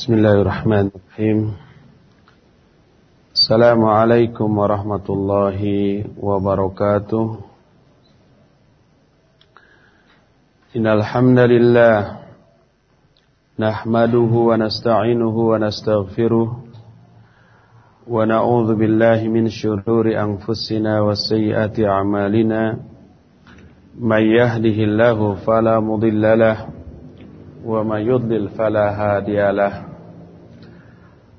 بسم الله الرحمن الرحيم السلام عليكم ورحمة الله وبركاته إن الحمد لله نحمده ونستعينه ونستغفره ونعوذ بالله من شرور أنفسنا وسيئات أعمالنا من يهده الله فلا مضل له ومن يضلل فلا هادي له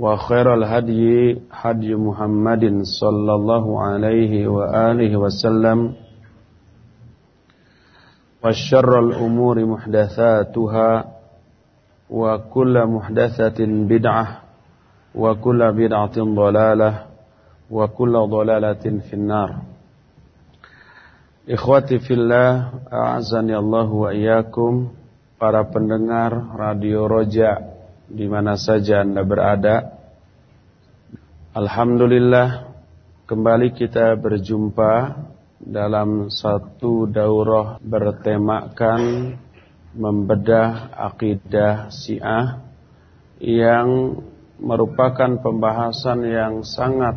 وخير الهدي هدي محمد صلى الله عليه وآله وسلم وشر الأمور محدثاتها وكل محدثة بدعة وكل بدعة ضلالة وكل ضلالة في النار Ikhwati fillah, a'azani Allah wa iyyakum para pendengar Radio Roja di mana saja Anda berada. Alhamdulillah kembali kita berjumpa dalam satu daurah bertemakan membedah akidah Syiah yang merupakan pembahasan yang sangat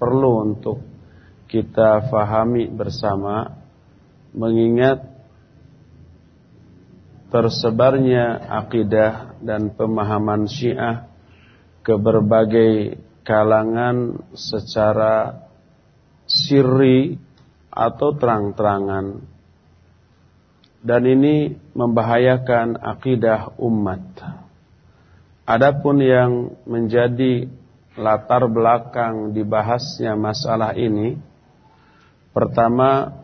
perlu untuk kita fahami bersama mengingat tersebarnya akidah dan pemahaman Syiah ke berbagai kalangan secara sirri atau terang-terangan dan ini membahayakan akidah umat. Adapun yang menjadi latar belakang dibahasnya masalah ini pertama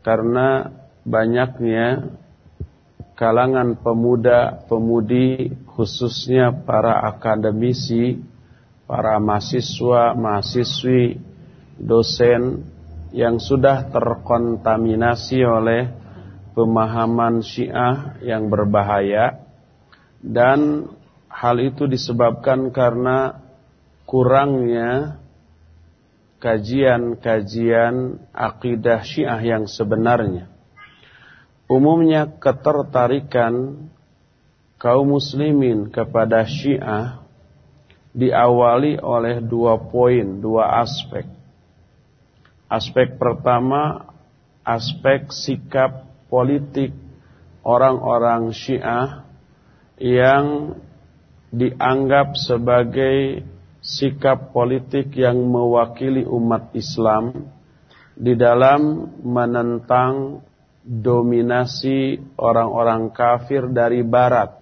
karena banyaknya kalangan pemuda-pemudi khususnya para akademisi, para mahasiswa, mahasiswi, dosen yang sudah terkontaminasi oleh pemahaman Syiah yang berbahaya dan hal itu disebabkan karena kurangnya kajian-kajian akidah Syiah yang sebenarnya. Umumnya ketertarikan kaum muslimin kepada Syiah diawali oleh dua poin, dua aspek. Aspek pertama, aspek sikap politik orang-orang Syiah yang dianggap sebagai sikap politik yang mewakili umat Islam di dalam menentang dominasi orang-orang kafir dari barat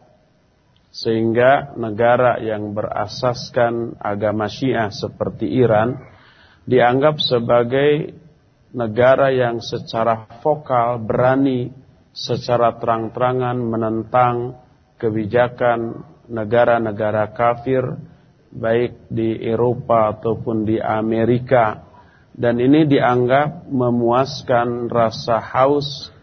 sehingga negara yang berasaskan agama Syiah seperti Iran dianggap sebagai negara yang secara vokal berani secara terang-terangan menentang kebijakan negara-negara kafir baik di Eropa ataupun di Amerika dan ini dianggap memuaskan rasa haus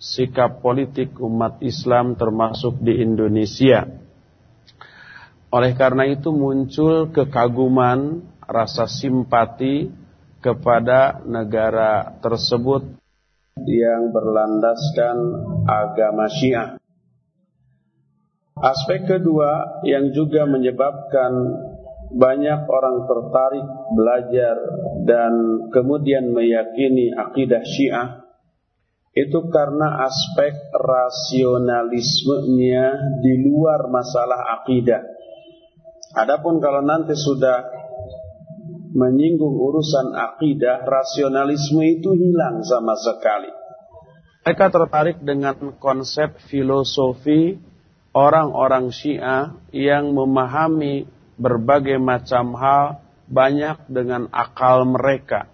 sikap politik umat Islam termasuk di Indonesia. Oleh karena itu muncul kekaguman, rasa simpati kepada negara tersebut yang berlandaskan agama Syiah. Aspek kedua yang juga menyebabkan banyak orang tertarik belajar dan kemudian meyakini akidah Syiah itu karena aspek rasionalismenya di luar masalah akidah. Adapun kalau nanti sudah menyinggung urusan akidah, rasionalisme itu hilang sama sekali. Mereka tertarik dengan konsep filosofi orang-orang Syiah yang memahami berbagai macam hal banyak dengan akal mereka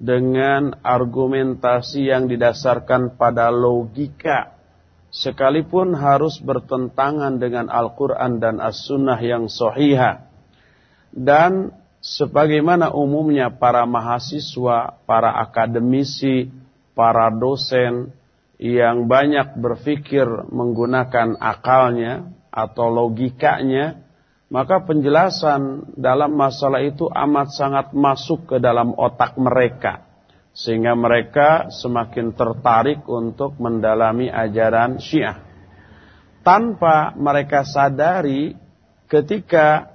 dengan argumentasi yang didasarkan pada logika sekalipun harus bertentangan dengan Al-Quran dan As-Sunnah yang sohiha. Dan sebagaimana umumnya para mahasiswa, para akademisi, para dosen yang banyak berpikir menggunakan akalnya atau logikanya, maka penjelasan dalam masalah itu amat sangat masuk ke dalam otak mereka. Sehingga mereka semakin tertarik untuk mendalami ajaran syiah. Tanpa mereka sadari ketika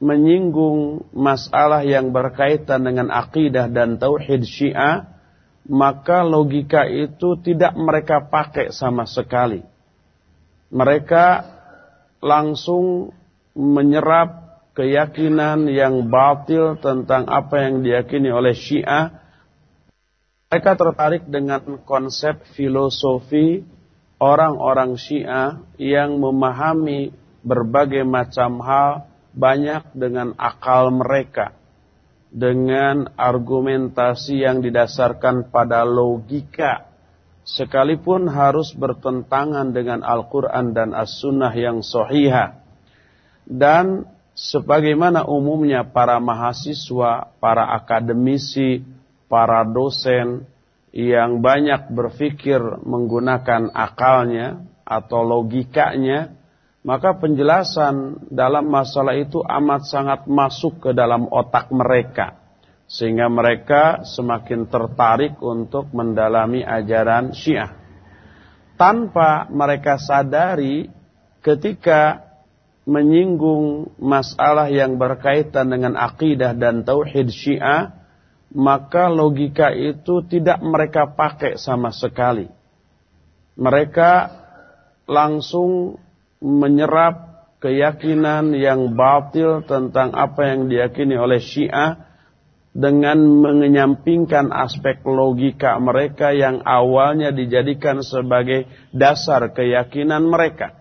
menyinggung masalah yang berkaitan dengan akidah dan tauhid Syiah, maka logika itu tidak mereka pakai sama sekali. Mereka langsung menyerap keyakinan yang batil tentang apa yang diyakini oleh Syiah. Mereka tertarik dengan konsep filosofi orang-orang Syiah yang memahami berbagai macam hal banyak dengan akal mereka, dengan argumentasi yang didasarkan pada logika, sekalipun harus bertentangan dengan Al-Quran dan As-Sunnah yang sohihah. Dan sebagaimana umumnya para mahasiswa, para akademisi, para dosen yang banyak berpikir menggunakan akalnya atau logikanya, maka penjelasan dalam masalah itu amat sangat masuk ke dalam otak mereka sehingga mereka semakin tertarik untuk mendalami ajaran Syiah. Tanpa mereka sadari ketika menyinggung masalah yang berkaitan dengan akidah dan tauhid Syiah maka logika itu tidak mereka pakai sama sekali mereka langsung menyerap keyakinan yang batil tentang apa yang diyakini oleh Syiah dengan menyampingkan aspek logika mereka yang awalnya dijadikan sebagai dasar keyakinan mereka.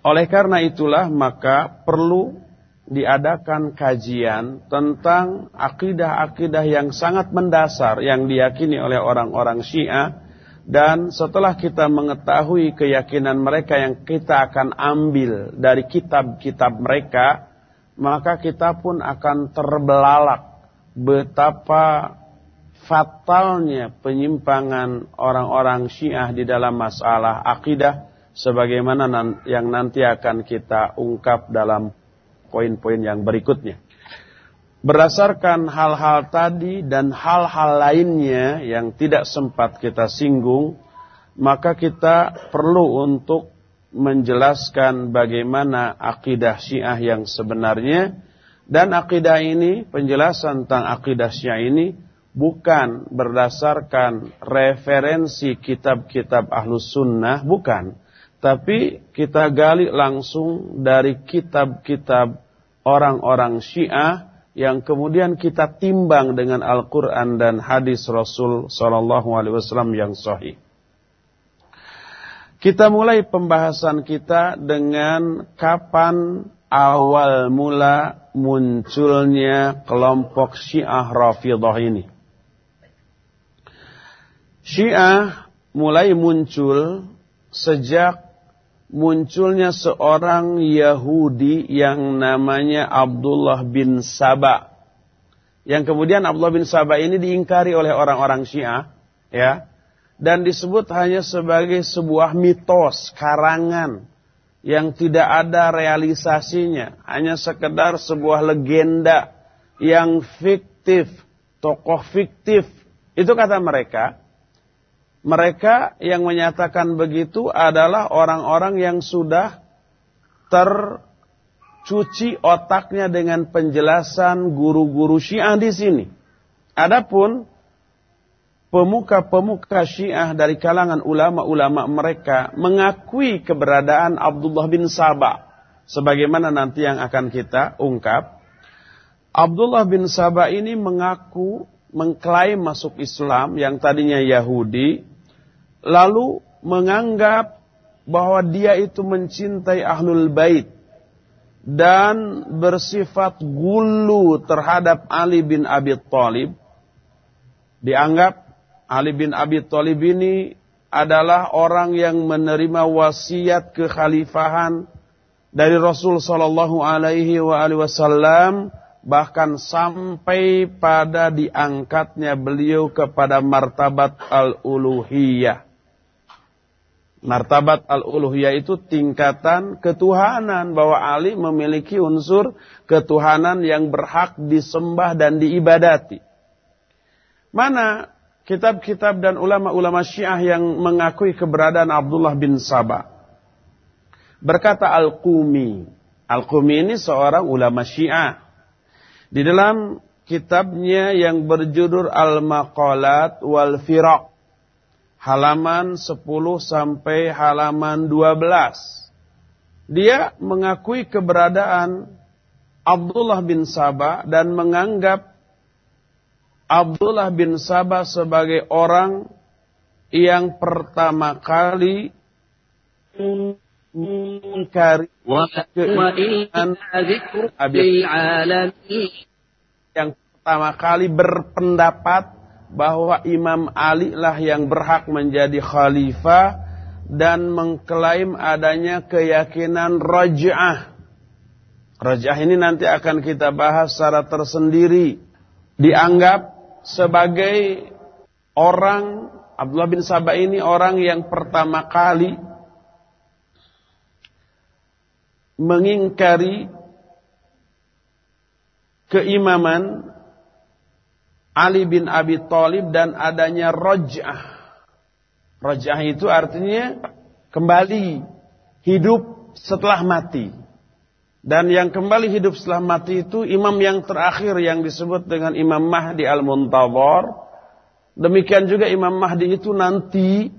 Oleh karena itulah maka perlu diadakan kajian tentang akidah-akidah yang sangat mendasar yang diyakini oleh orang-orang Syiah. Dan setelah kita mengetahui keyakinan mereka yang kita akan ambil dari kitab-kitab mereka, maka kita pun akan terbelalak betapa fatalnya penyimpangan orang-orang Syiah di dalam masalah akidah sebagaimana yang nanti akan kita ungkap dalam poin-poin yang berikutnya. Berdasarkan hal-hal tadi dan hal-hal lainnya yang tidak sempat kita singgung, maka kita perlu untuk menjelaskan bagaimana akidah Syiah yang sebenarnya dan akidah ini, penjelasan tentang akidah Syiah ini bukan berdasarkan referensi kitab-kitab Ahlus Sunnah, bukan. Tapi kita gali langsung dari kitab-kitab orang-orang Syiah yang kemudian kita timbang dengan Al-Quran dan hadis Rasul Sallallahu Alaihi Wasallam yang sahih. Kita mulai pembahasan kita dengan kapan awal mula munculnya kelompok Syiah Rafidah ini. Syiah mulai muncul sejak munculnya seorang Yahudi yang namanya Abdullah bin Saba. Yang kemudian Abdullah bin Saba ini diingkari oleh orang-orang Syiah, ya. Dan disebut hanya sebagai sebuah mitos, karangan yang tidak ada realisasinya, hanya sekedar sebuah legenda yang fiktif, tokoh fiktif. Itu kata mereka. Mereka yang menyatakan begitu adalah orang-orang yang sudah tercuci otaknya dengan penjelasan guru-guru Syiah di sini. Adapun pemuka-pemuka Syiah dari kalangan ulama-ulama mereka mengakui keberadaan Abdullah bin Sabah sebagaimana nanti yang akan kita ungkap. Abdullah bin Sabah ini mengaku mengklaim masuk Islam yang tadinya Yahudi lalu menganggap bahwa dia itu mencintai ahlul bait dan bersifat gulu terhadap Ali bin Abi Thalib dianggap Ali bin Abi Thalib ini adalah orang yang menerima wasiat kekhalifahan dari Rasul sallallahu alaihi wasallam bahkan sampai pada diangkatnya beliau kepada martabat al-uluhiyah. Martabat al-uluhiyah itu tingkatan ketuhanan bahwa Ali memiliki unsur ketuhanan yang berhak disembah dan diibadati. Mana kitab-kitab dan ulama-ulama Syiah yang mengakui keberadaan Abdullah bin Sabah? Berkata Al-Qumi. Al-Qumi ini seorang ulama Syiah. Di dalam kitabnya yang berjudul Al-Maqalat wal Firaq. Halaman 10 sampai halaman 12. Dia mengakui keberadaan Abdullah bin Sabah dan menganggap Abdullah bin Sabah sebagai orang yang pertama kali mengingkari yang pertama kali berpendapat bahwa Imam Ali lah yang berhak menjadi khalifah dan mengklaim adanya keyakinan raj'ah. Raj'ah ini nanti akan kita bahas secara tersendiri. Dianggap sebagai orang Abdullah bin Sabah ini orang yang pertama kali mengingkari keimaman Ali bin Abi Thalib dan adanya roj'ah. Roj'ah itu artinya kembali hidup setelah mati. Dan yang kembali hidup setelah mati itu imam yang terakhir yang disebut dengan Imam Mahdi Al-Muntawar. Demikian juga Imam Mahdi itu nanti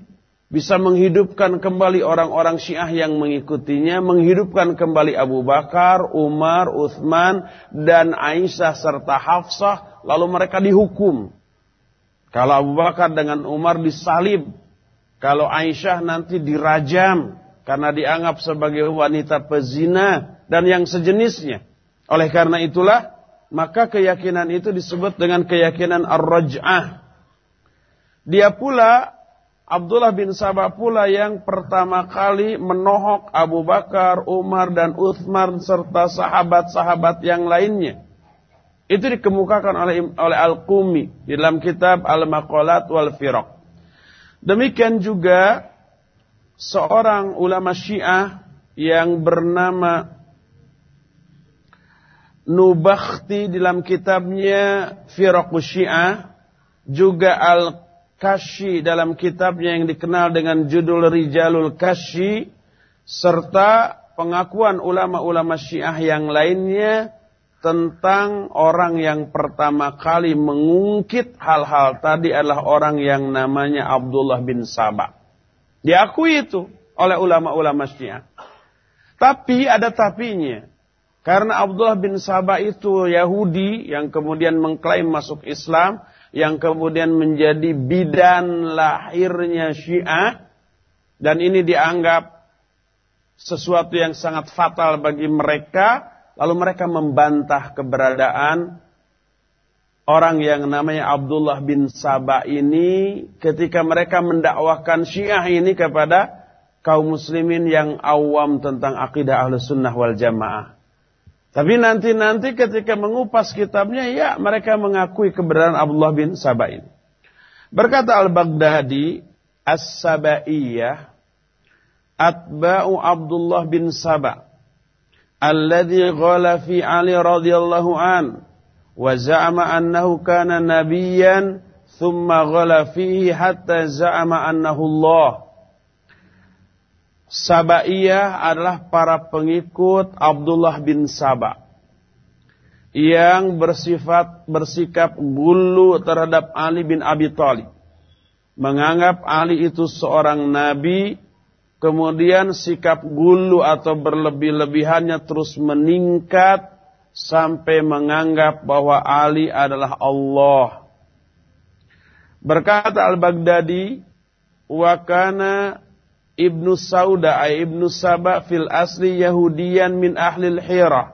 bisa menghidupkan kembali orang-orang Syiah yang mengikutinya, menghidupkan kembali Abu Bakar, Umar, Uthman, dan Aisyah serta Hafsah, lalu mereka dihukum. Kalau Abu Bakar dengan Umar disalib, kalau Aisyah nanti dirajam karena dianggap sebagai wanita pezina dan yang sejenisnya. Oleh karena itulah, maka keyakinan itu disebut dengan keyakinan ar-raj'ah. Dia pula Abdullah bin Sabah pula yang pertama kali menohok Abu Bakar, Umar, dan Uthman serta sahabat-sahabat yang lainnya. Itu dikemukakan oleh oleh Al-Qumi di dalam kitab Al-Maqalat wal Firaq. Demikian juga seorang ulama Syiah yang bernama Nubakhti dalam kitabnya Firaqus Syiah juga Al Kashi dalam kitabnya yang dikenal dengan judul Rijalul Kashi serta pengakuan ulama-ulama Syiah yang lainnya tentang orang yang pertama kali mengungkit hal-hal tadi adalah orang yang namanya Abdullah bin Sabah. Diakui itu oleh ulama-ulama Syiah. Tapi ada tapinya. Karena Abdullah bin Sabah itu Yahudi yang kemudian mengklaim masuk Islam, yang kemudian menjadi bidan lahirnya Syiah dan ini dianggap sesuatu yang sangat fatal bagi mereka lalu mereka membantah keberadaan orang yang namanya Abdullah bin Sabah ini ketika mereka mendakwahkan Syiah ini kepada kaum muslimin yang awam tentang akidah Ahlus Sunnah wal Jamaah tapi nanti-nanti ketika mengupas kitabnya, ya mereka mengakui keberadaan Abdullah bin Sabah ini. Berkata Al-Baghdadi, As-Sabaiyah, Atba'u Abdullah bin Sabah, Alladhi ghala fi Ali radhiyallahu an, wa za'ama annahu kana nabiyan, thumma ghala fihi hatta za'ama annahu Allah. Sabaiyah adalah para pengikut Abdullah bin Sabah yang bersifat bersikap gulu terhadap Ali bin Abi Thalib. Menganggap Ali itu seorang nabi, kemudian sikap gulu atau berlebih-lebihannya terus meningkat sampai menganggap bahwa Ali adalah Allah. Berkata Al-Baghdadi, "Wa kana Ibnu Sauda ay Ibnu Saba fil asli Yahudiyan min ahli al-Hira.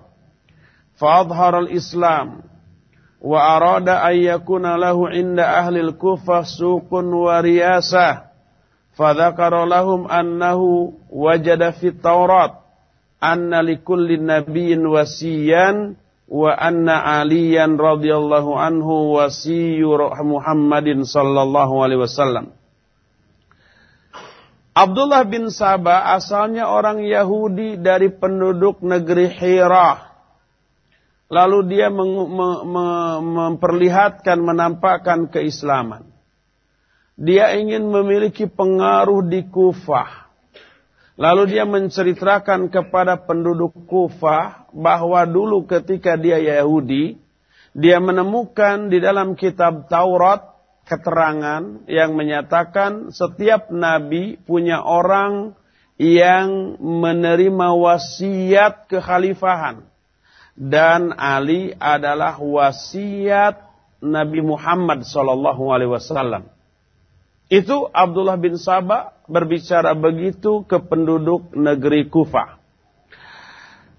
Fa'adhar al-Islam. Wa arada an yakuna lahu inda ahli al-Kufah suqun wa riyasah. Fadhakara lahum annahu wajada fit Taurat anna likulli nabiyyin wasiyan wa anna aliyan radhiyallahu anhu wasiyyu Muhammadin sallallahu alaihi wasallam. Abdullah bin Sabah asalnya orang Yahudi dari penduduk negeri Hira. Lalu dia memperlihatkan, menampakkan keislaman. Dia ingin memiliki pengaruh di Kufah. Lalu dia menceritakan kepada penduduk Kufah bahwa dulu ketika dia Yahudi, dia menemukan di dalam kitab Taurat keterangan yang menyatakan setiap nabi punya orang yang menerima wasiat kekhalifahan dan Ali adalah wasiat Nabi Muhammad sallallahu alaihi wasallam. Itu Abdullah bin Sabah berbicara begitu ke penduduk negeri Kufah.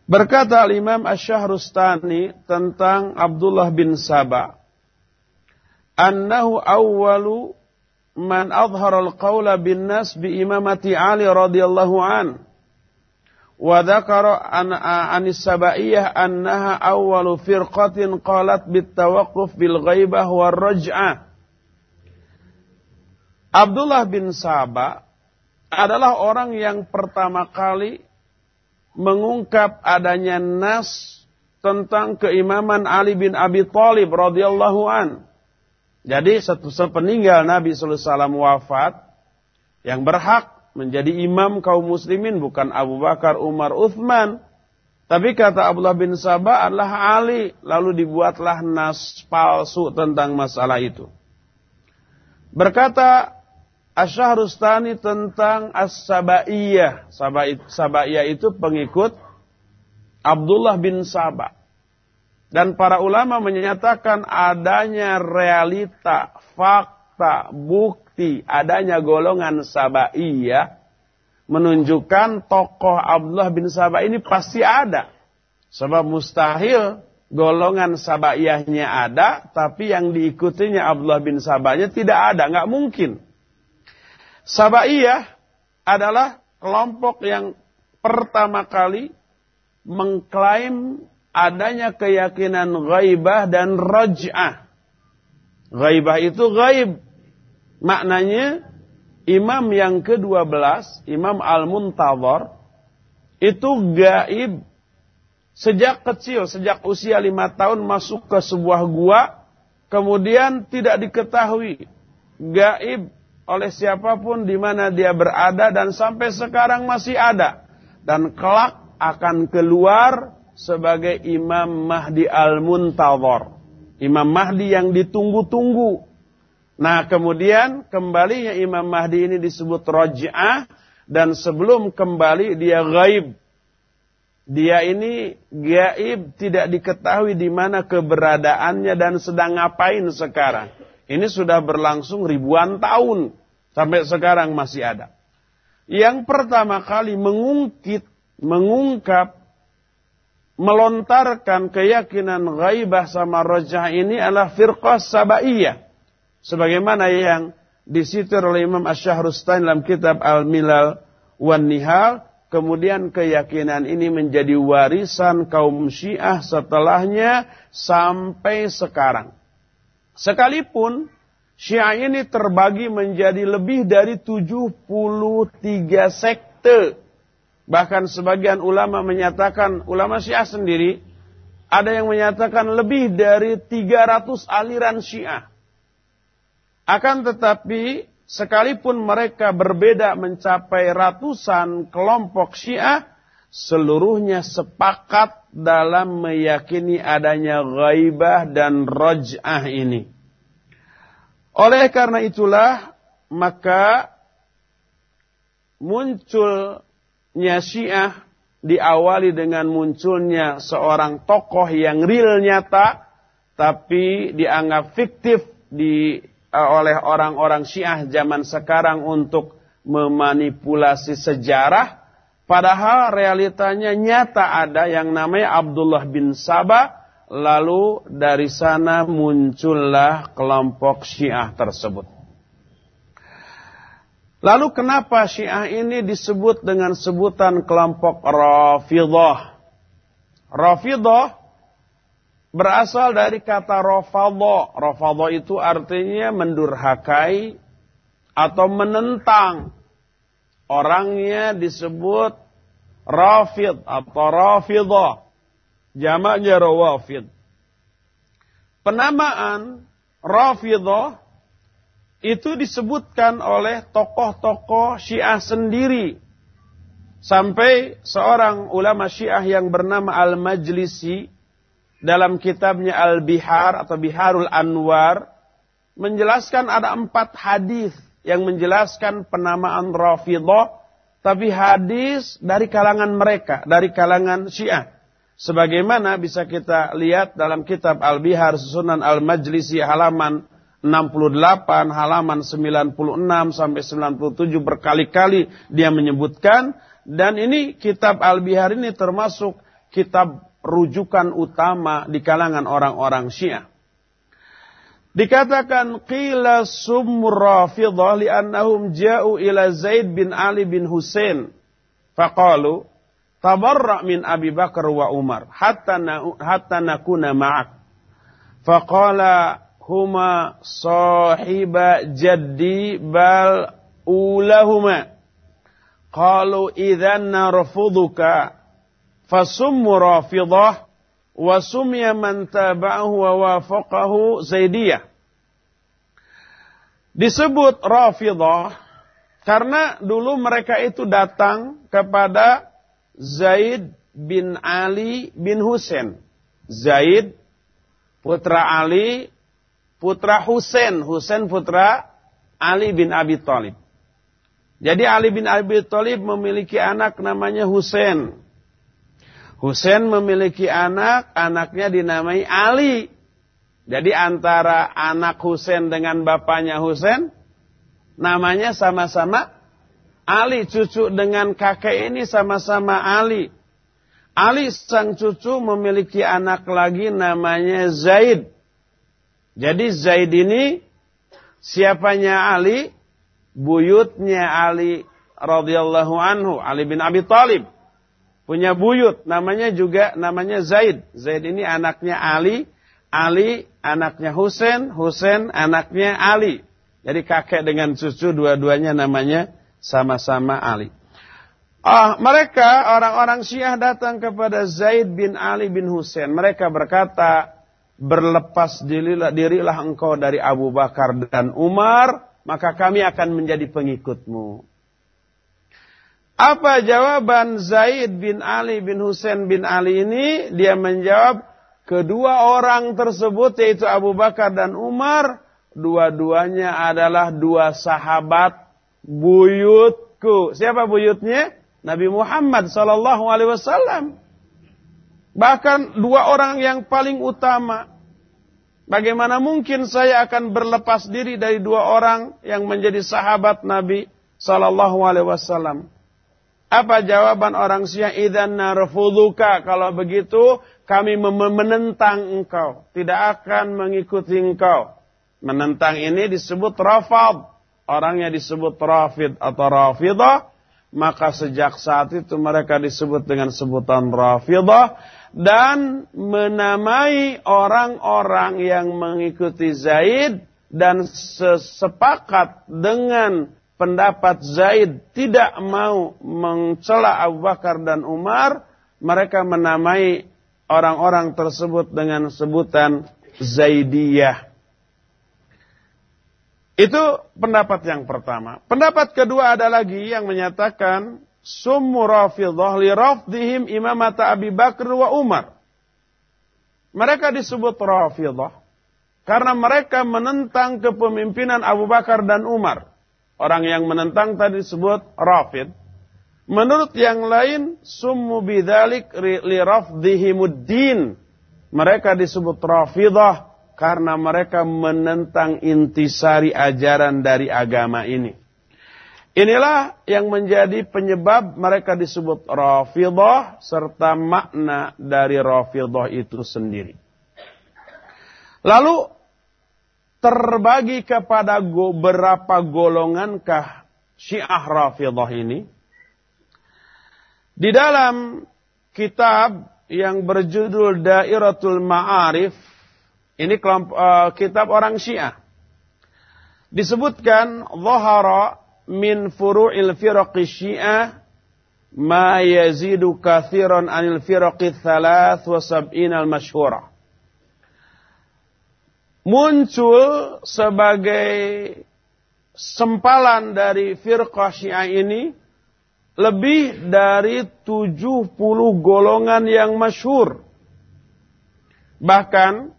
Berkata Imam Asy-Syahrustani tentang Abdullah bin Sabah annahu awwalu man adhara al-qawla bin nas bi imamati Ali radhiyallahu an. Wa dzakara an anis sabaiyah annaha awwalu firqatin qalat bit tawaqquf bil ghaibah war raj'ah. Abdullah bin Saba adalah orang yang pertama kali mengungkap adanya nas tentang keimaman Ali bin Abi Thalib radhiyallahu an. Jadi sepeninggal Nabi SAW wafat, yang berhak menjadi imam kaum muslimin bukan Abu Bakar, Umar, Uthman. Tapi kata Abdullah bin Sabah adalah Ali. Lalu dibuatlah nas palsu tentang masalah itu. Berkata Asyahrustani tentang As-Sabaiyah. Sabaiyah itu pengikut Abdullah bin Sabah. Dan para ulama menyatakan adanya realita, fakta, bukti, adanya golongan Sabaiyah menunjukkan tokoh Abdullah bin Sabah ini pasti ada. Sebab mustahil golongan Sabaiyahnya ada, tapi yang diikutinya Abdullah bin Sabahnya tidak ada, nggak mungkin. Sabaiyah adalah kelompok yang pertama kali mengklaim adanya keyakinan ghaibah dan raj'ah. Ghaibah itu gaib. Maknanya imam yang ke-12, Imam Al-Muntadhar, itu gaib sejak kecil, sejak usia lima tahun masuk ke sebuah gua, kemudian tidak diketahui gaib oleh siapa pun di mana dia berada dan sampai sekarang masih ada dan kelak akan keluar sebagai Imam Mahdi Al-Muntadhar. Imam Mahdi yang ditunggu-tunggu. Nah kemudian kembalinya Imam Mahdi ini disebut roj'ah. Dan sebelum kembali dia gaib. Dia ini gaib tidak diketahui di mana keberadaannya dan sedang ngapain sekarang. Ini sudah berlangsung ribuan tahun. Sampai sekarang masih ada. Yang pertama kali mengungkit, mengungkap melontarkan keyakinan ghaibah sama rajah ini adalah firqah sabaiyah. Sebagaimana yang disitir oleh Imam Ash-Shahrustain dalam kitab Al-Milal wan Nihal. Kemudian keyakinan ini menjadi warisan kaum syiah setelahnya sampai sekarang. Sekalipun syiah ini terbagi menjadi lebih dari 73 sekte Bahkan sebagian ulama menyatakan, ulama syiah sendiri, ada yang menyatakan lebih dari 300 aliran syiah. Akan tetapi, sekalipun mereka berbeda mencapai ratusan kelompok syiah, seluruhnya sepakat dalam meyakini adanya ghaibah dan roj'ah ini. Oleh karena itulah, maka muncul munculnya Syiah diawali dengan munculnya seorang tokoh yang real nyata tapi dianggap fiktif di uh, oleh orang-orang Syiah zaman sekarang untuk memanipulasi sejarah. Padahal realitanya nyata ada yang namanya Abdullah bin Sabah lalu dari sana muncullah kelompok Syiah tersebut Lalu kenapa Syiah ini disebut dengan sebutan kelompok Rafidah? Rafidah berasal dari kata Rafadha. Rafadha itu artinya mendurhakai atau menentang. Orangnya disebut Rafid atau Rafidah. Jamaknya Rawafid. Penamaan Rafidah itu disebutkan oleh tokoh-tokoh Syiah sendiri. Sampai seorang ulama Syiah yang bernama Al-Majlisi dalam kitabnya Al-Bihar atau Biharul Anwar menjelaskan ada empat hadis yang menjelaskan penamaan Rafidah tapi hadis dari kalangan mereka, dari kalangan Syiah. Sebagaimana bisa kita lihat dalam kitab Al-Bihar Susunan Al-Majlisi halaman 68, halaman 96 sampai 97 berkali-kali dia menyebutkan dan ini kitab Al-Bihar ini termasuk kitab rujukan utama di kalangan orang-orang Syiah. Dikatakan qila rafidah li'annahum ja'u ila Zaid bin Ali bin Husain. Faqalu tabarra min Abi Bakar wa Umar. Hatta na, hatta nakuna ma'ak. Faqala huma sahiba jaddi bal ulahuma. Qalu idhan narfuduka fasummu rafidah wa sumya man taba'ahu wa wafaqahu zaidiyah. Disebut rafidah karena dulu mereka itu datang kepada Zaid bin Ali bin Husain Zaid putra Ali putra Husain, Husain putra Ali bin Abi Thalib. Jadi Ali bin Abi Thalib memiliki anak namanya Husain. Husain memiliki anak, anaknya dinamai Ali. Jadi antara anak Husain dengan bapaknya Husain, namanya sama-sama Ali. Cucu dengan kakek ini sama-sama Ali. Ali sang cucu memiliki anak lagi namanya Zaid. Jadi Zaid ini siapanya Ali? Buyutnya Ali radhiyallahu anhu, Ali bin Abi Thalib. Punya buyut namanya juga namanya Zaid. Zaid ini anaknya Ali, Ali anaknya Husain, Husain anaknya Ali. Jadi kakek dengan cucu dua-duanya namanya sama-sama Ali. Ah, mereka orang-orang Syiah datang kepada Zaid bin Ali bin Husain. Mereka berkata, berlepas dirilah, dirilah engkau dari Abu Bakar dan Umar, maka kami akan menjadi pengikutmu. Apa jawaban Zaid bin Ali bin Husain bin Ali ini? Dia menjawab, kedua orang tersebut yaitu Abu Bakar dan Umar, dua-duanya adalah dua sahabat buyutku. Siapa buyutnya? Nabi Muhammad sallallahu alaihi wasallam. Bahkan dua orang yang paling utama. Bagaimana mungkin saya akan berlepas diri dari dua orang yang menjadi sahabat Nabi Sallallahu Alaihi Wasallam? Apa jawaban orang Syiah? Idan narfuduka. Kalau begitu kami menentang engkau. Tidak akan mengikuti engkau. Menentang ini disebut rafad. Orangnya disebut rafid atau rafidah. Maka sejak saat itu mereka disebut dengan sebutan rafidah dan menamai orang-orang yang mengikuti Zaid dan sesepakat dengan pendapat Zaid tidak mau mencela Abu Bakar dan Umar, mereka menamai orang-orang tersebut dengan sebutan Zaidiyah. Itu pendapat yang pertama. Pendapat kedua ada lagi yang menyatakan summu rafidah li rafdihim imamata Abi Bakr wa Umar. Mereka disebut rafidah karena mereka menentang kepemimpinan Abu Bakar dan Umar. Orang yang menentang tadi disebut rafid. Menurut yang lain, summu bidzalik li rafdihimuddin. Mereka disebut rafidah karena mereka menentang intisari ajaran dari agama ini. Inilah yang menjadi penyebab mereka disebut Rafidah serta makna dari Rafidah itu sendiri. Lalu terbagi kepada beberapa golongankah Syiah Rafidah ini di dalam kitab yang berjudul Dairatul Ma'arif ini kelompok, uh, kitab orang Syiah disebutkan zahara min furu'il firaqi Syiah ma yazidu kathiran anil firaqi thalath wa sab'in al masyhurah muncul sebagai sempalan dari firqah Syiah ini lebih dari 70 golongan yang masyhur. Bahkan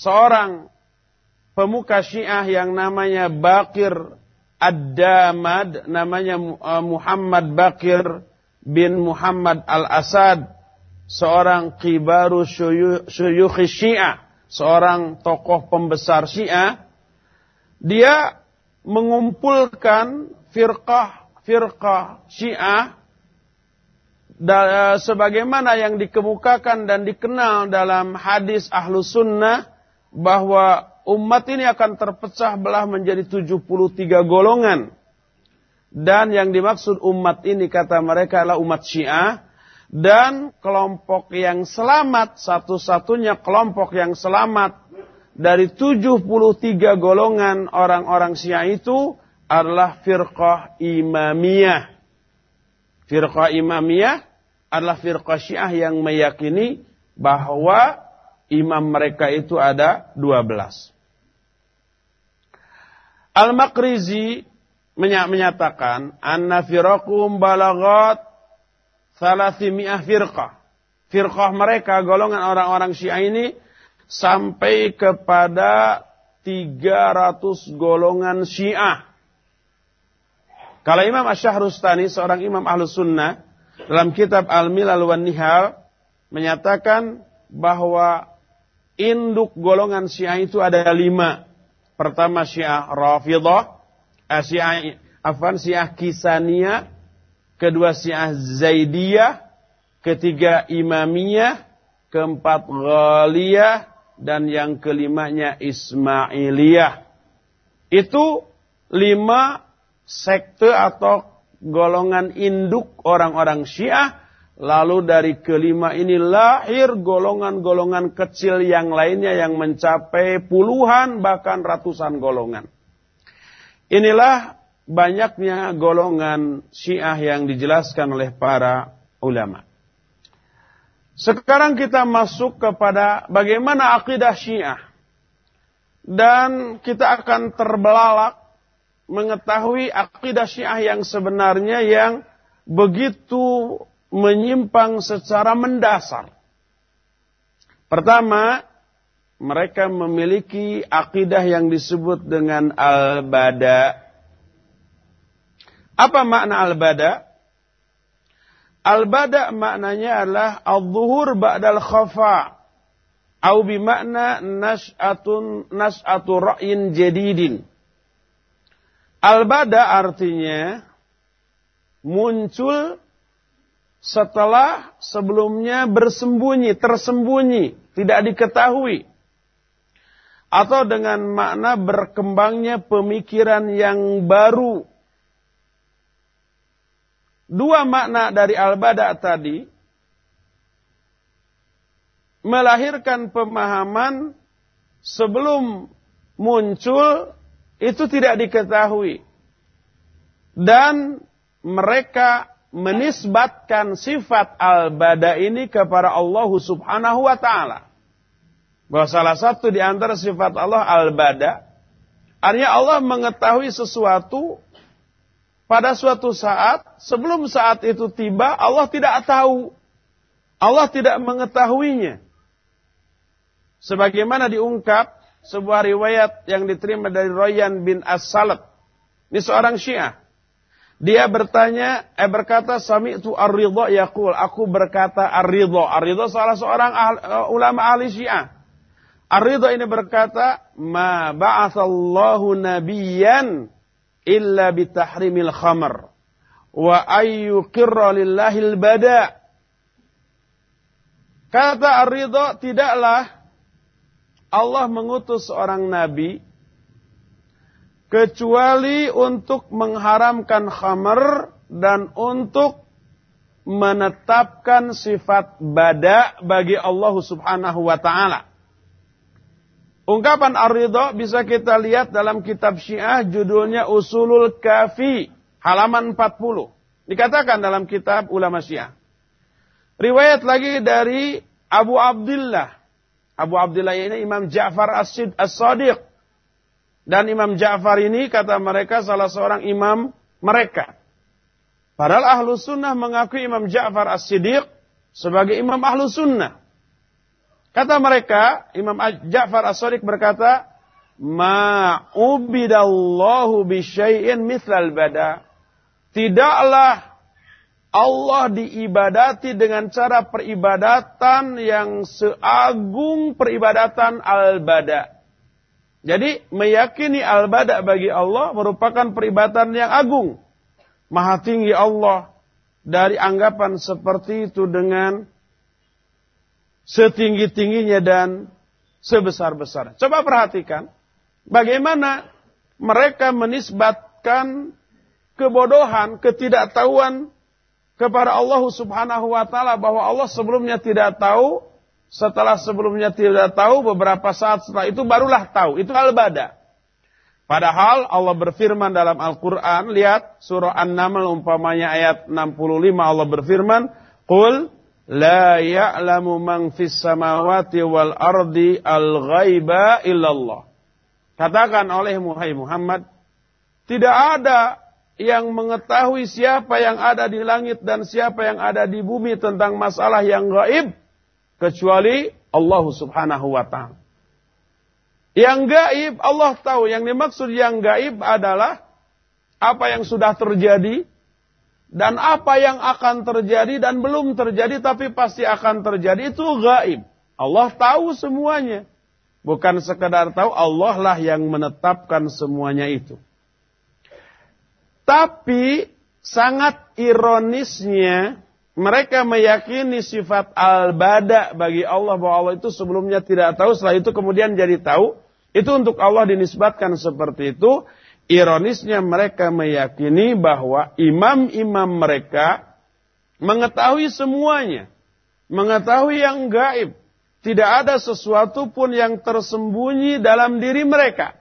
seorang pemuka Syiah yang namanya Bakir Ad-Damad, namanya uh, Muhammad Bakir bin Muhammad Al-Asad, seorang kibaru syuyukh Syiah seorang tokoh pembesar Syiah, dia mengumpulkan firqah-firqah Syiah da, sebagaimana yang dikemukakan dan dikenal dalam hadis ahlu sunnah bahwa umat ini akan terpecah belah menjadi 73 golongan. Dan yang dimaksud umat ini kata mereka adalah umat Syiah dan kelompok yang selamat, satu-satunya kelompok yang selamat dari 73 golongan orang-orang Syiah itu adalah firqah imamiyah. Firqah imamiyah adalah firqah Syiah yang meyakini bahwa imam mereka itu ada 12. Al-Makrizi menyatakan anna firaqum balagat Thalathimi'ah firqah. Firqah mereka, golongan orang-orang Syiah ini, sampai kepada 300 golongan Syiah. Kalau Imam Ash-Shahrustani, seorang imam ahlu sunnah, dalam kitab Al-Milal wan Nihal, menyatakan bahwa induk golongan Syiah itu ada lima. Pertama Syiah Rafidah, eh, Syiah, Afan Syiah Kisaniyah, kedua Syiah Zaidiyah, ketiga Imamiyah, keempat Ghaliyah, dan yang kelimanya Ismailiyah. Itu lima sekte atau golongan induk orang-orang Syiah. Lalu dari kelima ini lahir golongan-golongan kecil yang lainnya yang mencapai puluhan bahkan ratusan golongan. Inilah banyaknya golongan Syiah yang dijelaskan oleh para ulama. Sekarang kita masuk kepada bagaimana akidah Syiah. Dan kita akan terbelalak mengetahui akidah Syiah yang sebenarnya yang begitu menyimpang secara mendasar. Pertama, mereka memiliki akidah yang disebut dengan al-bada apa makna al-bada? Al-bada maknanya adalah al-zuhur ba'dal khafa. Au bimakna nas'atun nas'atu ra'yin jadidin. Al-bada artinya muncul setelah sebelumnya bersembunyi, tersembunyi, tidak diketahui. Atau dengan makna berkembangnya pemikiran yang baru. Dua makna dari al-bada tadi. Melahirkan pemahaman sebelum muncul itu tidak diketahui. Dan mereka menisbatkan sifat al-bada ini kepada Allah Subhanahu wa taala. Bahwa salah satu di antara sifat Allah al-bada artinya Allah mengetahui sesuatu pada suatu saat, sebelum saat itu tiba, Allah tidak tahu. Allah tidak mengetahuinya. Sebagaimana diungkap sebuah riwayat yang diterima dari Royan bin As-Salat. Ini seorang syiah. Dia bertanya, eh berkata, Sami itu ar-ridha yaqul. Aku berkata ar-ridha. Ar-ridha salah seorang ahli, uh, ulama ahli syiah. Ar-ridha ini berkata, Ma ba'athallahu nabiyan illa bitahrimil khamr wa ayyuqirra lillahil bada. Kata Ar-Ridha, tidaklah Allah mengutus seorang nabi kecuali untuk mengharamkan khamar dan untuk menetapkan sifat bada bagi Allah Subhanahu wa taala. Ungkapan ar-ridha bisa kita lihat dalam kitab Syiah judulnya Usulul Kafi halaman 40. Dikatakan dalam kitab ulama Syiah. Riwayat lagi dari Abu Abdullah. Abu Abdullah ini Imam Ja'far As-Sadiq. Dan Imam Ja'far ini kata mereka salah seorang imam mereka. Padahal ahlu sunnah mengakui Imam Ja'far As-Siddiq sebagai imam ahlu sunnah. Kata mereka, Imam Ja'far As-Sadiq berkata, Ma'ubidallahu bisyai'in mithlal bada. Tidaklah Allah diibadati dengan cara peribadatan yang seagung peribadatan al-bada. Jadi meyakini al-bada bagi Allah merupakan peribadatan yang agung. Maha tinggi Allah dari anggapan seperti itu dengan setinggi-tingginya dan sebesar-besar. Coba perhatikan bagaimana mereka menisbatkan kebodohan, ketidaktahuan kepada Allah Subhanahu wa taala bahwa Allah sebelumnya tidak tahu, setelah sebelumnya tidak tahu, beberapa saat setelah itu barulah tahu. Itu al-bada. Padahal Allah berfirman dalam Al-Quran, lihat surah An-Naml umpamanya ayat 65 Allah berfirman, Qul La ya'lamu man fis samawati wal ardi al ghaiba illallah. Katakan oleh Muhammad, tidak ada yang mengetahui siapa yang ada di langit dan siapa yang ada di bumi tentang masalah yang gaib kecuali Allah Subhanahu wa taala. Yang gaib Allah tahu, yang dimaksud yang gaib adalah apa yang sudah terjadi dan apa yang akan terjadi dan belum terjadi tapi pasti akan terjadi itu gaib. Allah tahu semuanya. Bukan sekedar tahu, Allah lah yang menetapkan semuanya itu. Tapi sangat ironisnya mereka meyakini sifat al-bada bagi Allah bahwa Allah itu sebelumnya tidak tahu, setelah itu kemudian jadi tahu. Itu untuk Allah dinisbatkan seperti itu. Ironisnya mereka meyakini bahwa imam-imam mereka mengetahui semuanya. Mengetahui yang gaib. Tidak ada sesuatu pun yang tersembunyi dalam diri mereka.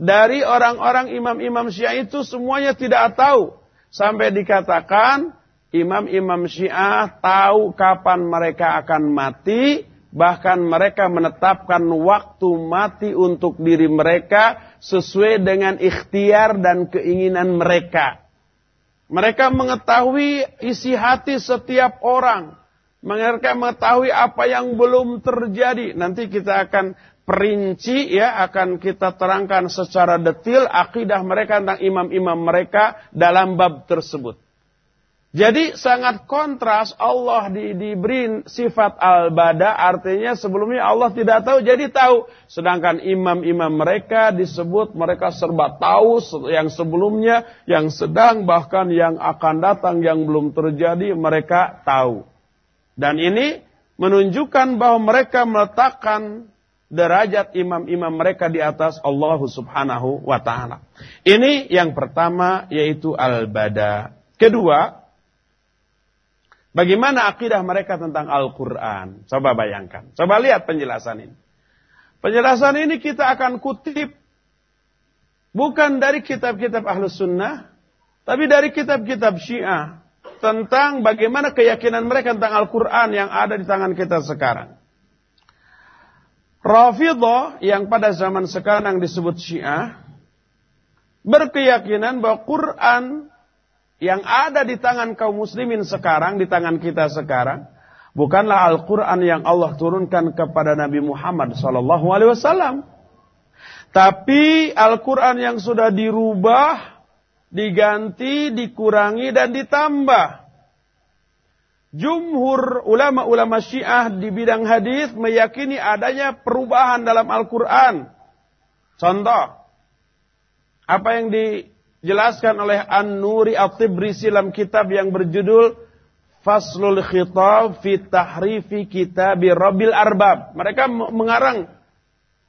Dari orang-orang imam-imam syiah itu semuanya tidak tahu. Sampai dikatakan imam-imam syiah tahu kapan mereka akan mati Bahkan mereka menetapkan waktu mati untuk diri mereka sesuai dengan ikhtiar dan keinginan mereka. Mereka mengetahui isi hati setiap orang. Mereka mengetahui apa yang belum terjadi. Nanti kita akan perinci ya akan kita terangkan secara detail akidah mereka tentang imam-imam mereka dalam bab tersebut. Jadi sangat kontras Allah di, diberi sifat al-bada artinya sebelumnya Allah tidak tahu jadi tahu. Sedangkan imam-imam mereka disebut mereka serba tahu yang sebelumnya, yang sedang bahkan yang akan datang yang belum terjadi mereka tahu. Dan ini menunjukkan bahwa mereka meletakkan derajat imam-imam mereka di atas Allah Subhanahu wa taala. Ini yang pertama yaitu al-bada. Kedua, Bagaimana akidah mereka tentang Al-Quran? Coba bayangkan. Coba lihat penjelasan ini. Penjelasan ini kita akan kutip bukan dari kitab-kitab Ahlus Sunnah, tapi dari kitab-kitab Syiah tentang bagaimana keyakinan mereka tentang Al-Quran yang ada di tangan kita sekarang. Rafidah yang pada zaman sekarang disebut Syiah berkeyakinan bahwa Quran yang ada di tangan kaum muslimin sekarang, di tangan kita sekarang, bukanlah Al-Quran yang Allah turunkan kepada Nabi Muhammad SAW. Tapi Al-Quran yang sudah dirubah, diganti, dikurangi, dan ditambah. Jumhur ulama-ulama syiah di bidang hadis meyakini adanya perubahan dalam Al-Quran. Contoh, apa yang di dijelaskan oleh An-Nuri At-Tibrisi dalam kitab yang berjudul Faslul Khitab fi Tahrifi Kitab Rabbil Arbab. Mereka mengarang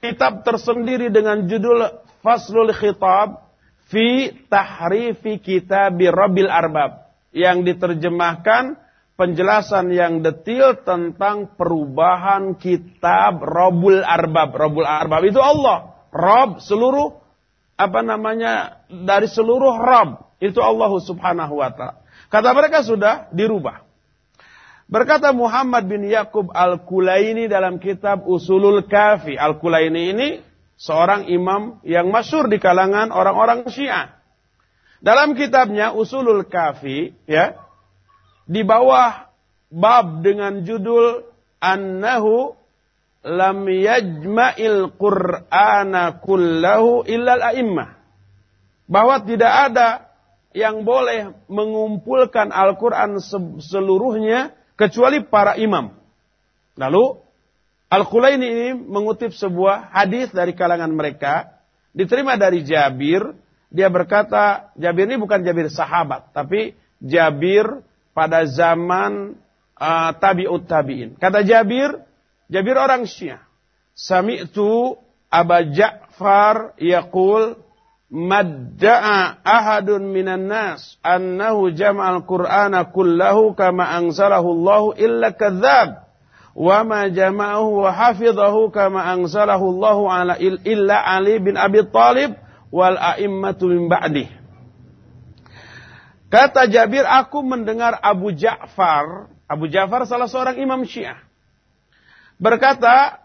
kitab tersendiri dengan judul Faslul Khitab fi tahrifi kitab Rabbil Arbab yang diterjemahkan penjelasan yang detil tentang perubahan kitab Robul Arbab. Robul Arbab itu Allah. Rob seluruh apa namanya dari seluruh Rob itu Allah Subhanahu wa taala. Kata mereka sudah dirubah. Berkata Muhammad bin Yakub Al-Kulaini dalam kitab Usulul Kafi. Al-Kulaini ini seorang imam yang masyur di kalangan orang-orang Syiah. Dalam kitabnya Usulul Kafi, ya, di bawah bab dengan judul Annahu lam yajma'il Qur'ana kullahu illal a'immah. Bahwa tidak ada yang boleh mengumpulkan Al-Quran seluruhnya kecuali para imam. Lalu Al-Qulaini ini mengutip sebuah hadis dari kalangan mereka diterima dari Jabir. Dia berkata, Jabir ini bukan Jabir sahabat, tapi Jabir pada zaman uh, tabi'ut tabi'in. Kata Jabir, Jabir orang Syiah. Sami'tu Aba Ja'far yaqul madda'a ahadun minan nas annahu jama'al qur'ana kullahu kama anzalahu Allah illa kadzab wa ma jama'ahu wa hafidhahu kama anzalahu Allah ala illa Ali bin Abi Thalib wal a'immatu min ba'dih. Kata Jabir, aku mendengar Abu Ja'far, Abu Ja'far salah seorang imam syiah, berkata,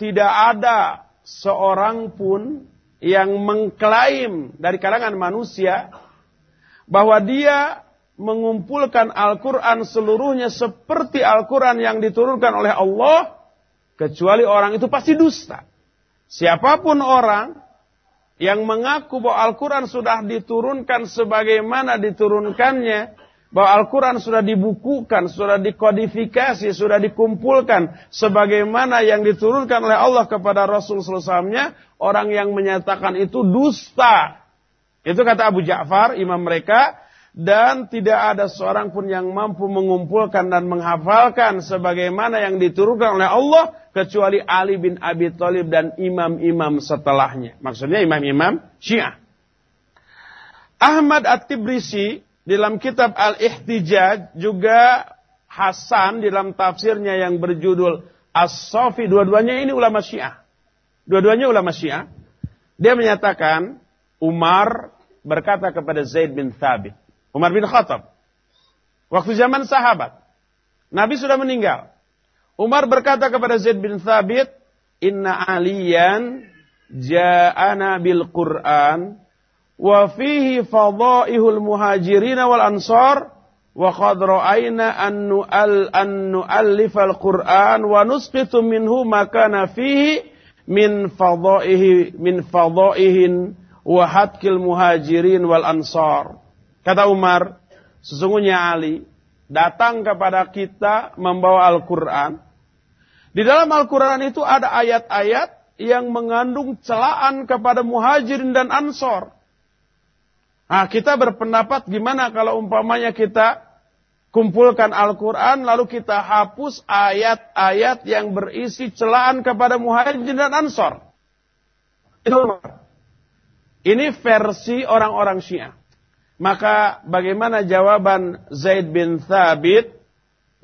tidak ada seorang pun yang mengklaim dari kalangan manusia bahwa dia mengumpulkan Al-Quran seluruhnya seperti Al-Quran yang diturunkan oleh Allah, kecuali orang itu pasti dusta. Siapa pun orang yang mengaku bahwa Al-Quran sudah diturunkan sebagaimana diturunkannya, bahwa Al-Quran sudah dibukukan, sudah dikodifikasi, sudah dikumpulkan sebagaimana yang diturunkan oleh Allah kepada Rasul SAW, orang yang menyatakan itu dusta. Itu kata Abu Ja'far, imam mereka, dan tidak ada seorang pun yang mampu mengumpulkan dan menghafalkan sebagaimana yang diturunkan oleh Allah kecuali Ali bin Abi Thalib dan imam-imam setelahnya. Maksudnya imam-imam Syiah. Ahmad At-Tibrisi dalam kitab Al-Ihtijaj juga Hasan dalam tafsirnya yang berjudul As-Safi dua-duanya ini ulama Syiah. Dua-duanya ulama Syiah. Dia menyatakan Umar berkata kepada Zaid bin Thabit Umar bin Khattab. Waktu zaman sahabat. Nabi sudah meninggal. Umar berkata kepada Zaid bin Thabit, Inna aliyan ja'ana bil Qur'an wa fihi fadaihul muhajirin wal ansar wa qad ra'ayna an nu'al an nu'allif al Qur'an wa nusqitu minhu makana fihi min fadaihi min fadaihin wa hatkil muhajirin wal ansar. Kata Umar, sesungguhnya Ali datang kepada kita membawa Al-Quran. Di dalam Al-Quran itu ada ayat-ayat yang mengandung celaan kepada muhajirin dan ansor. Nah, kita berpendapat gimana kalau umpamanya kita kumpulkan Al-Quran lalu kita hapus ayat-ayat yang berisi celaan kepada muhajirin dan ansor. Ini versi orang-orang Syiah. Maka bagaimana jawaban Zaid bin Thabit?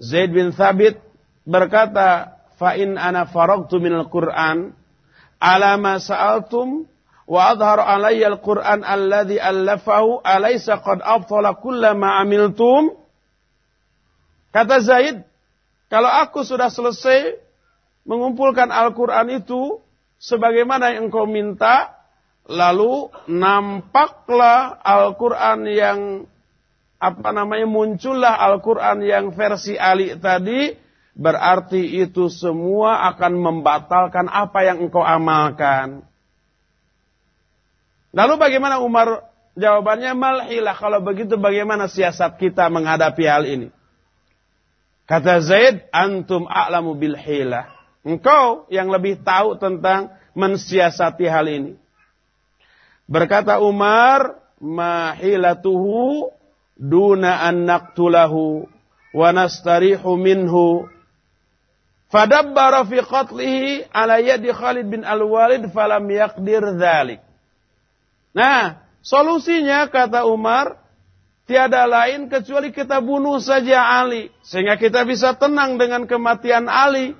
Zaid bin Thabit berkata, "Fa in ana faragtu minal Qur'an ala ma sa'altum wa adharu alayya al-Qur'an alladhi allafahu alaysa qad abtala kulla ma amiltum?" Kata Zaid, kalau aku sudah selesai mengumpulkan Al-Quran itu sebagaimana yang engkau minta, Lalu nampaklah Al-Quran yang apa namanya muncullah Al-Quran yang versi Ali tadi berarti itu semua akan membatalkan apa yang engkau amalkan. Lalu bagaimana Umar jawabannya malhilah kalau begitu bagaimana siasat kita menghadapi hal ini? Kata Zaid, antum a'lamu bil hilah. Engkau yang lebih tahu tentang mensiasati hal ini. Berkata Umar, mahilatuhu duna an naqtulahu wa nastarihu minhu. Fadabbara fi qatlihi ala yadi Khalid bin Al-Walid falam yaqdir dhalik. Nah, Solusinya kata Umar, tiada lain kecuali kita bunuh saja Ali. Sehingga kita bisa tenang dengan kematian Ali.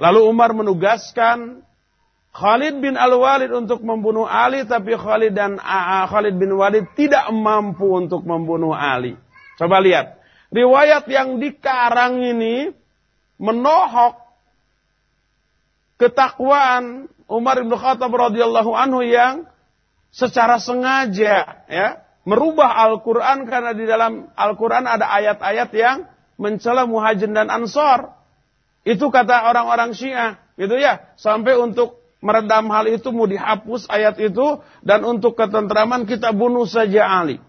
Lalu Umar menugaskan Khalid bin Al-Walid untuk membunuh Ali. Tapi Khalid dan Khalid bin Walid tidak mampu untuk membunuh Ali. Coba lihat. Riwayat yang dikarang ini menohok ketakwaan Umar bin Khattab radhiyallahu anhu yang secara sengaja ya merubah Al-Qur'an karena di dalam Al-Qur'an ada ayat-ayat yang mencela muhajir dan ansor. Itu kata orang-orang Syiah, gitu ya. Sampai untuk meredam hal itu mau dihapus ayat itu dan untuk ketentraman kita bunuh saja Ali.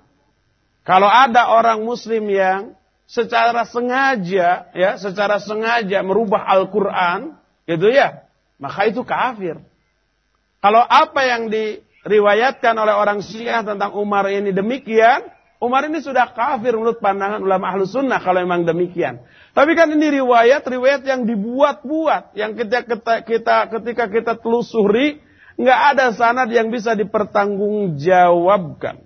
Kalau ada orang muslim yang secara sengaja ya, secara sengaja merubah Al-Qur'an, gitu ya, maka itu kafir. Kalau apa yang di riwayatkan oleh orang Syiah tentang Umar ini demikian, Umar ini sudah kafir menurut pandangan ulama ahlu sunnah kalau memang demikian. Tapi kan ini riwayat, riwayat yang dibuat-buat, yang ketika kita, kita ketika kita telusuri, nggak ada sanad yang bisa dipertanggungjawabkan.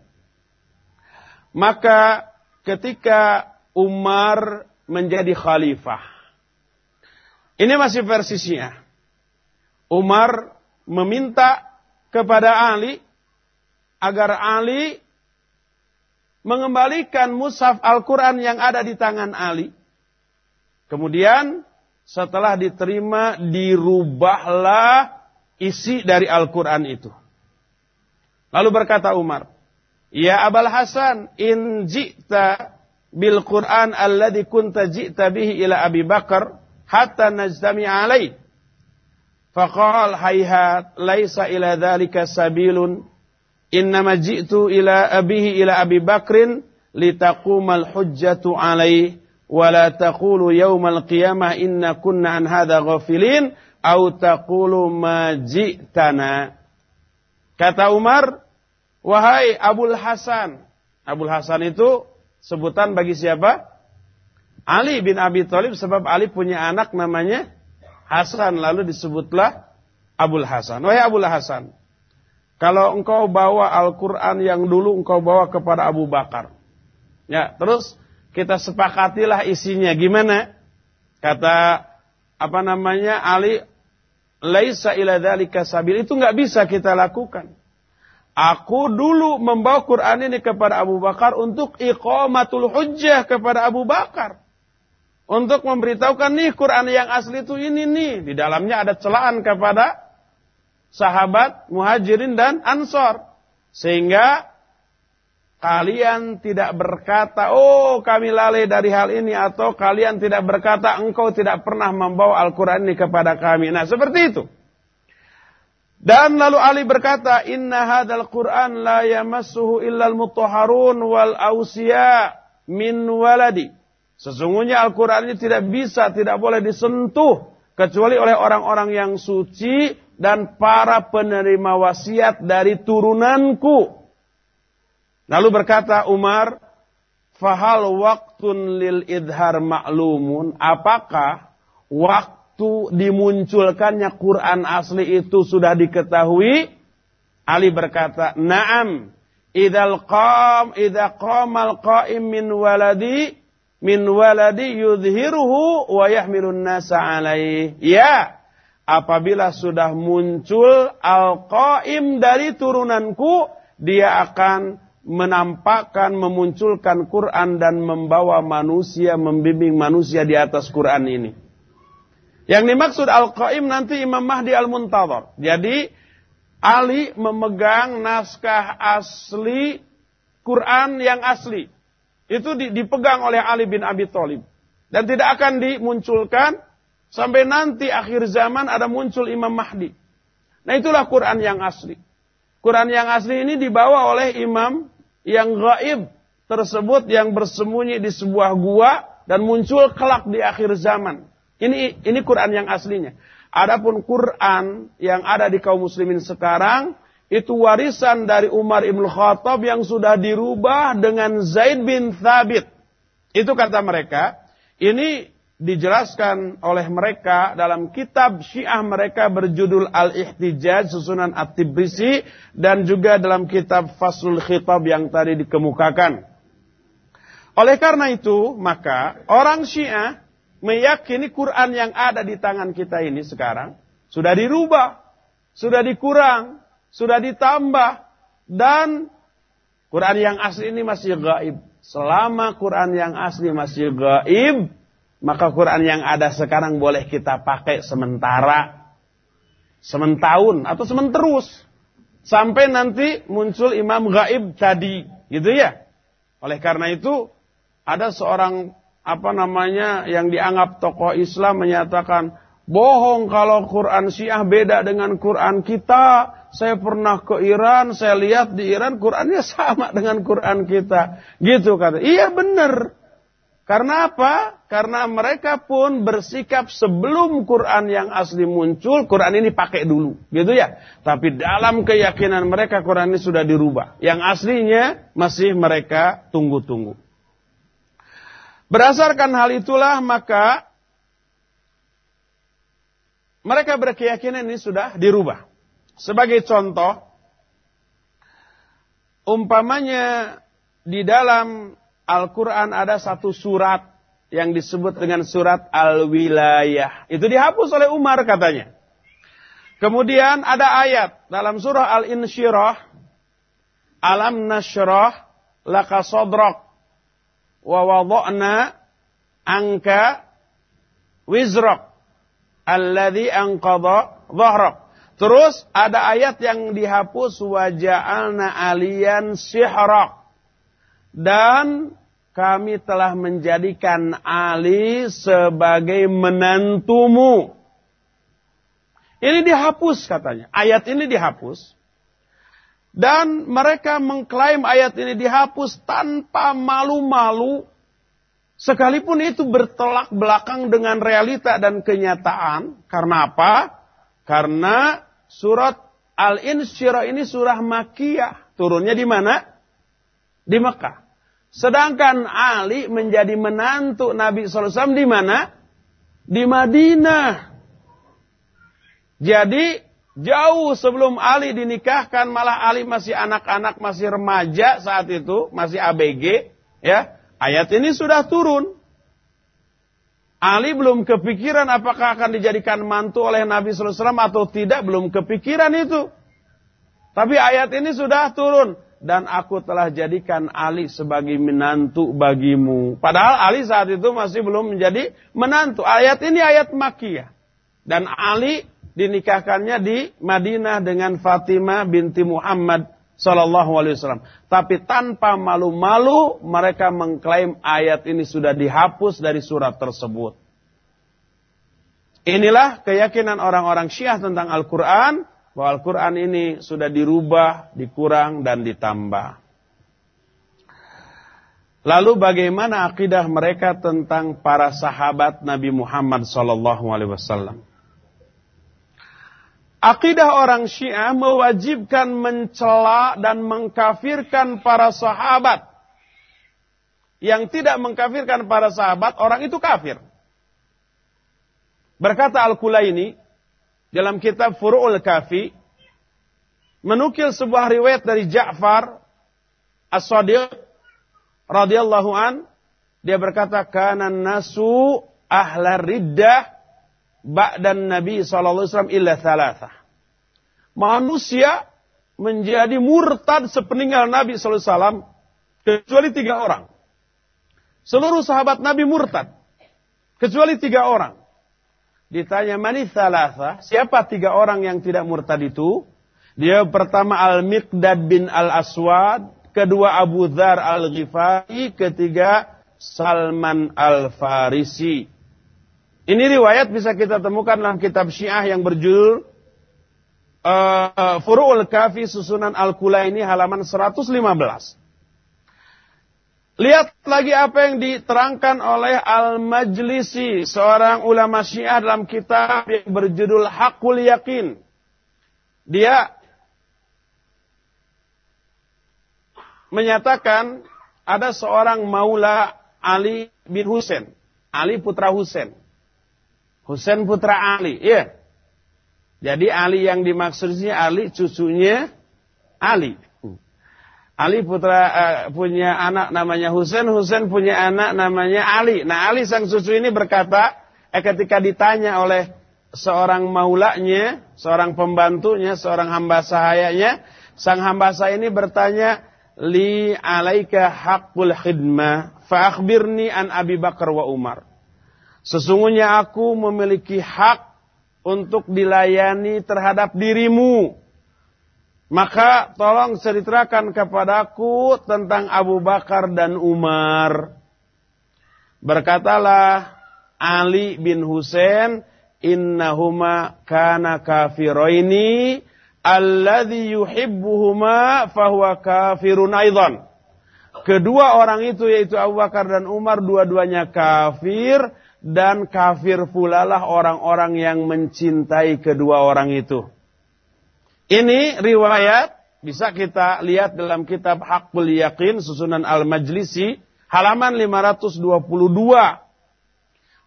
Maka ketika Umar menjadi khalifah, ini masih versinya. Umar meminta kepada Ali agar Ali mengembalikan mushaf Al-Quran yang ada di tangan Ali. Kemudian setelah diterima dirubahlah isi dari Al-Quran itu. Lalu berkata Umar, Ya Abul Hasan, in ji'ta bil Quran alladhi kunta ji'ta bihi ila Abi Bakar hatta najtami alaih. Faqal hayhat laisa ila dhalika sabilun. Innama ji'tu ila abihi ila Abi Bakrin litaqumal hujjatu alaih wa la taqulu yawmal qiyamah inna kunna an hadha ghafilin au taqulu ma ji'tana. Kata Umar wahai Abul Hasan. Abul Hasan itu sebutan bagi siapa? Ali bin Abi Thalib sebab Ali punya anak namanya Hasan lalu disebutlah Abul Hasan. Wahai Abul Hasan, kalau engkau bawa Al-Quran yang dulu engkau bawa kepada Abu Bakar. Ya, terus kita sepakatilah isinya. Gimana? Kata apa namanya Ali laisa ila sabil itu nggak bisa kita lakukan. Aku dulu membawa Quran ini kepada Abu Bakar untuk iqamatul hujjah kepada Abu Bakar untuk memberitahukan nih Quran yang asli itu ini nih. Di dalamnya ada celaan kepada sahabat, muhajirin dan ansor. Sehingga kalian tidak berkata, oh kami lalai dari hal ini. Atau kalian tidak berkata, engkau tidak pernah membawa Al-Quran ini kepada kami. Nah seperti itu. Dan lalu Ali berkata, Inna hadal Quran la yamassuhu illal mutahharun wal awsiya min waladi. Sesungguhnya Al-Quran ini tidak bisa, tidak boleh disentuh. Kecuali oleh orang-orang yang suci dan para penerima wasiat dari turunanku. Lalu berkata Umar, Fahal waktun lil idhar ma'lumun. Apakah waktu dimunculkannya Quran asli itu sudah diketahui? Ali berkata, Naam. Idal qam, idha qamal qaim min waladi min waladi yudhiruhu wa yahmilun nasa alaih. Ya, apabila sudah muncul al-qaim dari turunanku, dia akan menampakkan, memunculkan Quran dan membawa manusia, membimbing manusia di atas Quran ini. Yang dimaksud al-qaim nanti Imam Mahdi al-Muntadhar. Jadi Ali memegang naskah asli Quran yang asli itu dipegang oleh Ali bin Abi Thalib dan tidak akan dimunculkan sampai nanti akhir zaman ada muncul Imam Mahdi. Nah itulah Quran yang asli. Quran yang asli ini dibawa oleh imam yang gaib tersebut yang bersembunyi di sebuah gua dan muncul kelak di akhir zaman. Ini ini Quran yang aslinya. Adapun Quran yang ada di kaum muslimin sekarang itu warisan dari Umar ibn Khattab yang sudah dirubah dengan Zaid bin Thabit. Itu kata mereka, ini dijelaskan oleh mereka dalam kitab Syiah mereka berjudul Al-Ihtijaj susunan At-Tibrisi dan juga dalam kitab Faslul Khitab yang tadi dikemukakan. Oleh karena itu, maka orang Syiah meyakini Quran yang ada di tangan kita ini sekarang sudah dirubah, sudah dikurang, sudah ditambah dan Quran yang asli ini masih gaib. Selama Quran yang asli masih gaib, maka Quran yang ada sekarang boleh kita pakai sementara, sementahun atau sementerus. Sampai nanti muncul imam gaib tadi, gitu ya. Oleh karena itu, ada seorang apa namanya yang dianggap tokoh Islam menyatakan bohong kalau Quran Syiah beda dengan Quran kita. Saya pernah ke Iran, saya lihat di Iran Qurannya sama dengan Quran kita. Gitu kata. Iya benar. Karena apa? Karena mereka pun bersikap sebelum Quran yang asli muncul, Quran ini pakai dulu. Gitu ya. Tapi dalam keyakinan mereka Quran ini sudah dirubah. Yang aslinya masih mereka tunggu-tunggu. Berdasarkan hal itulah maka mereka berkeyakinan ini sudah dirubah. Sebagai contoh, umpamanya di dalam Al-Quran ada satu surat yang disebut dengan surat Al-Wilayah. Itu dihapus oleh Umar katanya. Kemudian ada ayat dalam surah Al-Insyirah. Alam nasyrah laka sodrok. Wa wadokna angka wizrok. Alladhi angkada dhahrok. Terus ada ayat yang dihapus waja'alna alian sihrok. Dan kami telah menjadikan Ali sebagai menantumu. Ini dihapus katanya. Ayat ini dihapus. Dan mereka mengklaim ayat ini dihapus tanpa malu-malu. Sekalipun itu bertolak belakang dengan realita dan kenyataan. Karena apa? Karena surat Al-Insyirah ini surah Makiyah. Turunnya di mana? Di Mekah. Sedangkan Ali menjadi menantu Nabi SAW di mana? Di Madinah. Jadi jauh sebelum Ali dinikahkan malah Ali masih anak-anak, masih remaja saat itu, masih ABG, ya. Ayat ini sudah turun. Ali belum kepikiran apakah akan dijadikan mantu oleh Nabi SAW atau tidak, belum kepikiran itu. Tapi ayat ini sudah turun dan aku telah jadikan Ali sebagai menantu bagimu. Padahal Ali saat itu masih belum menjadi menantu. Ayat ini ayat Makiyah. Dan Ali dinikahkannya di Madinah dengan Fatimah binti Muhammad Sallallahu Alaihi Wasallam. Tapi tanpa malu-malu mereka mengklaim ayat ini sudah dihapus dari surat tersebut. Inilah keyakinan orang-orang Syiah tentang Al-Quran bahwa Al-Quran ini sudah dirubah, dikurang, dan ditambah. Lalu bagaimana akidah mereka tentang para sahabat Nabi Muhammad SAW? Akidah orang Syiah mewajibkan mencela dan mengkafirkan para sahabat. Yang tidak mengkafirkan para sahabat, orang itu kafir. Berkata Al-Kulaini, dalam kitab Furu'ul Kafi menukil sebuah riwayat dari Ja'far As-Sadiq radhiyallahu an dia berkata kana nasu ahla riddah ba'dan Nabi wasallam illa thalatha. Manusia menjadi murtad sepeninggal Nabi wasallam kecuali tiga orang. Seluruh sahabat Nabi murtad kecuali tiga orang. Ditanya mani thalatha, siapa tiga orang yang tidak murtad itu? Dia pertama Al-Miqdad bin Al-Aswad, kedua Abu Dhar Al-Ghifari, ketiga Salman Al-Farisi. Ini riwayat bisa kita temukan dalam kitab Syiah yang berjudul uh, Furu'ul Kafi susunan Al-Kulaini halaman 115. Lihat lagi apa yang diterangkan oleh Al-Majlisi, seorang ulama Syiah dalam kitab yang berjudul Hakul Yakin. Dia menyatakan ada seorang Maula Ali bin Husain Ali putra Husain. Husain putra Ali, iya. Jadi Ali yang dimaksudnya Ali cucunya Ali. Ali putra uh, punya anak namanya Husain, Husain punya anak namanya Ali. Nah, Ali sang cucu ini berkata, eh ketika ditanya oleh seorang maulanya, seorang pembantunya, seorang hamba sahayanya, sang hamba sahaya ini bertanya, "Li alaika haqqul khidmah, fa akhbirni an Abi Bakar wa Umar." Sesungguhnya aku memiliki hak untuk dilayani terhadap dirimu. Maka tolong ceritakan kepadaku tentang Abu Bakar dan Umar. Berkatalah Ali bin Husain, innahuma kana kafiroini alladhi yuhibbuhuma fahuwa kafirun aidan. Kedua orang itu yaitu Abu Bakar dan Umar dua-duanya kafir dan kafir pula lah orang-orang yang mencintai kedua orang itu. Ini riwayat bisa kita lihat dalam kitab Hakul Yakin susunan Al-Majlisi halaman 522.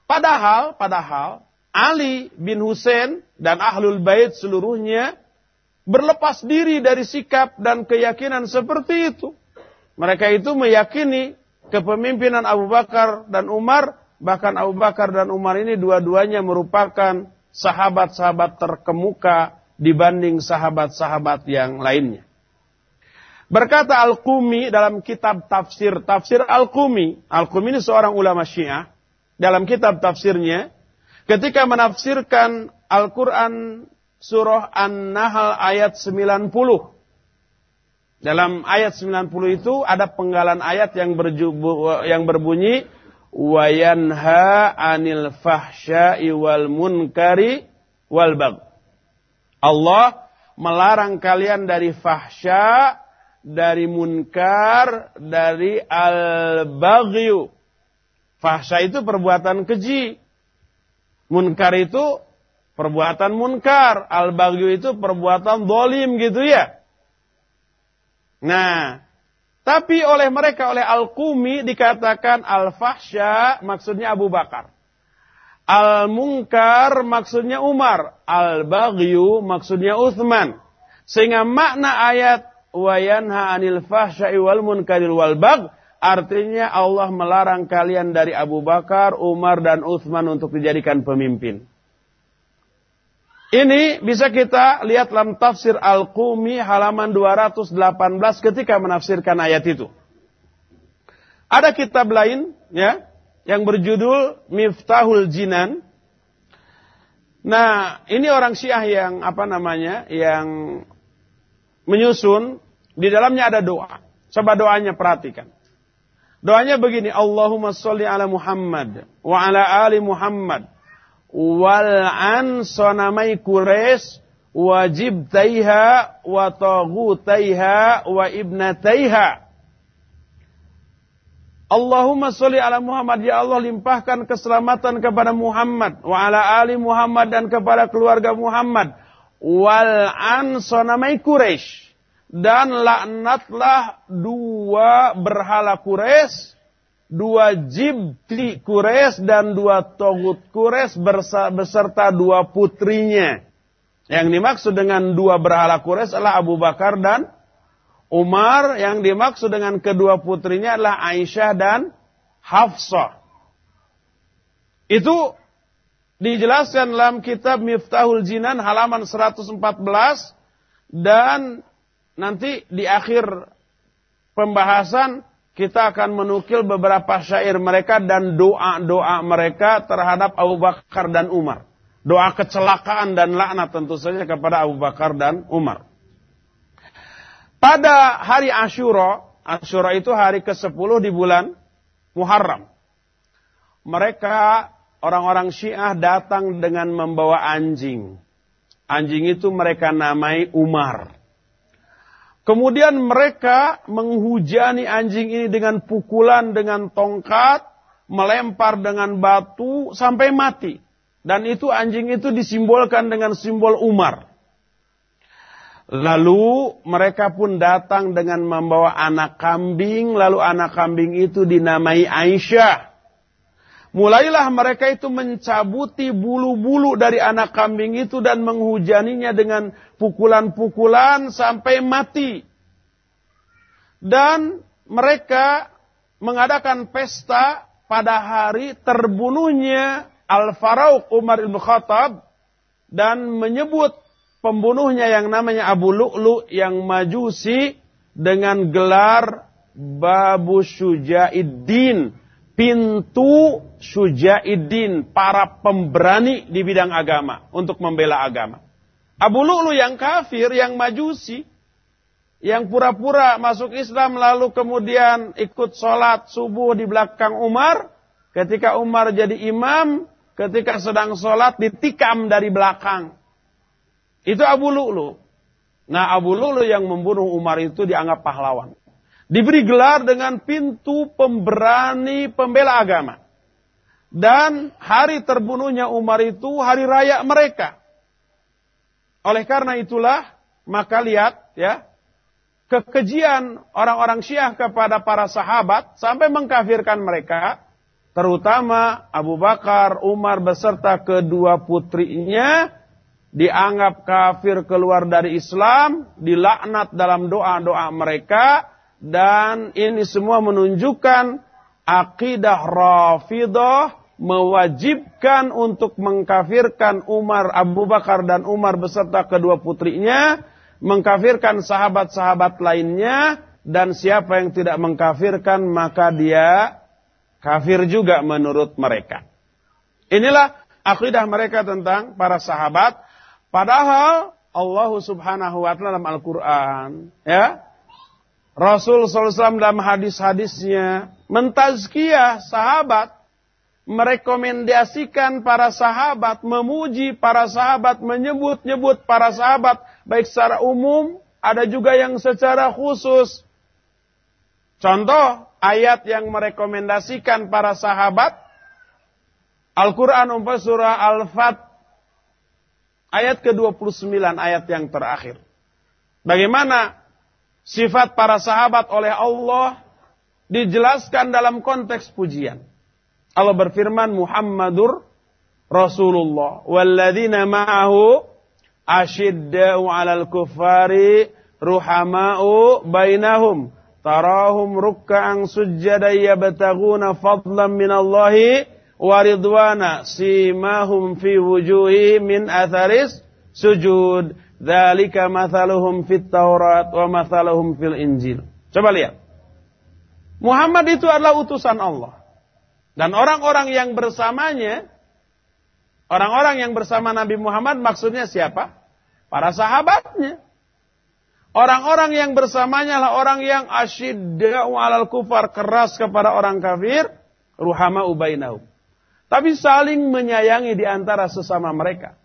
Padahal, padahal Ali bin Hussein dan Ahlul Bait seluruhnya berlepas diri dari sikap dan keyakinan seperti itu. Mereka itu meyakini kepemimpinan Abu Bakar dan Umar, bahkan Abu Bakar dan Umar ini dua-duanya merupakan sahabat-sahabat terkemuka dibanding sahabat-sahabat yang lainnya. Berkata Al-Qumi dalam kitab tafsir, tafsir Al-Qumi, Al-Qumi ini seorang ulama syiah, dalam kitab tafsirnya, ketika menafsirkan Al-Quran surah An-Nahl ayat 90. Dalam ayat 90 itu ada penggalan ayat yang, berjubu, yang berbunyi wayanha anil fahsya'i wal munkari wal bag. Allah melarang kalian dari fahsya, dari munkar, dari al-baghyu. Fahsya itu perbuatan keji. Munkar itu perbuatan munkar. Al-bagyu itu perbuatan dolim gitu ya. Nah, tapi oleh mereka, oleh Al-Qumi dikatakan Al-Fahsya maksudnya Abu Bakar. Al-Munkar maksudnya Umar. Al-Bagyu maksudnya Uthman. Sehingga makna ayat wayanha anil fahsya'i wal munkaril wal bag Artinya Allah melarang kalian dari Abu Bakar, Umar, dan Uthman untuk dijadikan pemimpin. Ini bisa kita lihat dalam tafsir Al-Qumi halaman 218 ketika menafsirkan ayat itu. Ada kitab lain ya yang berjudul Miftahul Jinan. Nah, ini orang Syiah yang apa namanya? yang menyusun di dalamnya ada doa. Coba doanya perhatikan. Doanya begini, Allahumma sholli ala Muhammad wa ala ali Muhammad wal an sonamai wajib taiha wa taiha wa ibnataiha. Allahumma sholli ala Muhammad. Ya Allah limpahkan keselamatan kepada Muhammad wa ala ali Muhammad dan kepada keluarga Muhammad. Wal an sonamai Quraisy. Dan laknatlah dua berhala Quraisy, dua jibti Quraisy dan dua togut Quraisy beserta dua putrinya. Yang dimaksud dengan dua berhala Quraisy adalah Abu Bakar dan Umar. Yang dimaksud dengan kedua putrinya adalah Aisyah dan Hafsah. Itu dijelaskan dalam kitab Miftahul Jinan halaman 114 dan nanti di akhir pembahasan kita akan menukil beberapa syair mereka dan doa-doa mereka terhadap Abu Bakar dan Umar. Doa kecelakaan dan laknat tentu saja kepada Abu Bakar dan Umar. Pada hari Ashura, Ashura itu hari ke-10 di bulan Muharram. Mereka orang-orang Syiah datang dengan membawa anjing. Anjing itu mereka namai Umar. Kemudian mereka menghujani anjing ini dengan pukulan dengan tongkat, melempar dengan batu sampai mati. Dan itu anjing itu disimbolkan dengan simbol Umar. Lalu mereka pun datang dengan membawa anak kambing, lalu anak kambing itu dinamai Aisyah. Mulailah mereka itu mencabuti bulu-bulu dari anak kambing itu dan menghujaninya dengan pukulan-pukulan sampai mati. Dan mereka mengadakan pesta pada hari terbunuhnya Al-Farouq Umar Ibn Khattab dan menyebut pembunuhnya yang namanya Abu Lu'lu yang majusi dengan gelar Babu Syujaiddin pintu Syujaiddin, para pemberani di bidang agama untuk membela agama. Abu Lu'lu yang kafir, yang majusi, yang pura-pura masuk Islam lalu kemudian ikut sholat subuh di belakang Umar. Ketika Umar jadi imam, ketika sedang sholat ditikam dari belakang. Itu Abu Lu'lu. Nah Abu Lu'lu yang membunuh Umar itu dianggap pahlawan. Diberi gelar dengan pintu pemberani pembela agama. Dan hari terbunuhnya Umar itu hari raya mereka. Oleh karena itulah, maka lihat ya, kekejian orang-orang Syiah kepada para sahabat sampai mengkafirkan mereka, terutama Abu Bakar, Umar beserta kedua putrinya dianggap kafir keluar dari Islam, dilaknat dalam doa-doa mereka, dan ini semua menunjukkan akidah Rafidah mewajibkan untuk mengkafirkan Umar, Abu Bakar dan Umar beserta kedua putrinya, mengkafirkan sahabat-sahabat lainnya, dan siapa yang tidak mengkafirkan maka dia kafir juga menurut mereka. Inilah akidah mereka tentang para sahabat. Padahal Allah subhanahu wa ta'ala dalam Al-Quran, ya, Rasul SAW dalam hadis-hadisnya mentazkiyah sahabat, merekomendasikan para sahabat, memuji para sahabat, menyebut-nyebut para sahabat, baik secara umum, ada juga yang secara khusus. Contoh, ayat yang merekomendasikan para sahabat, Al-Quran umpah surah Al-Fat, ayat ke-29, ayat yang terakhir. Bagaimana sifat para sahabat oleh Allah dijelaskan dalam konteks pujian. Allah berfirman Muhammadur Rasulullah walladzina ma'ahu asyidda'u 'alal kuffari ruhama'u bainahum tarahum ruk'an sujjadan yabtaguna fadlan minallahi wa ridwana simahum fi wujuhi min atharis sujud Dzalika mathaluhum fit Taurat wa mathaluhum fil Injil. Coba lihat. Muhammad itu adalah utusan Allah. Dan orang-orang yang bersamanya, orang-orang yang bersama Nabi Muhammad maksudnya siapa? Para sahabatnya. Orang-orang yang bersamanya adalah orang yang asyidda'u alal kufar, keras kepada orang kafir, ruhama ubainahum. Tapi saling menyayangi di antara sesama mereka.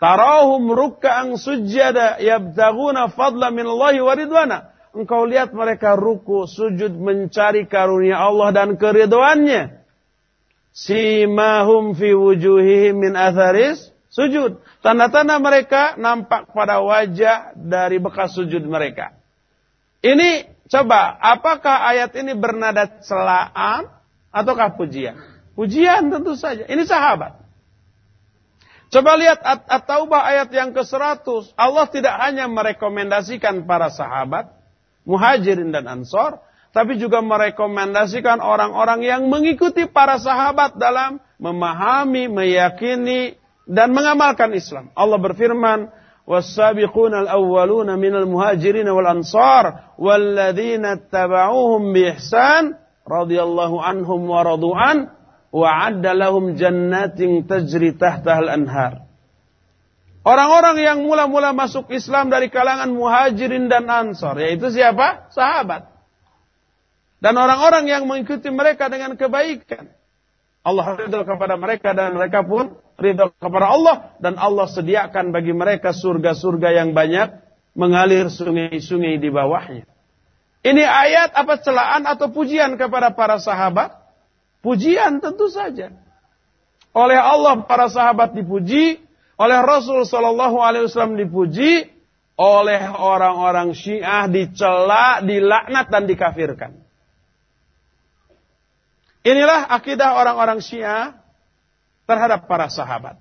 Tarahum rukka'an sujjada yabtaguna fadla minallahi wa ridwana. Engkau lihat mereka ruku, sujud mencari karunia Allah dan keridwaannya. Simahum fi wujuhihim min atharis sujud. Tanda-tanda mereka nampak pada wajah dari bekas sujud mereka. Ini coba, apakah ayat ini bernada celaan ataukah pujian? Pujian tentu saja. Ini sahabat. Coba lihat At-Taubah ayat yang ke-100. Allah tidak hanya merekomendasikan para sahabat, muhajirin dan ansor, tapi juga merekomendasikan orang-orang yang mengikuti para sahabat dalam memahami, meyakini dan mengamalkan Islam. Allah berfirman, "Was-sabiquna al-awwaluna minal muhajirin wal ansar walladzina tabauhum biihsan radhiyallahu anhum wa radu'an wa 'adda lahum jannatin tajri anhar." Orang-orang yang mula-mula masuk Islam dari kalangan muhajirin dan ansar, yaitu siapa? Sahabat. Dan orang-orang yang mengikuti mereka dengan kebaikan. Allah ridho kepada mereka dan mereka pun ridho kepada Allah. Dan Allah sediakan bagi mereka surga-surga yang banyak mengalir sungai-sungai di bawahnya. Ini ayat apa celaan atau pujian kepada para sahabat? Pujian tentu saja. Oleh Allah para sahabat dipuji, oleh Rasul Shallallahu Alaihi Wasallam dipuji, oleh orang-orang Syiah dicela, dilaknat dan dikafirkan. Inilah akidah orang-orang Syiah terhadap para sahabat.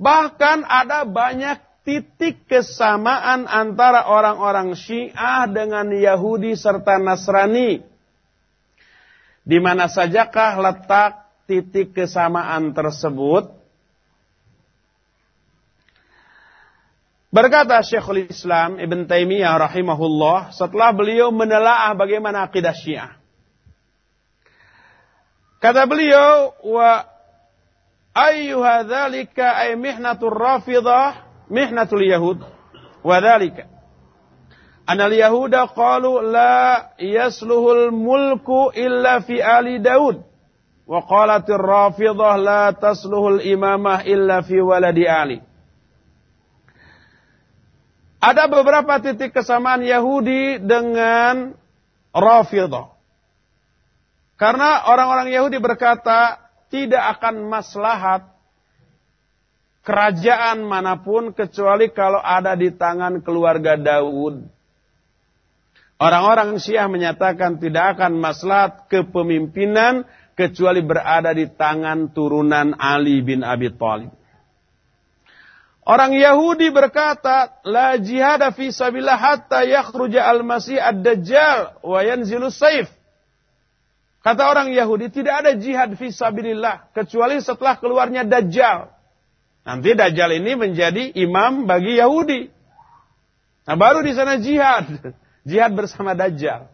Bahkan ada banyak titik kesamaan antara orang-orang Syiah dengan Yahudi serta Nasrani. Di mana sajakah letak titik kesamaan tersebut? Berkata Syekhul Islam Ibn Taimiyah rahimahullah setelah beliau menelaah bagaimana akidah Syiah. Kata beliau, wa ayyuha dzalika ay mihnatur rafidah mihnatul yahud. Wa dzalika. Anal yahuda qalu la yasluhul mulku illa fi ali daud. Wa qalatir rafidah la tasluhul imamah illa fi waladi ali. Ada beberapa titik kesamaan Yahudi dengan Rafidah. Karena orang-orang Yahudi berkata, tidak akan maslahat kerajaan mana pun kecuali kalau ada di tangan keluarga Daud. Orang-orang Syiah menyatakan tidak akan maslahat kepemimpinan kecuali berada di tangan turunan Ali bin Abi Thalib. Orang Yahudi berkata, La jihada fi sabillah hatta yakhruja al-masih ad-dajjal wa yanzilu saif. Kata orang Yahudi, tidak ada jihad fi sabilillah kecuali setelah keluarnya dajjal. Nanti dajjal ini menjadi imam bagi Yahudi. Nah, baru di sana jihad. Jihad bersama dajjal.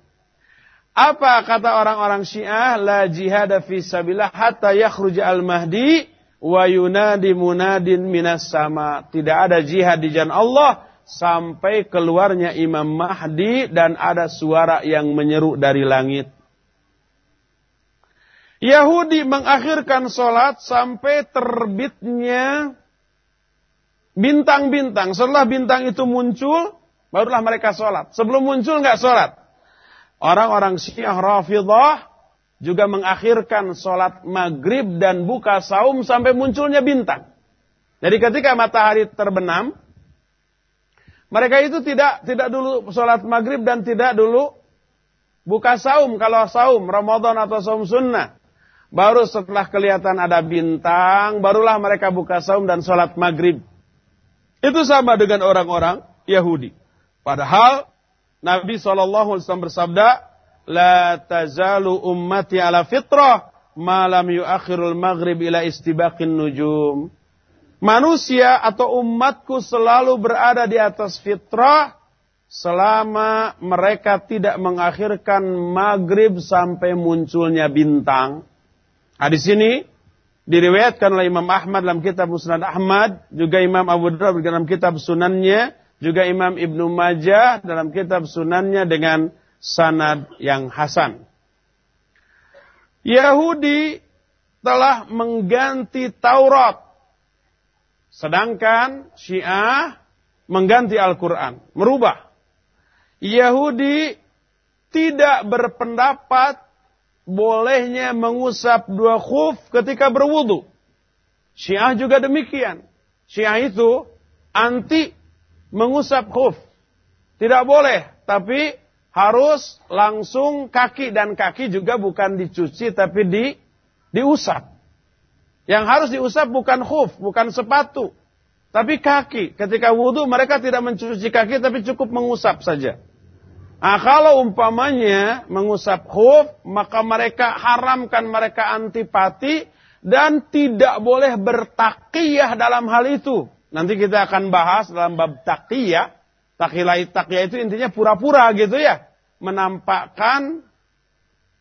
Apa kata orang-orang Syiah? La jihada fi sabillah hatta yakhruja al-mahdi wa yunadi munadin minas sama. Tidak ada jihad di jalan Allah sampai keluarnya Imam Mahdi dan ada suara yang menyeru dari langit. Yahudi mengakhirkan sholat sampai terbitnya bintang-bintang. Setelah bintang itu muncul, barulah mereka sholat. Sebelum muncul nggak sholat. Orang-orang Syiah Rafidah juga mengakhirkan sholat maghrib dan buka saum sampai munculnya bintang. Jadi ketika matahari terbenam, mereka itu tidak tidak dulu sholat maghrib dan tidak dulu buka saum kalau saum Ramadan atau saum sunnah. Baru setelah kelihatan ada bintang, barulah mereka buka saum dan sholat maghrib. Itu sama dengan orang-orang Yahudi. Padahal Nabi SAW bersabda, la tazalu ummati ala fitrah malam yuakhirul maghrib ila istibaqin nujum. Manusia atau umatku selalu berada di atas fitrah selama mereka tidak mengakhirkan maghrib sampai munculnya bintang. Di sini diriwayatkan oleh Imam Ahmad dalam kitab Musnad Ahmad, juga Imam Abu Dawud dalam kitab Sunannya, juga Imam Ibnu Majah dalam kitab Sunannya dengan sanad yang hasan. Yahudi telah mengganti Taurat. Sedangkan Syiah mengganti Al-Quran. Merubah. Yahudi tidak berpendapat bolehnya mengusap dua khuf ketika berwudu. Syiah juga demikian. Syiah itu anti mengusap khuf. Tidak boleh. Tapi harus langsung kaki dan kaki juga bukan dicuci tapi di diusap. Yang harus diusap bukan khuf, bukan sepatu, tapi kaki. Ketika wudhu mereka tidak mencuci kaki tapi cukup mengusap saja. Nah, kalau umpamanya mengusap khuf, maka mereka haramkan mereka antipati dan tidak boleh bertakiyah dalam hal itu. Nanti kita akan bahas dalam bab takiyah Takilai takya itu intinya pura-pura gitu ya. Menampakkan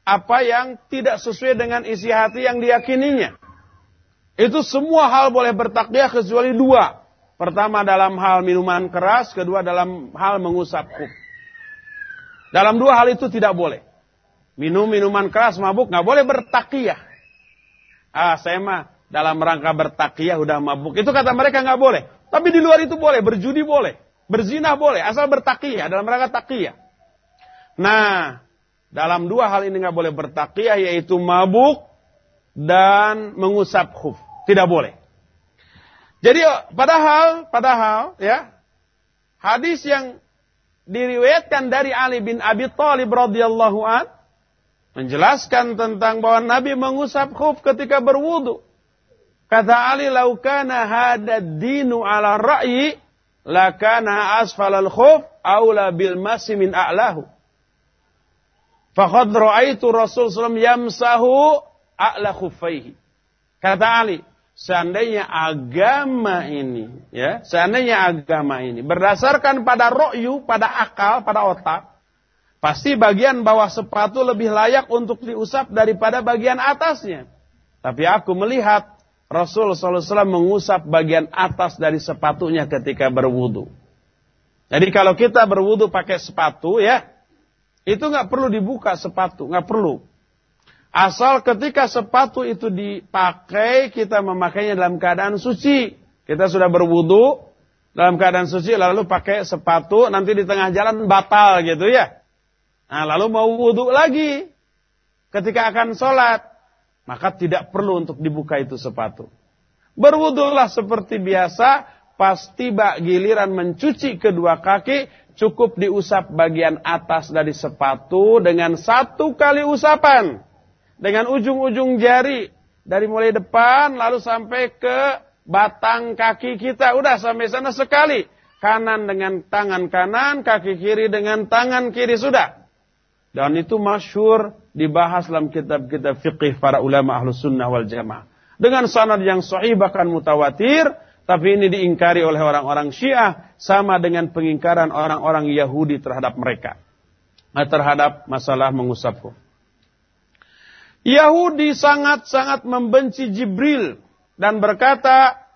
apa yang tidak sesuai dengan isi hati yang diyakininya. Itu semua hal boleh bertakyah kecuali dua. Pertama dalam hal minuman keras, kedua dalam hal mengusap kub. Dalam dua hal itu tidak boleh. Minum minuman keras, mabuk, nggak boleh bertakiyah. Ah, saya mah dalam rangka bertakiyah udah mabuk. Itu kata mereka nggak boleh. Tapi di luar itu boleh, berjudi boleh. Berzina boleh, asal bertakiyah, dalam rangka takiyah. Nah, dalam dua hal ini nggak boleh bertakiyah, yaitu mabuk dan mengusap khuf. Tidak boleh. Jadi padahal, padahal ya, hadis yang diriwayatkan dari Ali bin Abi Thalib radhiyallahu an menjelaskan tentang bahwa Nabi mengusap khuf ketika berwudu. Kata Ali, "Laukana hadad dinu ala ra'yi, lakana asfal al-khuf aula bil masi min a'lahu." Faqad ra'aitu Rasul sallallahu yamsahu a'la khuffaihi. Kata Ali, seandainya agama ini, ya, seandainya agama ini berdasarkan pada ro'yu, pada akal, pada otak, pasti bagian bawah sepatu lebih layak untuk diusap daripada bagian atasnya. Tapi aku melihat Rasul SAW mengusap bagian atas dari sepatunya ketika berwudu. Jadi kalau kita berwudu pakai sepatu ya, itu nggak perlu dibuka sepatu, nggak perlu. Asal ketika sepatu itu dipakai, kita memakainya dalam keadaan suci. Kita sudah berwudu dalam keadaan suci, lalu pakai sepatu, nanti di tengah jalan batal gitu ya. Nah, lalu mau wudu lagi ketika akan sholat maka tidak perlu untuk dibuka itu sepatu. Berwudulah seperti biasa, pas tiba giliran mencuci kedua kaki, cukup diusap bagian atas dari sepatu dengan satu kali usapan. Dengan ujung-ujung jari, dari mulai depan lalu sampai ke batang kaki kita. Udah sampai sana sekali. Kanan dengan tangan kanan, kaki kiri dengan tangan kiri sudah. Dan itu masyur dibahas dalam kitab-kitab fikih para ulama ahlus sunnah wal jamaah. Dengan sanad yang sahih bahkan mutawatir, tapi ini diingkari oleh orang-orang syiah, sama dengan pengingkaran orang-orang Yahudi terhadap mereka. Terhadap masalah mengusap Yahudi sangat-sangat membenci Jibril dan berkata,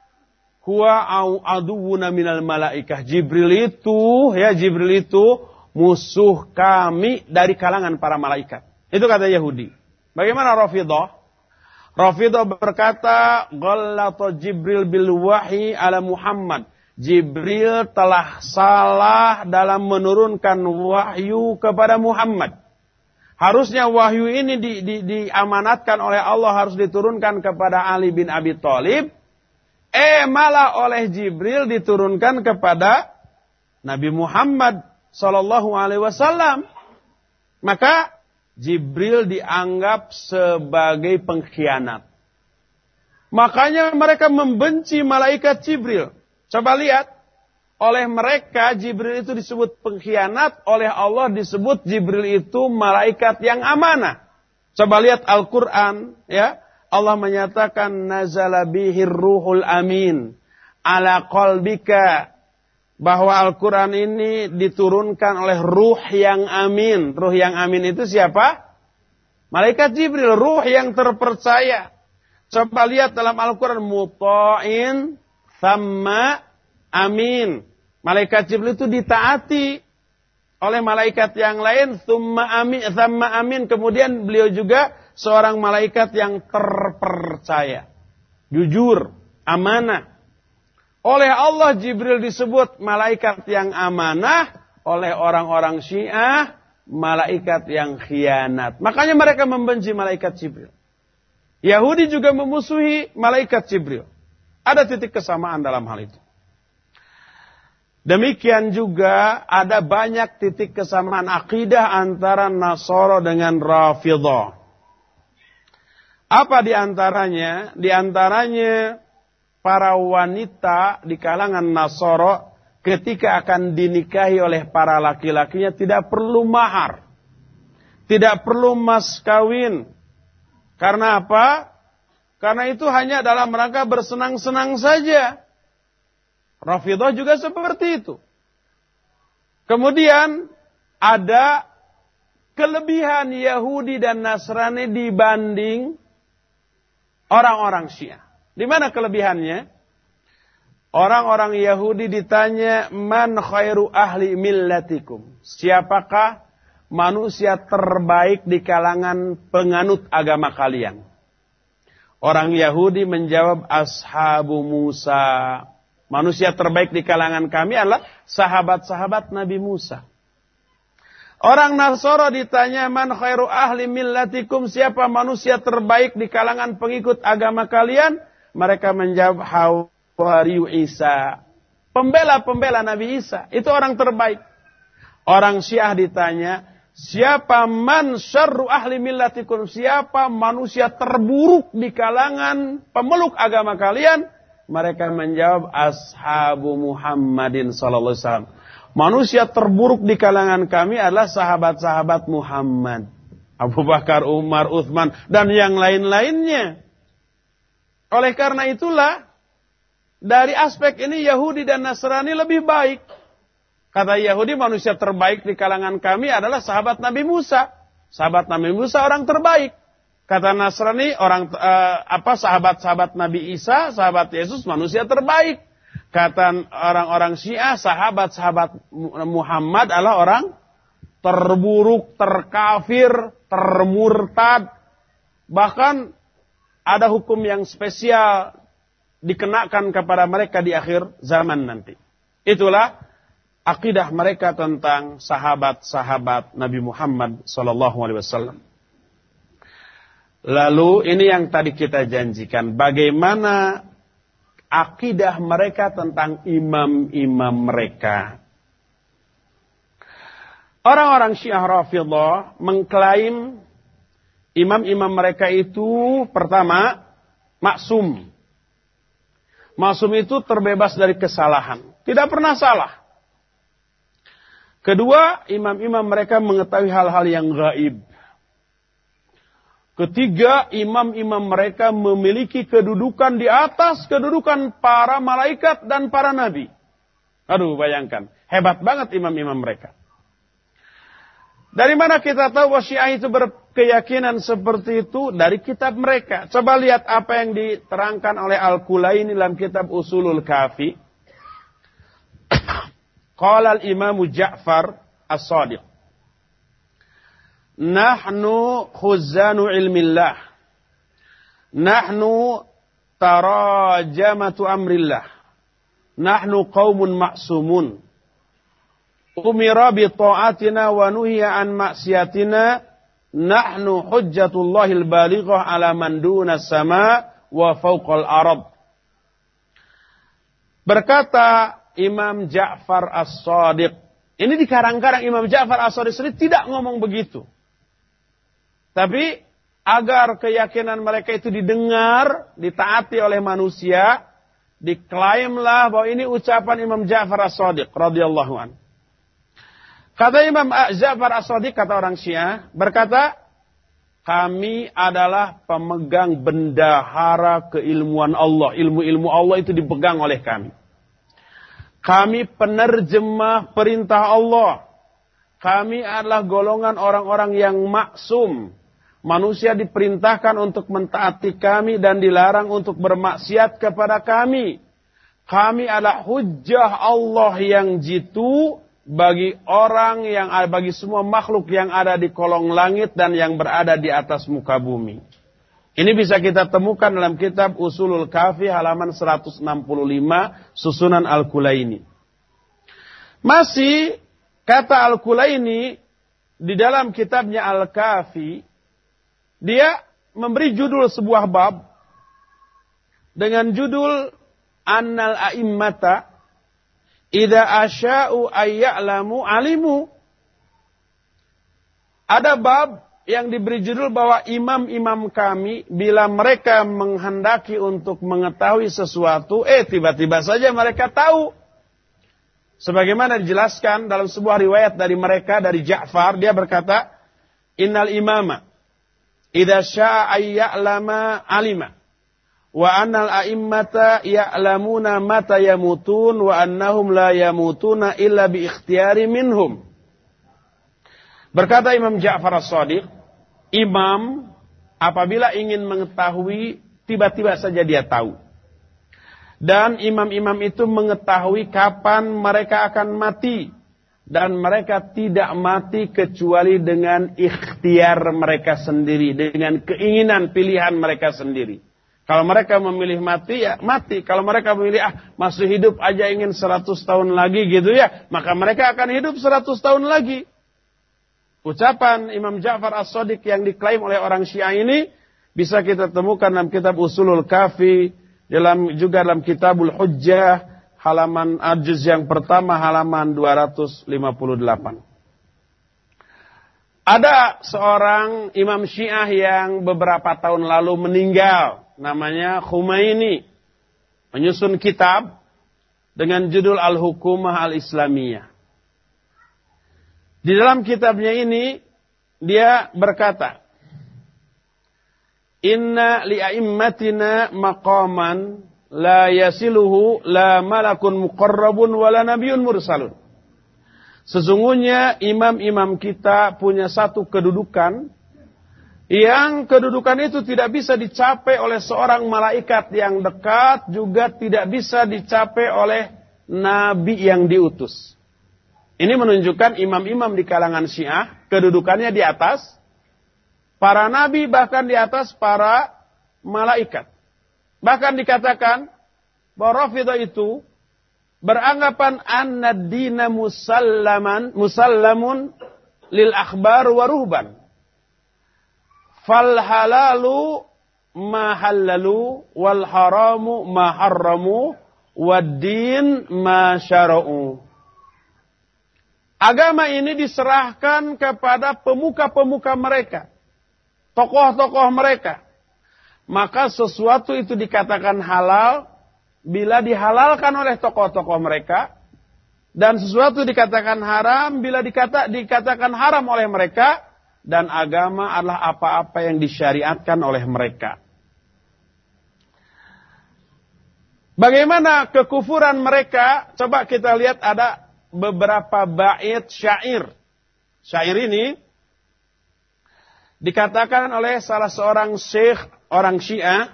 Huwa au aduwuna minal malaikah. Jibril itu, ya Jibril itu musuh kami dari kalangan para malaikat. Itu kata Yahudi. Bagaimana Rafidah? Rafidah berkata, Ghallato Jibril bil wahyi ala Muhammad. Jibril telah salah dalam menurunkan wahyu kepada Muhammad. Harusnya wahyu ini di, di, diamanatkan oleh Allah harus diturunkan kepada Ali bin Abi Thalib. Eh malah oleh Jibril diturunkan kepada Nabi Muhammad Sallallahu Alaihi Wasallam. Maka Jibril dianggap sebagai pengkhianat. Makanya mereka membenci malaikat Jibril. Coba lihat. Oleh mereka Jibril itu disebut pengkhianat. Oleh Allah disebut Jibril itu malaikat yang amanah. Coba lihat Al-Quran. ya Allah menyatakan nazala bihir ruhul amin. Ala qalbika bahwa Al-Quran ini diturunkan oleh ruh yang amin. Ruh yang amin itu siapa? Malaikat Jibril, ruh yang terpercaya. Coba lihat dalam Al-Quran, muta'in sama amin. Malaikat Jibril itu ditaati oleh malaikat yang lain, thumma amin, thumma amin. Kemudian beliau juga seorang malaikat yang terpercaya. Jujur, amanah. Oleh Allah Jibril disebut malaikat yang amanah, oleh orang-orang Syiah malaikat yang khianat. Makanya mereka membenci malaikat Jibril. Yahudi juga memusuhi malaikat Jibril. Ada titik kesamaan dalam hal itu. Demikian juga ada banyak titik kesamaan akidah antara Nasoro dengan Rafidah. Apa di antaranya? Di antaranya para wanita di kalangan Nasoro ketika akan dinikahi oleh para laki-lakinya tidak perlu mahar. Tidak perlu mas kawin. Karena apa? Karena itu hanya dalam rangka bersenang-senang saja. Rafidah juga seperti itu. Kemudian ada kelebihan Yahudi dan Nasrani dibanding orang-orang Syiah. Di mana kelebihannya? Orang-orang Yahudi ditanya, Man khairu ahli millatikum? Siapakah manusia terbaik di kalangan penganut agama kalian? Orang Yahudi menjawab, Ashabu Musa. Manusia terbaik di kalangan kami adalah sahabat-sahabat Nabi Musa. Orang Nasoro ditanya, Man khairu ahli millatikum? Siapa manusia terbaik di kalangan pengikut agama kalian? Mereka menjawab Hawariyu Isa. Pembela-pembela Nabi Isa. Itu orang terbaik. Orang Syiah ditanya, Siapa man syarru ahli millatikum, siapa manusia terburuk di kalangan pemeluk agama kalian? Mereka menjawab ashabu Muhammadin sallallahu alaihi wasallam. Manusia terburuk di kalangan kami adalah sahabat-sahabat Muhammad. Abu Bakar, Umar, Uthman, dan yang lain-lainnya. Oleh karena itulah, dari aspek ini Yahudi dan Nasrani lebih baik. Kata Yahudi manusia terbaik di kalangan kami adalah sahabat Nabi Musa. Sahabat Nabi Musa orang terbaik. Kata Nasrani orang uh, apa sahabat-sahabat Nabi Isa, sahabat Yesus manusia terbaik. Kata orang-orang Syiah sahabat-sahabat Muhammad adalah orang terburuk, terkafir, termurtad. Bahkan ada hukum yang spesial dikenakan kepada mereka di akhir zaman nanti. Itulah akidah mereka tentang sahabat-sahabat Nabi Muhammad sallallahu alaihi wasallam. Lalu ini yang tadi kita janjikan, bagaimana akidah mereka tentang imam-imam mereka. Orang-orang Syiah Rafidhah mengklaim imam-imam mereka itu pertama maksum. Maksum itu terbebas dari kesalahan, tidak pernah salah. Kedua, imam-imam mereka mengetahui hal-hal yang gaib. Ketiga, imam-imam mereka memiliki kedudukan di atas kedudukan para malaikat dan para nabi. Aduh, bayangkan. Hebat banget imam-imam mereka. Dari mana kita tahu Syiah itu berkeyakinan seperti itu? Dari kitab mereka. Coba lihat apa yang diterangkan oleh Al-Kulaini dalam kitab Usulul Kafi. Qala al-Imam Ja'far As-Sadiq. Nahnu khuzanu ilmillah. Nahnu tarajamatu amrillah. Nahnu qaumun ma'sumun. Umira bi ta'atina wa nuhiya an maksiatina. Nahnu hujjatullahil balighah ala man duna sama wa fawqal arab. Berkata Imam Ja'far As-Sadiq. Ini di karang-karang Imam Ja'far As-Sadiq sendiri tidak ngomong begitu. Tapi agar keyakinan mereka itu didengar, ditaati oleh manusia, diklaimlah bahwa ini ucapan Imam Ja'far As-Sadiq radhiyallahu an. Kata Imam Ja'far As-Sadiq kata orang Syiah berkata, kami adalah pemegang bendahara keilmuan Allah. Ilmu-ilmu Allah itu dipegang oleh kami. Kami penerjemah perintah Allah. Kami adalah golongan orang-orang yang maksum. Manusia diperintahkan untuk mentaati kami dan dilarang untuk bermaksiat kepada kami. Kami adalah hujah Allah yang jitu bagi orang yang bagi semua makhluk yang ada di kolong langit dan yang berada di atas muka bumi. Ini bisa kita temukan dalam kitab Usulul Kafi halaman 165 susunan Al-Kulaini. Masih kata Al-Kulaini di dalam kitabnya Al-Kafi dia memberi judul sebuah bab dengan judul Annal A'immata Ida asya'u ayya'lamu alimu. Ada bab yang diberi judul bahwa imam-imam kami bila mereka menghendaki untuk mengetahui sesuatu, eh tiba-tiba saja mereka tahu. Sebagaimana dijelaskan dalam sebuah riwayat dari mereka dari Ja'far, dia berkata, "Innal imama idza syaa'a ayya'lama alima." Wa annal a'immata ya'lamuna mata yamutun wa annahum la yamutuna illa bi ikhtiyari minhum. Berkata Imam Ja'far as-Sadiq, imam apabila ingin mengetahui tiba-tiba saja dia tahu. Dan imam-imam itu mengetahui kapan mereka akan mati. Dan mereka tidak mati kecuali dengan ikhtiar mereka sendiri. Dengan keinginan pilihan mereka sendiri. Kalau mereka memilih mati, ya mati. Kalau mereka memilih, ah masih hidup aja ingin 100 tahun lagi gitu ya. Maka mereka akan hidup 100 tahun lagi. Ucapan Imam Ja'far As-Sadiq yang diklaim oleh orang Syiah ini bisa kita temukan dalam kitab Usulul Kafi, dalam juga dalam Kitabul Hujjah halaman ajuz yang pertama halaman 258. Ada seorang imam syiah yang beberapa tahun lalu meninggal. Namanya Khumaini. Menyusun kitab dengan judul Al-Hukumah Al-Islamiyah. Di dalam kitabnya ini, dia berkata, Inna li'aimmatina maqaman la yasiluhu la malakun muqarrabun wala nabiun mursalun. Sesungguhnya imam-imam kita punya satu kedudukan yang kedudukan itu tidak bisa dicapai oleh seorang malaikat yang dekat juga tidak bisa dicapai oleh nabi yang diutus. Ini menunjukkan imam-imam di kalangan Syiah kedudukannya di atas para nabi bahkan di atas para malaikat. Bahkan dikatakan bahwa Rafidah itu beranggapan anna dina musallaman musallamun lil akhbar wa ruhban. Fal halalu ma halalu wal haramu ma harramu wad din ma syara'u. Agama ini diserahkan kepada pemuka-pemuka mereka. Tokoh-tokoh mereka. Maka sesuatu itu dikatakan halal bila dihalalkan oleh tokoh-tokoh mereka dan sesuatu dikatakan haram bila dikata, dikatakan haram oleh mereka dan agama adalah apa-apa yang disyariatkan oleh mereka. Bagaimana kekufuran mereka? Coba kita lihat ada beberapa bait syair. Syair ini dikatakan oleh salah seorang syekh orang Syiah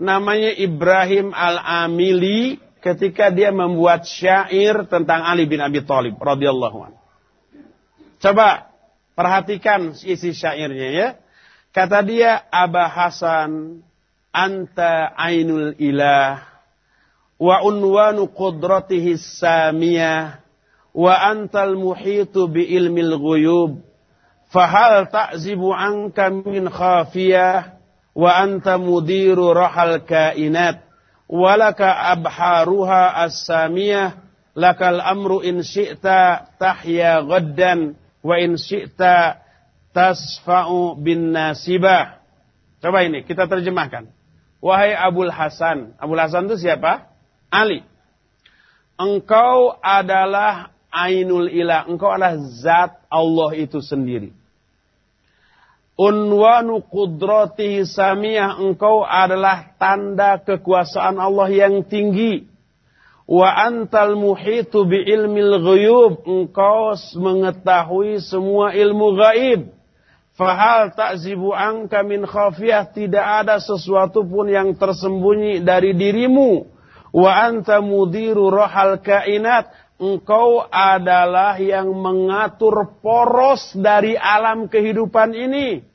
namanya Ibrahim Al-Amili ketika dia membuat syair tentang Ali bin Abi Thalib radhiyallahu. Coba perhatikan isi syairnya ya. Kata dia Aba Hasan anta ainul ilah wa unwanu qudratihi samiyah wa antal muhitu bi ilmil ghuyub fahal ta'zibu anka min khafiyah wa anta mudiru rahal kainat. Walaka abharuha as-samiyah. Lakal amru in syi'ta tahya gaddan wa in syi'ta tasfa'u bin nasibah. Coba ini kita terjemahkan. Wahai Abul Hasan. Abul Hasan itu siapa? Ali. Engkau adalah ainul ilah. Engkau adalah zat Allah itu sendiri Unwanu kudrati samiyah engkau adalah tanda kekuasaan Allah yang tinggi. Wa antal muhitu bi ilmil ghuyub. Engkau mengetahui semua ilmu gaib. Fahal takzibu angka min khafiyah. Tidak ada sesuatu pun yang tersembunyi dari dirimu. Wa anta mudiru rohal kainat. Engkau adalah yang mengatur poros dari alam kehidupan ini.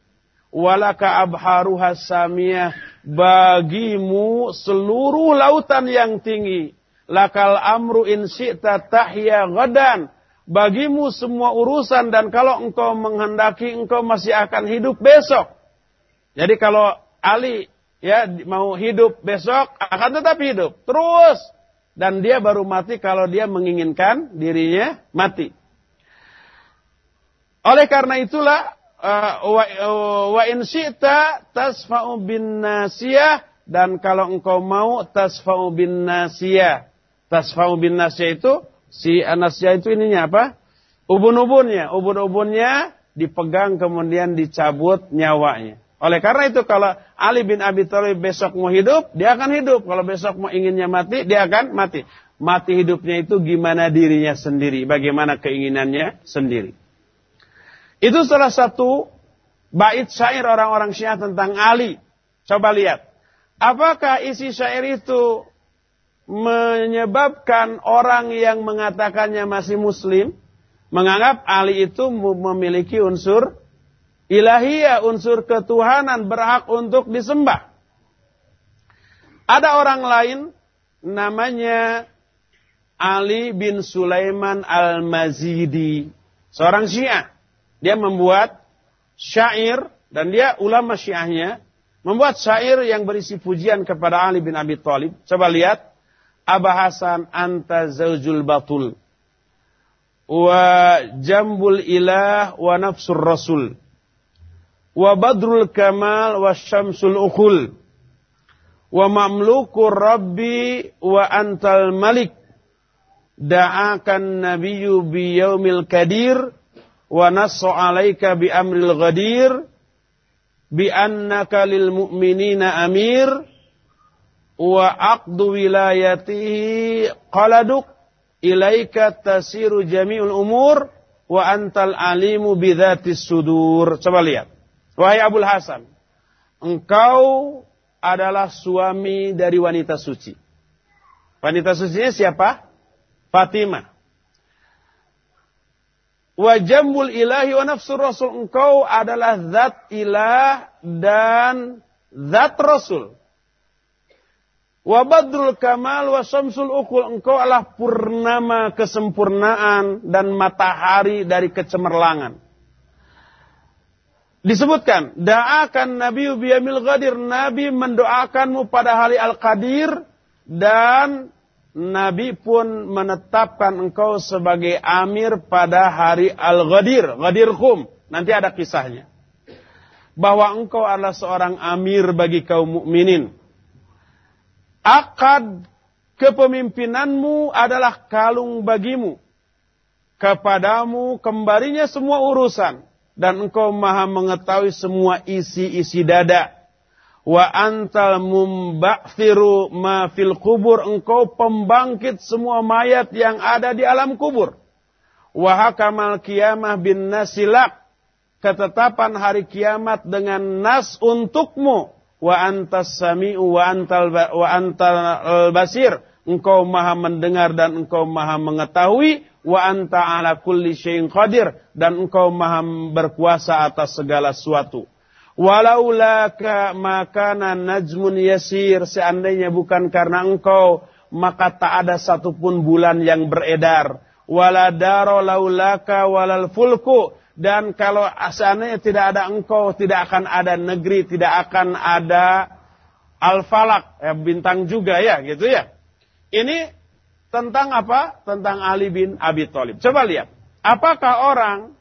Walaka abharuha samiyah. Bagimu seluruh lautan yang tinggi. Lakal amru in syi'ta tahya gadan. Bagimu semua urusan dan kalau engkau menghendaki engkau masih akan hidup besok. Jadi kalau Ali ya mau hidup besok akan tetap hidup terus dan dia baru mati kalau dia menginginkan dirinya mati. Oleh karena itulah wa, uh, wa in syi'ta tasfa'u bin nasiyah dan kalau engkau mau tasfa'u bin nasiyah. Tasfa'u bin nasiyah itu si anasiyah itu ininya apa? Ubun-ubunnya, ubun-ubunnya dipegang kemudian dicabut nyawanya. Oleh karena itu kalau Ali bin Abi Thalib besok mau hidup, dia akan hidup. Kalau besok mau inginnya mati, dia akan mati. Mati hidupnya itu gimana dirinya sendiri, bagaimana keinginannya sendiri. Itu salah satu bait syair orang-orang Syiah tentang Ali. Coba lihat. Apakah isi syair itu menyebabkan orang yang mengatakannya masih muslim menganggap Ali itu memiliki unsur ilahiyah, unsur ketuhanan, berhak untuk disembah. Ada orang lain namanya Ali bin Sulaiman Al-Mazidi, seorang Syiah. Dia membuat syair dan dia ulama Syiahnya membuat syair yang berisi pujian kepada Ali bin Abi Thalib. Coba lihat Aba Hasan anta zaujul batul. Wa jambul ilah wa nafsur rasul. Wa badrul kamal wa syamsul ukhul. Wa mamlukur rabbi wa antal malik. Da'akan nabiyyu bi yaumil kadir wa nasu alaika bi amril ghadir bi annaka lil mu'minina amir wa aqdu wilayatihi qaladuk ilaika tasiru jami'ul umur wa antal alimu bidzatis sudur. Coba lihat. Wahai Abul Hasan engkau adalah suami dari wanita suci. Wanita sucinya siapa? Fatimah. Wa jambul ilahi wa nafsu rasul. Engkau adalah zat ilah dan zat rasul. Wa badrul kamal wa syamsul ukul. Engkau adalah purnama kesempurnaan dan matahari dari kecemerlangan. Disebutkan, da'akan Nabi biyamil ghadir. Nabi mendoakanmu pada hari Al-Qadir dan Nabi pun menetapkan engkau sebagai amir pada hari Al-Ghadir, Ghadir Khum. Nanti ada kisahnya. Bahwa engkau adalah seorang amir bagi kaum mukminin. Akad kepemimpinanmu adalah kalung bagimu. Kepadamu kembalinya semua urusan. Dan engkau maha mengetahui semua isi-isi dada wa antal mumba'thiru ma fil kubur. Engkau pembangkit semua mayat yang ada di alam kubur. Wa hakamal kiamah bin nasilak ketetapan hari kiamat dengan nas untukmu. Wa antas sami'u wa antal wa antal basir. Engkau maha mendengar dan engkau maha mengetahui. Wa anta ala kulli syai'in qadir. Dan engkau maha berkuasa atas segala sesuatu Walaulaka makana najmun yasir. Seandainya bukan karena engkau, maka tak ada satupun bulan yang beredar. Waladaro laulaka walal fulku. Dan kalau seandainya tidak ada engkau, tidak akan ada negeri, tidak akan ada al-falak, ya, bintang juga ya, gitu ya. Ini tentang apa? Tentang Ali bin Abi Thalib. Coba lihat. Apakah orang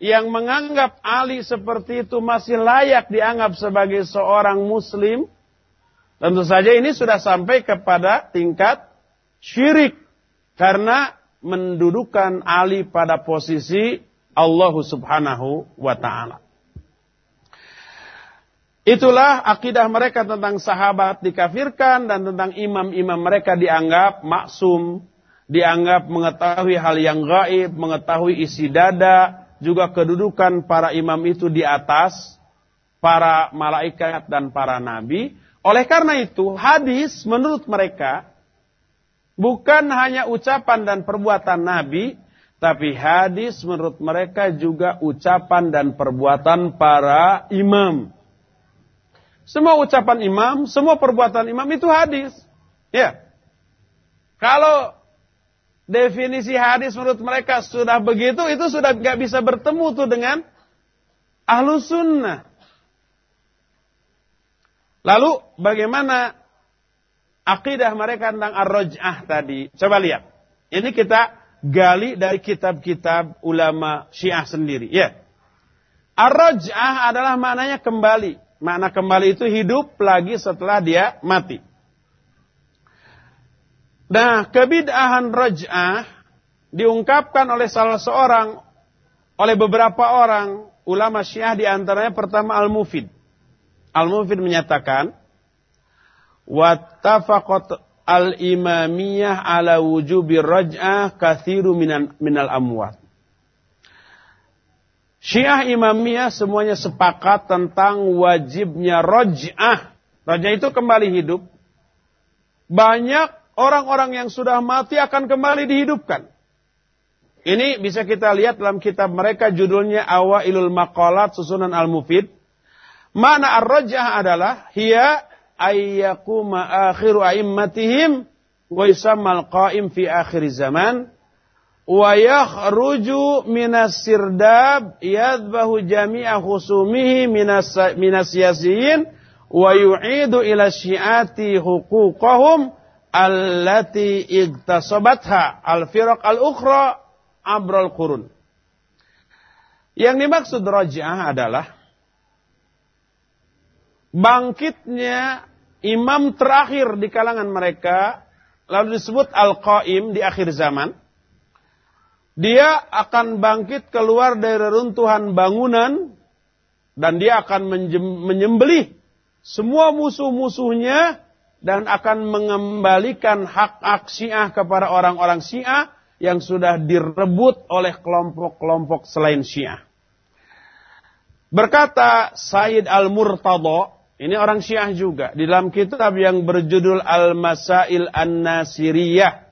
yang menganggap Ali seperti itu masih layak dianggap sebagai seorang muslim, tentu saja ini sudah sampai kepada tingkat syirik. Karena mendudukan Ali pada posisi Allah subhanahu wa ta'ala. Itulah akidah mereka tentang sahabat dikafirkan dan tentang imam-imam mereka dianggap maksum, dianggap mengetahui hal yang gaib, mengetahui isi dada, juga kedudukan para imam itu di atas para malaikat dan para nabi. Oleh karena itu, hadis menurut mereka bukan hanya ucapan dan perbuatan nabi, tapi hadis menurut mereka juga ucapan dan perbuatan para imam. Semua ucapan imam, semua perbuatan imam itu hadis. Ya. Kalau definisi hadis menurut mereka sudah begitu, itu sudah nggak bisa bertemu tuh dengan ahlu sunnah. Lalu bagaimana akidah mereka tentang ar-raj'ah tadi? Coba lihat. Ini kita gali dari kitab-kitab ulama syiah sendiri. Ya. Ar-raj'ah adalah maknanya kembali. Makna kembali itu hidup lagi setelah dia mati. Nah, kebid'ahan raj'ah diungkapkan oleh salah seorang, oleh beberapa orang ulama syiah di antaranya pertama Al-Mufid. Al-Mufid menyatakan, Wattafaqat al-imamiyah ala wujubi raj'ah kathiru minan, minal amwat. Syiah imamiyah semuanya sepakat tentang wajibnya raj'ah. Raj'ah itu kembali hidup. Banyak orang-orang yang sudah mati akan kembali dihidupkan. Ini bisa kita lihat dalam kitab mereka judulnya Awailul Maqalat Susunan Al-Mufid. Mana ar-rajah adalah hiya ayyakuma akhiru a'immatihim wa yusammal qa'im fi akhir zaman wa yakhruju minas sirdab yadbahu jami'a khusumihi minas minas yasiyin wa yu'idu ila syi'ati huquqahum allati igtasabatha al-firaq al-ukhra abrol kurun. Yang dimaksud roj'ah adalah bangkitnya imam terakhir di kalangan mereka, lalu disebut Al-Qaim di akhir zaman. Dia akan bangkit keluar dari reruntuhan bangunan dan dia akan menyembelih semua musuh-musuhnya dan akan mengembalikan hak-hak Syiah kepada orang-orang Syiah yang sudah direbut oleh kelompok-kelompok selain Syiah. Berkata Said Al-Murtada, ini orang Syiah juga, di dalam kitab yang berjudul Al-Masail An-Nasiriyah.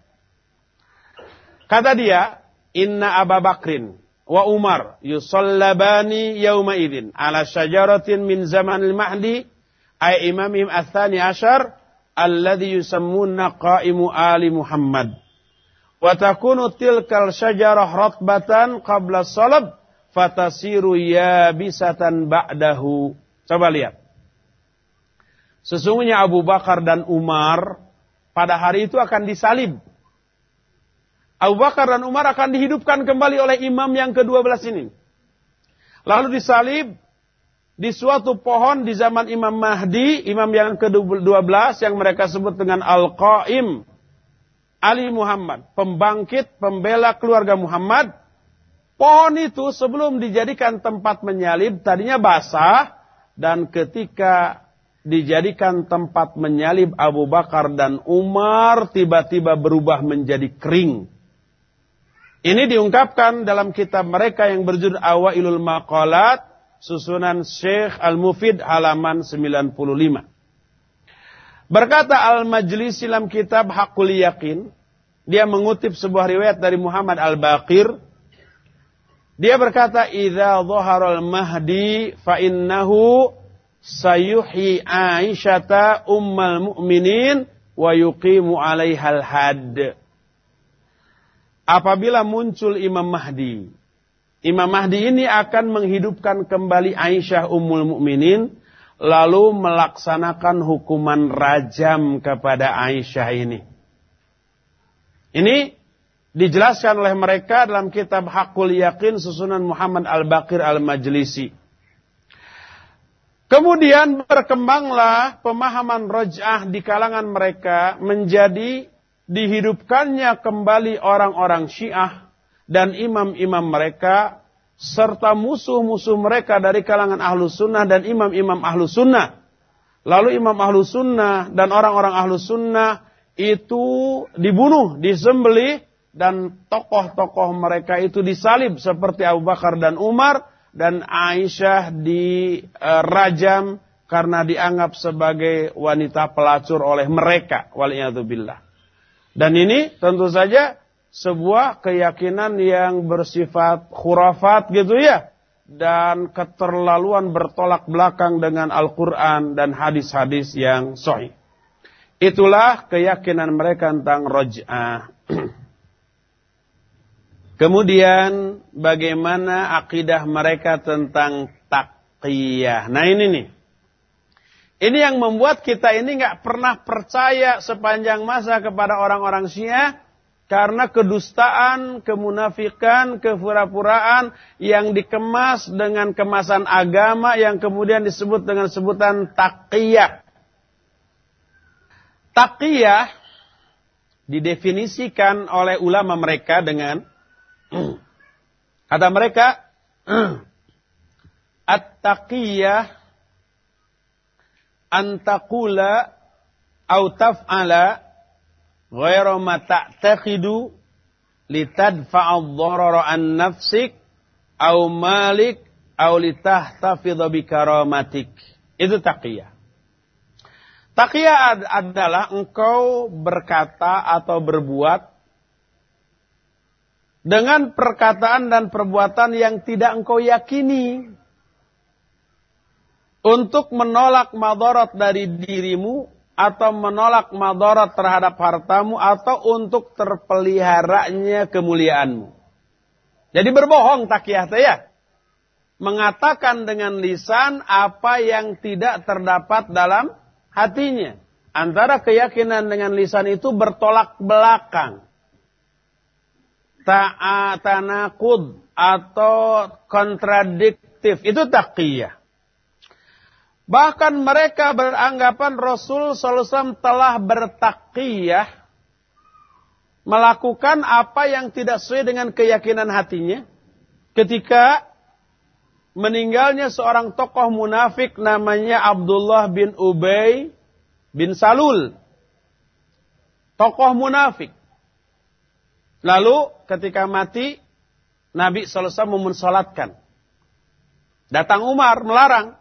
Kata dia, Inna Aba Bakrin wa Umar yusallabani yawma idin ala syajaratin min zaman al-mahdi ay imamim athani ashar alladhi yusammuna qaimu ali Muhammad. Wa takunu tilkal syajarah ratbatan qabla salab fatasiru yabisatan ba'dahu. Coba lihat. Sesungguhnya Abu Bakar dan Umar pada hari itu akan disalib. Abu Bakar dan Umar akan dihidupkan kembali oleh imam yang ke-12 ini. Lalu disalib di suatu pohon di zaman Imam Mahdi, imam yang ke-12 yang mereka sebut dengan Al-Qaim. Ali Muhammad, pembangkit, pembela keluarga Muhammad. Pohon itu sebelum dijadikan tempat menyalib, tadinya basah. Dan ketika dijadikan tempat menyalib Abu Bakar dan Umar, tiba-tiba berubah menjadi kering. Ini diungkapkan dalam kitab mereka yang berjudul Awailul Maqalat susunan Syekh Al-Mufid halaman 95. Berkata Al-Majlis dalam kitab Hakul Yakin, dia mengutip sebuah riwayat dari Muhammad Al-Baqir. Dia berkata, "Idza dhaharal mahdi fa innahu sayuhi Aisyata ummal mu'minin wa yuqimu 'alaihal had." Apabila muncul Imam Mahdi, Imam Mahdi ini akan menghidupkan kembali Aisyah Ummul Mukminin lalu melaksanakan hukuman rajam kepada Aisyah ini. Ini dijelaskan oleh mereka dalam kitab Hakul Yakin susunan Muhammad Al-Baqir Al-Majlisi. Kemudian berkembanglah pemahaman roj'ah di kalangan mereka menjadi dihidupkannya kembali orang-orang Syiah dan imam-imam mereka serta musuh-musuh mereka dari kalangan ahlu sunnah dan imam-imam ahlu sunnah. Lalu imam ahlu sunnah dan orang-orang ahlu sunnah itu dibunuh, disembeli dan tokoh-tokoh mereka itu disalib seperti Abu Bakar dan Umar dan Aisyah dirajam karena dianggap sebagai wanita pelacur oleh mereka. Waliyadzubillah. Dan ini tentu saja sebuah keyakinan yang bersifat khurafat gitu ya dan keterlaluan bertolak belakang dengan Al-Quran dan hadis-hadis yang sahih. Itulah keyakinan mereka tentang roj'ah. Kemudian bagaimana akidah mereka tentang taqiyah. Nah ini nih. Ini yang membuat kita ini nggak pernah percaya sepanjang masa kepada orang-orang Syiah karena kedustaan, kemunafikan, kefura-furaan yang dikemas dengan kemasan agama yang kemudian disebut dengan sebutan taqiyah. Taqiyah didefinisikan oleh ulama mereka dengan kata mereka at-taqiyah antakula au taf'ala ghairu ma ta'taqidu litadfa'a dharara an nafsik au malik au litahtafidha bi karamatik. Itu taqiyah. Taqiyah adalah engkau berkata atau berbuat dengan perkataan dan perbuatan yang tidak engkau yakini untuk menolak madarat dari dirimu atau menolak madarat terhadap hartamu atau untuk terpeliharanya kemuliaanmu. Jadi berbohong takiyah ya. Mengatakan dengan lisan apa yang tidak terdapat dalam hatinya. Antara keyakinan dengan lisan itu bertolak belakang. ta'atanakud atau kontradiktif. Itu taqiyah. Bahkan mereka beranggapan Rasul SAW telah bertakiyah melakukan apa yang tidak sesuai dengan keyakinan hatinya ketika meninggalnya seorang tokoh munafik namanya Abdullah bin Ubay bin Salul. Tokoh munafik. Lalu ketika mati Nabi SAW memensolatkan. Datang Umar melarang.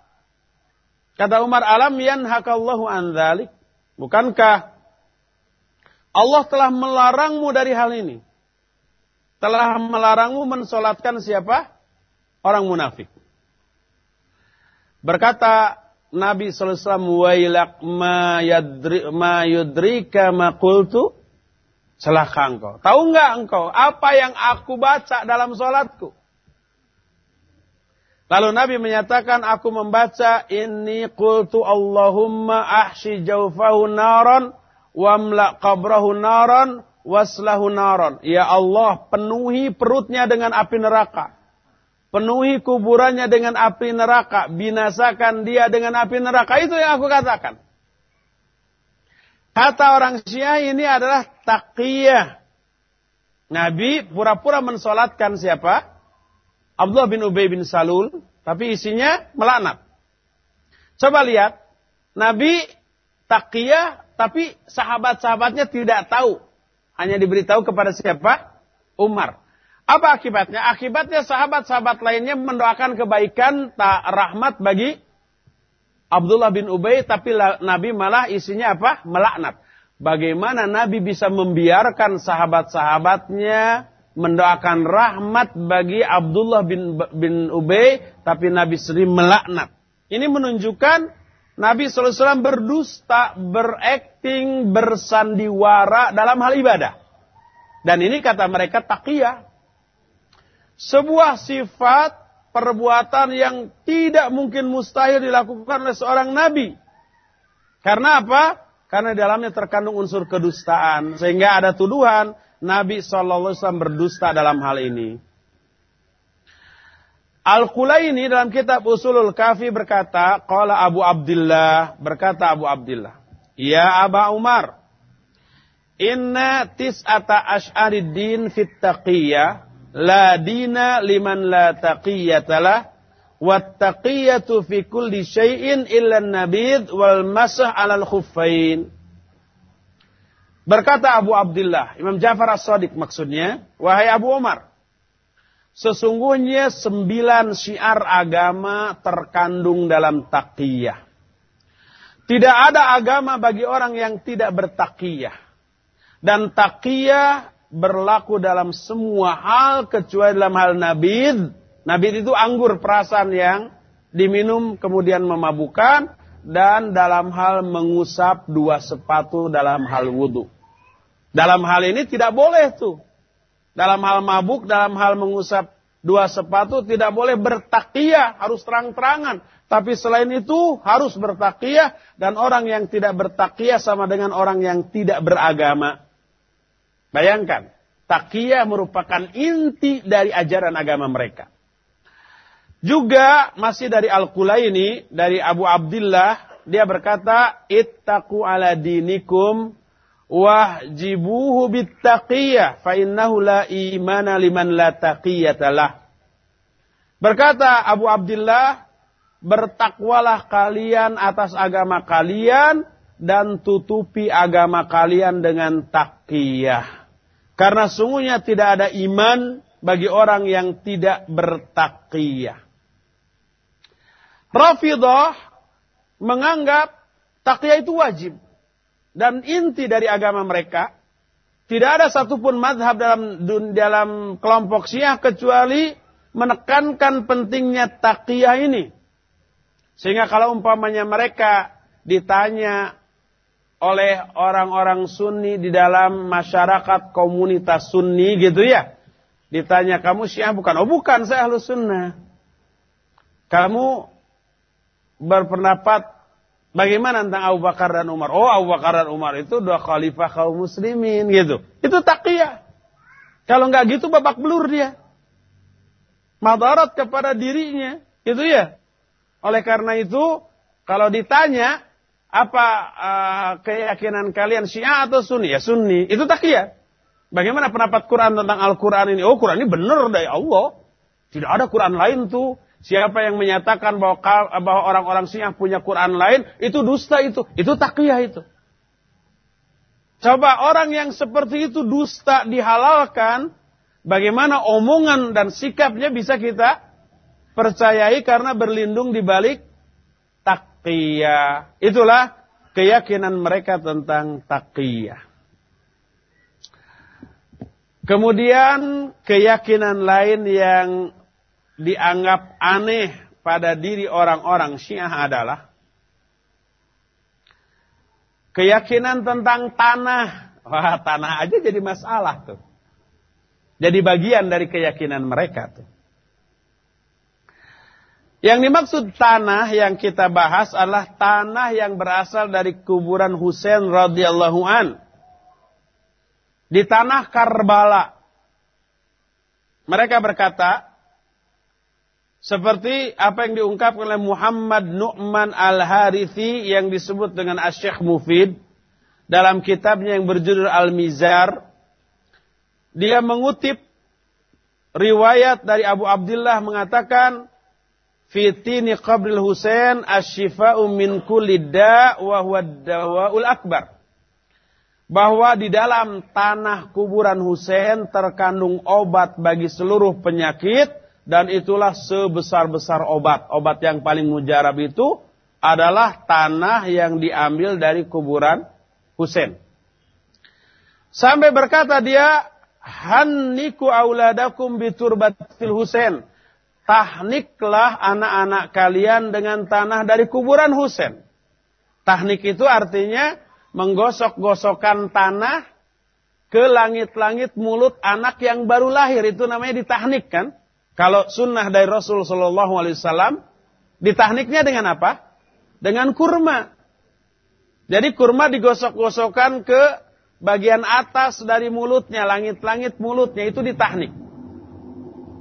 Kata Umar, alam yanhakallahu an dhalik. Bukankah Allah telah melarangmu dari hal ini? Telah melarangmu mensolatkan siapa? Orang munafik. Berkata Nabi SAW, Wailak ma, yadri, ma yudrika ma kultu. Celaka engkau. Tahu nggak engkau apa yang aku baca dalam solatku? Lalu Nabi menyatakan, aku membaca, Inni qultu Allahumma ahsi jaufahu naron, wamla qabrahu naron, waslahu naron. Ya Allah, penuhi perutnya dengan api neraka. Penuhi kuburannya dengan api neraka. Binasakan dia dengan api neraka. Itu yang aku katakan. Kata orang Syiah ini adalah taqiyah. Nabi pura-pura mensolatkan siapa? Abdullah bin Ubay bin Salul, tapi isinya melaknat. Coba lihat, Nabi takiyah, tapi sahabat-sahabatnya tidak tahu. Hanya diberitahu kepada siapa? Umar. Apa akibatnya? Akibatnya sahabat-sahabat lainnya mendoakan kebaikan, tak rahmat bagi Abdullah bin Ubay, tapi Nabi malah isinya apa? Melaknat. Bagaimana Nabi bisa membiarkan sahabat-sahabatnya mendoakan rahmat bagi Abdullah bin bin Ubay, tapi Nabi sendiri melaknat. Ini menunjukkan Nabi SAW berdusta, berakting, bersandiwara dalam hal ibadah. Dan ini kata mereka takiyah. Sebuah sifat perbuatan yang tidak mungkin mustahil dilakukan oleh seorang Nabi. Karena apa? Karena dalamnya terkandung unsur kedustaan. Sehingga ada tuduhan Nabi SAW berdusta dalam hal ini. Al-Qulaini dalam kitab Usulul Kafi berkata, Qala Abu Abdullah, berkata Abu Abdullah, Ya Aba Umar, Inna tis'ata ash'arid din fit taqiyya, la dina liman la taqiyyata lah, wattaqiyatu fi kulli syai'in illa nabid wal masah alal khuffain. Berkata Abu Abdullah, Imam Ja'far as-Sadiq maksudnya, wahai Abu Umar, sesungguhnya sembilan syiar agama terkandung dalam taqiyah. Tidak ada agama bagi orang yang tidak bertakiyah. Dan takiyah berlaku dalam semua hal kecuali dalam hal nabid. Nabid itu anggur perasan yang diminum kemudian memabukan dan dalam hal mengusap dua sepatu dalam hal wudhu. Dalam hal ini tidak boleh tuh. Dalam hal mabuk, dalam hal mengusap dua sepatu tidak boleh bertakiyah, harus terang-terangan. Tapi selain itu harus bertakiyah dan orang yang tidak bertakiyah sama dengan orang yang tidak beragama. Bayangkan, takiyah merupakan inti dari ajaran agama mereka. Juga masih dari Al-Qulaini, dari Abu Abdullah, dia berkata, Ittaqu ala dinikum wahjibuhu bittaqiyah fa innahu la imana liman la taqiyatalah. Berkata Abu Abdullah, bertakwalah kalian atas agama kalian dan tutupi agama kalian dengan taqiyah. Karena sungguhnya tidak ada iman bagi orang yang tidak bertaqiyah. Rafidah menganggap taqiyah itu wajib dan inti dari agama mereka. Tidak ada satupun madhab dalam dalam kelompok syiah kecuali menekankan pentingnya taqiyah ini. Sehingga kalau umpamanya mereka ditanya oleh orang-orang sunni di dalam masyarakat komunitas sunni gitu ya. Ditanya kamu syiah bukan? Oh bukan saya halus sunnah. Kamu berpendapat Bagaimana tentang Abu Bakar dan Umar? Oh, Abu Bakar dan Umar itu dua khalifah kaum muslimin gitu. Itu taqiyah. Kalau nggak gitu babak belur dia. Madarat kepada dirinya. Itu ya. Oleh karena itu, kalau ditanya, apa uh, keyakinan kalian Syiah atau Sunni? Ya Sunni. Itu takiyah. Bagaimana pendapat Quran tentang Al-Quran ini? Oh Quran ini benar dari Allah. Tidak ada Quran lain tuh. Siapa yang menyatakan bahwa bahwa orang-orang Syiah punya Quran lain, itu dusta itu. Itu takiyah itu. Coba orang yang seperti itu dusta dihalalkan, bagaimana omongan dan sikapnya bisa kita percayai karena berlindung di balik takiyah. Itulah keyakinan mereka tentang takiyah. Kemudian keyakinan lain yang dianggap aneh pada diri orang-orang Syiah adalah keyakinan tentang tanah. Wah, tanah aja jadi masalah tuh. Jadi bagian dari keyakinan mereka tuh. Yang dimaksud tanah yang kita bahas adalah tanah yang berasal dari kuburan Husain radhiyallahu an. Di tanah Karbala. Mereka berkata, seperti apa yang diungkapkan oleh Muhammad Nu'man Al-Harithi yang disebut dengan Asyikh Mufid dalam kitabnya yang berjudul Al-Mizar. Dia mengutip riwayat dari Abu Abdullah mengatakan fitini qabril Husain asyifa'u min kulli da' wa huwa dawa'ul akbar. Bahwa di dalam tanah kuburan Husain terkandung obat bagi seluruh penyakit dan itulah sebesar-besar obat. Obat yang paling mujarab itu adalah tanah yang diambil dari kuburan Husain. Sampai berkata dia, Hanniku auladakum biturbatil Husain. Tahniklah anak-anak kalian dengan tanah dari kuburan Husain. Tahnik itu artinya menggosok-gosokkan tanah ke langit-langit mulut anak yang baru lahir. Itu namanya ditahnik kan? Kalau sunnah dari Rasul Shallallahu Alaihi Wasallam, ditahniknya dengan apa? Dengan kurma. Jadi kurma digosok-gosokkan ke bagian atas dari mulutnya, langit-langit mulutnya itu ditahnik.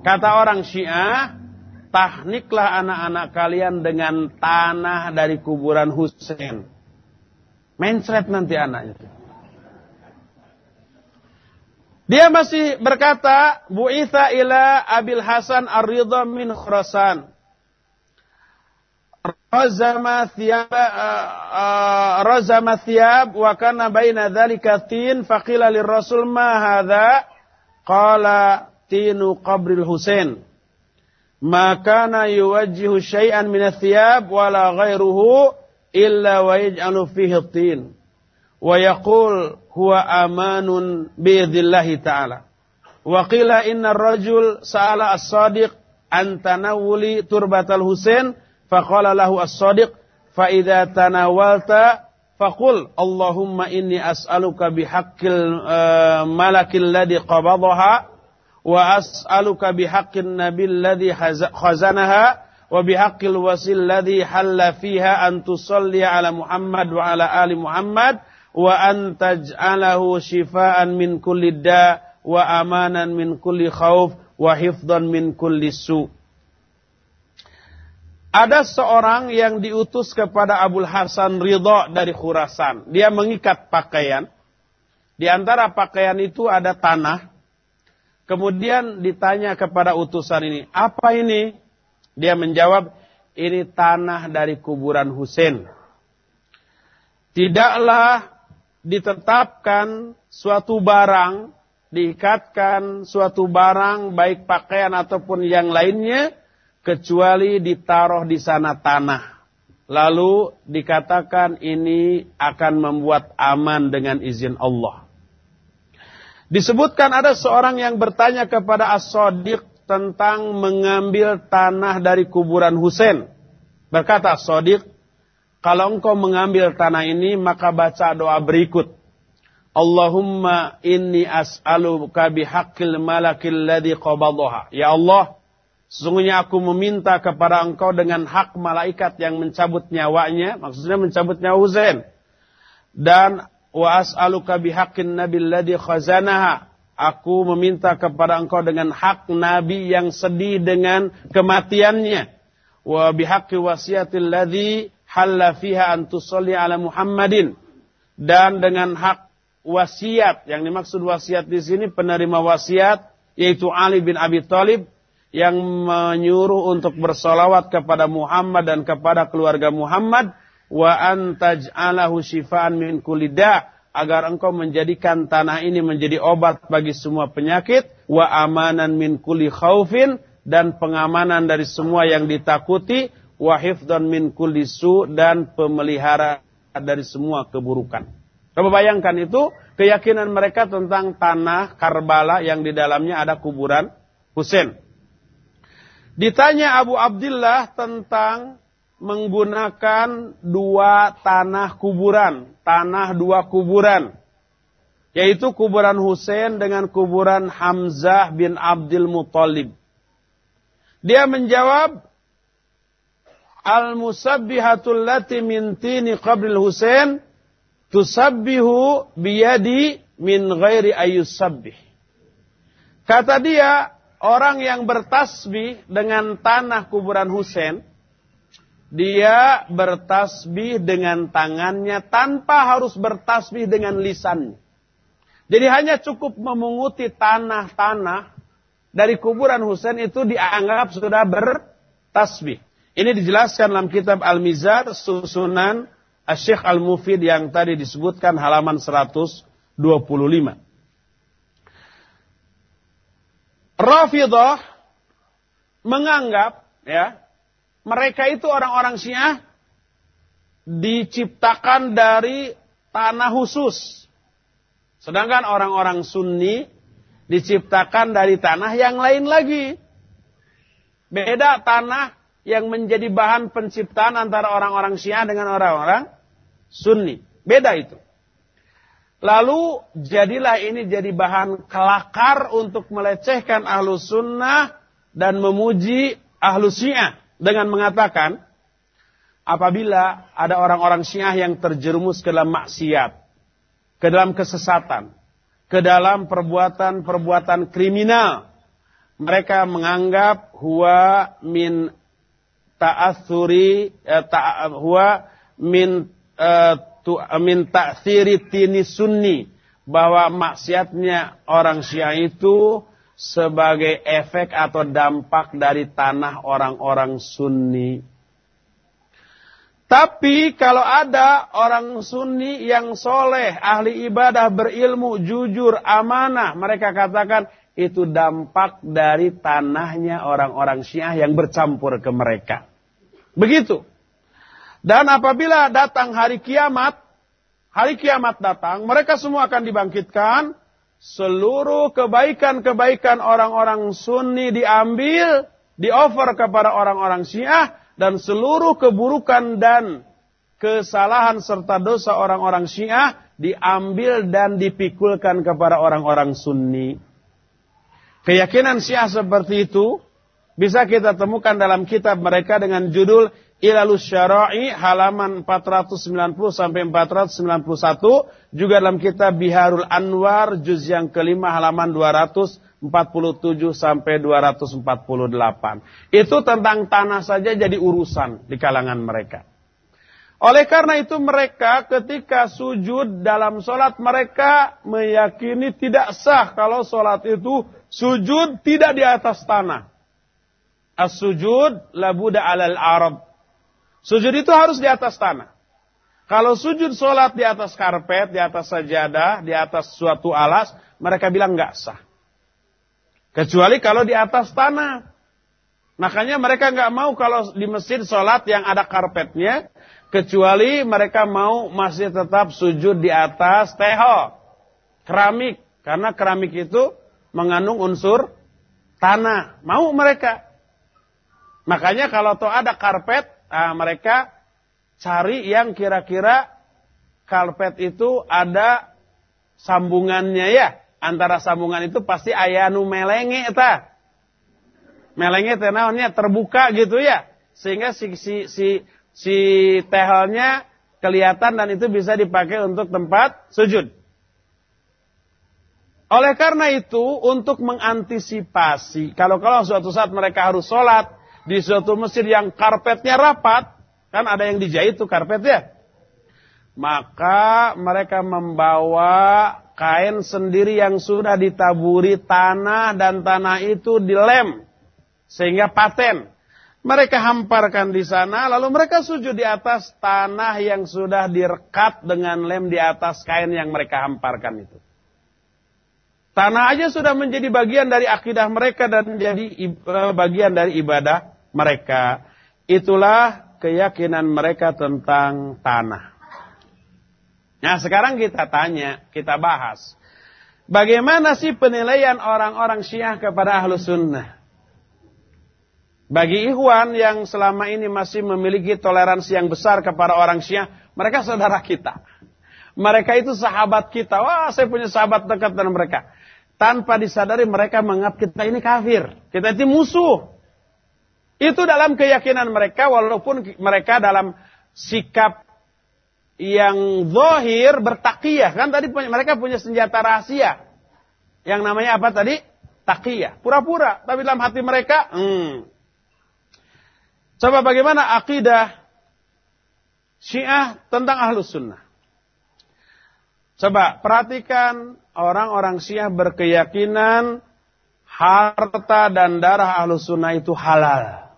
Kata orang Syiah, tahniklah anak-anak kalian dengan tanah dari kuburan Husain. Mencret nanti anaknya. Dia masih berkata, Bu'itha ila Abil Hasan Ar-Ridha min Khurasan. Razama thiyab, uh, uh, razama thiyab wa kana baina dhalika tin faqila ma hadha qala tinu qabril Husain. Ma kana yuwajjihu syai'an min athiyab wala ghairuhu illa wa yaj'alu fihi tin wa yaqul huwa amanun biidhillahi ta'ala. Wa qila inna rajul sa'ala as-sadiq an tanawuli turbatal Husain faqala lahu as-sadiq fa idza tanawalta faqul Allahumma inni as'aluka bihaqqil uh, malakil ladzi qabadaha wa as'aluka bihaqqin nabil ladzi khazanaha wa bihaqqil wasil ladzi halla fiha an tusalli ala Muhammad wa ala ali Muhammad wa an taj'alahu shifaan min kulli da wa amanan min kulli khauf wa hifdhan min kulli su. Ada seorang yang diutus kepada Abul Hasan Ridho dari Khurasan. Dia mengikat pakaian. Di antara pakaian itu ada tanah. Kemudian ditanya kepada utusan ini, apa ini? Dia menjawab, ini tanah dari kuburan Husain. Tidaklah ditetapkan suatu barang, diikatkan suatu barang, baik pakaian ataupun yang lainnya, kecuali ditaruh di sana tanah. Lalu dikatakan ini akan membuat aman dengan izin Allah. Disebutkan ada seorang yang bertanya kepada As-Sodiq tentang mengambil tanah dari kuburan Husain. Berkata As-Sodiq, kalau engkau mengambil tanah ini, maka baca doa berikut. Allahumma inni as'aluka bihaqqil malakil ladhi qabadaha. Ya Allah, sesungguhnya aku meminta kepada engkau dengan hak malaikat yang mencabut nyawanya, maksudnya mencabut nyawa Husain. Dan wa as'aluka bihaqqin nabil ladhi khazanaha. Aku meminta kepada engkau dengan hak Nabi yang sedih dengan kematiannya. Wa bihaqqi wasiatil ladzi halla fiha an tusalli ala Muhammadin. Dan dengan hak wasiat, yang dimaksud wasiat di sini penerima wasiat, yaitu Ali bin Abi Thalib yang menyuruh untuk bersolawat kepada Muhammad dan kepada keluarga Muhammad wa antaj'alahu shifaan min kulida agar engkau menjadikan tanah ini menjadi obat bagi semua penyakit wa amanan min kulli khaufin dan pengamanan dari semua yang ditakuti wa hifdhan min kulli su dan pemelihara dari semua keburukan. Coba bayangkan itu keyakinan mereka tentang tanah Karbala yang di dalamnya ada kuburan Husain. Ditanya Abu Abdullah tentang menggunakan dua tanah kuburan, tanah dua kuburan, yaitu kuburan Husain dengan kuburan Hamzah bin Abdul Muttalib. Dia menjawab, Al-musabbihatul lati min tini qabril Husain tusabbihu biyadi min ghairi ayyusabbih. Kata dia, orang yang bertasbih dengan tanah kuburan Husain, dia bertasbih dengan tangannya tanpa harus bertasbih dengan lisannya. Jadi hanya cukup memunguti tanah-tanah dari kuburan Husain itu dianggap sudah bertasbih. Ini dijelaskan dalam kitab Al-Mizar susunan Syekh Al-Mufid yang tadi disebutkan halaman 125. Rafidah menganggap ya mereka itu orang-orang Syiah diciptakan dari tanah khusus. Sedangkan orang-orang Sunni diciptakan dari tanah yang lain lagi. Beda tanah yang menjadi bahan penciptaan antara orang-orang Syiah dengan orang-orang Sunni. Beda itu. Lalu jadilah ini jadi bahan kelakar untuk melecehkan ahlu sunnah dan memuji ahlu syiah dengan mengatakan apabila ada orang-orang Syiah yang terjerumus ke dalam maksiat, ke dalam kesesatan, ke dalam perbuatan-perbuatan kriminal, mereka menganggap huwa min ta'athuri eh, ta, huwa min eh, tu, min ta'thiri tini sunni bahwa maksiatnya orang Syiah itu sebagai efek atau dampak dari tanah orang-orang Sunni. Tapi kalau ada orang Sunni yang soleh, ahli ibadah, berilmu, jujur, amanah, mereka katakan itu dampak dari tanahnya orang-orang Syiah yang bercampur ke mereka. Begitu. Dan apabila datang hari kiamat, hari kiamat datang, mereka semua akan dibangkitkan seluruh kebaikan-kebaikan orang-orang sunni diambil, dioffer kepada orang-orang syiah, dan seluruh keburukan dan kesalahan serta dosa orang-orang syiah diambil dan dipikulkan kepada orang-orang sunni. Keyakinan syiah seperti itu bisa kita temukan dalam kitab mereka dengan judul Ilalus Syara'i halaman 490 sampai 491 juga dalam kitab Biharul Anwar juz yang kelima halaman 247 sampai 248. Itu tentang tanah saja jadi urusan di kalangan mereka. Oleh karena itu mereka ketika sujud dalam solat mereka meyakini tidak sah kalau solat itu sujud tidak di atas tanah. As-sujud labuda alal arab Sujud itu harus di atas tanah. Kalau sujud sholat di atas karpet, di atas sajadah, di atas suatu alas, mereka bilang nggak sah. Kecuali kalau di atas tanah. Makanya mereka nggak mau kalau di masjid sholat yang ada karpetnya, kecuali mereka mau masih tetap sujud di atas teho, keramik. Karena keramik itu mengandung unsur tanah. Mau mereka. Makanya kalau tuh ada karpet, Nah, mereka cari yang kira-kira karpet itu ada sambungannya ya. Antara sambungan itu pasti ayanu melenge ta. Melenge tenaunya terbuka gitu ya. Sehingga si si si, si tehelnya kelihatan dan itu bisa dipakai untuk tempat sujud. Oleh karena itu, untuk mengantisipasi, kalau-kalau suatu saat mereka harus sholat di suatu masjid yang karpetnya rapat, kan ada yang dijahit tuh karpetnya. Maka mereka membawa kain sendiri yang sudah ditaburi tanah dan tanah itu dilem sehingga paten. Mereka hamparkan di sana lalu mereka sujud di atas tanah yang sudah direkat dengan lem di atas kain yang mereka hamparkan itu. Tanah aja sudah menjadi bagian dari akidah mereka dan menjadi eh, bagian dari ibadah mereka. Itulah keyakinan mereka tentang tanah. Nah sekarang kita tanya, kita bahas. Bagaimana sih penilaian orang-orang syiah kepada ahlu sunnah? Bagi ikhwan yang selama ini masih memiliki toleransi yang besar kepada orang syiah, mereka saudara kita. Mereka itu sahabat kita. Wah, saya punya sahabat dekat dengan mereka. Tanpa disadari mereka menganggap kita ini kafir. Kita itu musuh. Itu dalam keyakinan mereka walaupun mereka dalam sikap yang zohir bertakiyah. Kan tadi mereka punya senjata rahasia. Yang namanya apa tadi? Takiyah. Pura-pura. Tapi dalam hati mereka, hmm. Coba bagaimana akidah Syiah tentang Ahlus Sunnah. Coba perhatikan orang-orang Syiah berkeyakinan harta dan darah Ahlus Sunnah itu halal.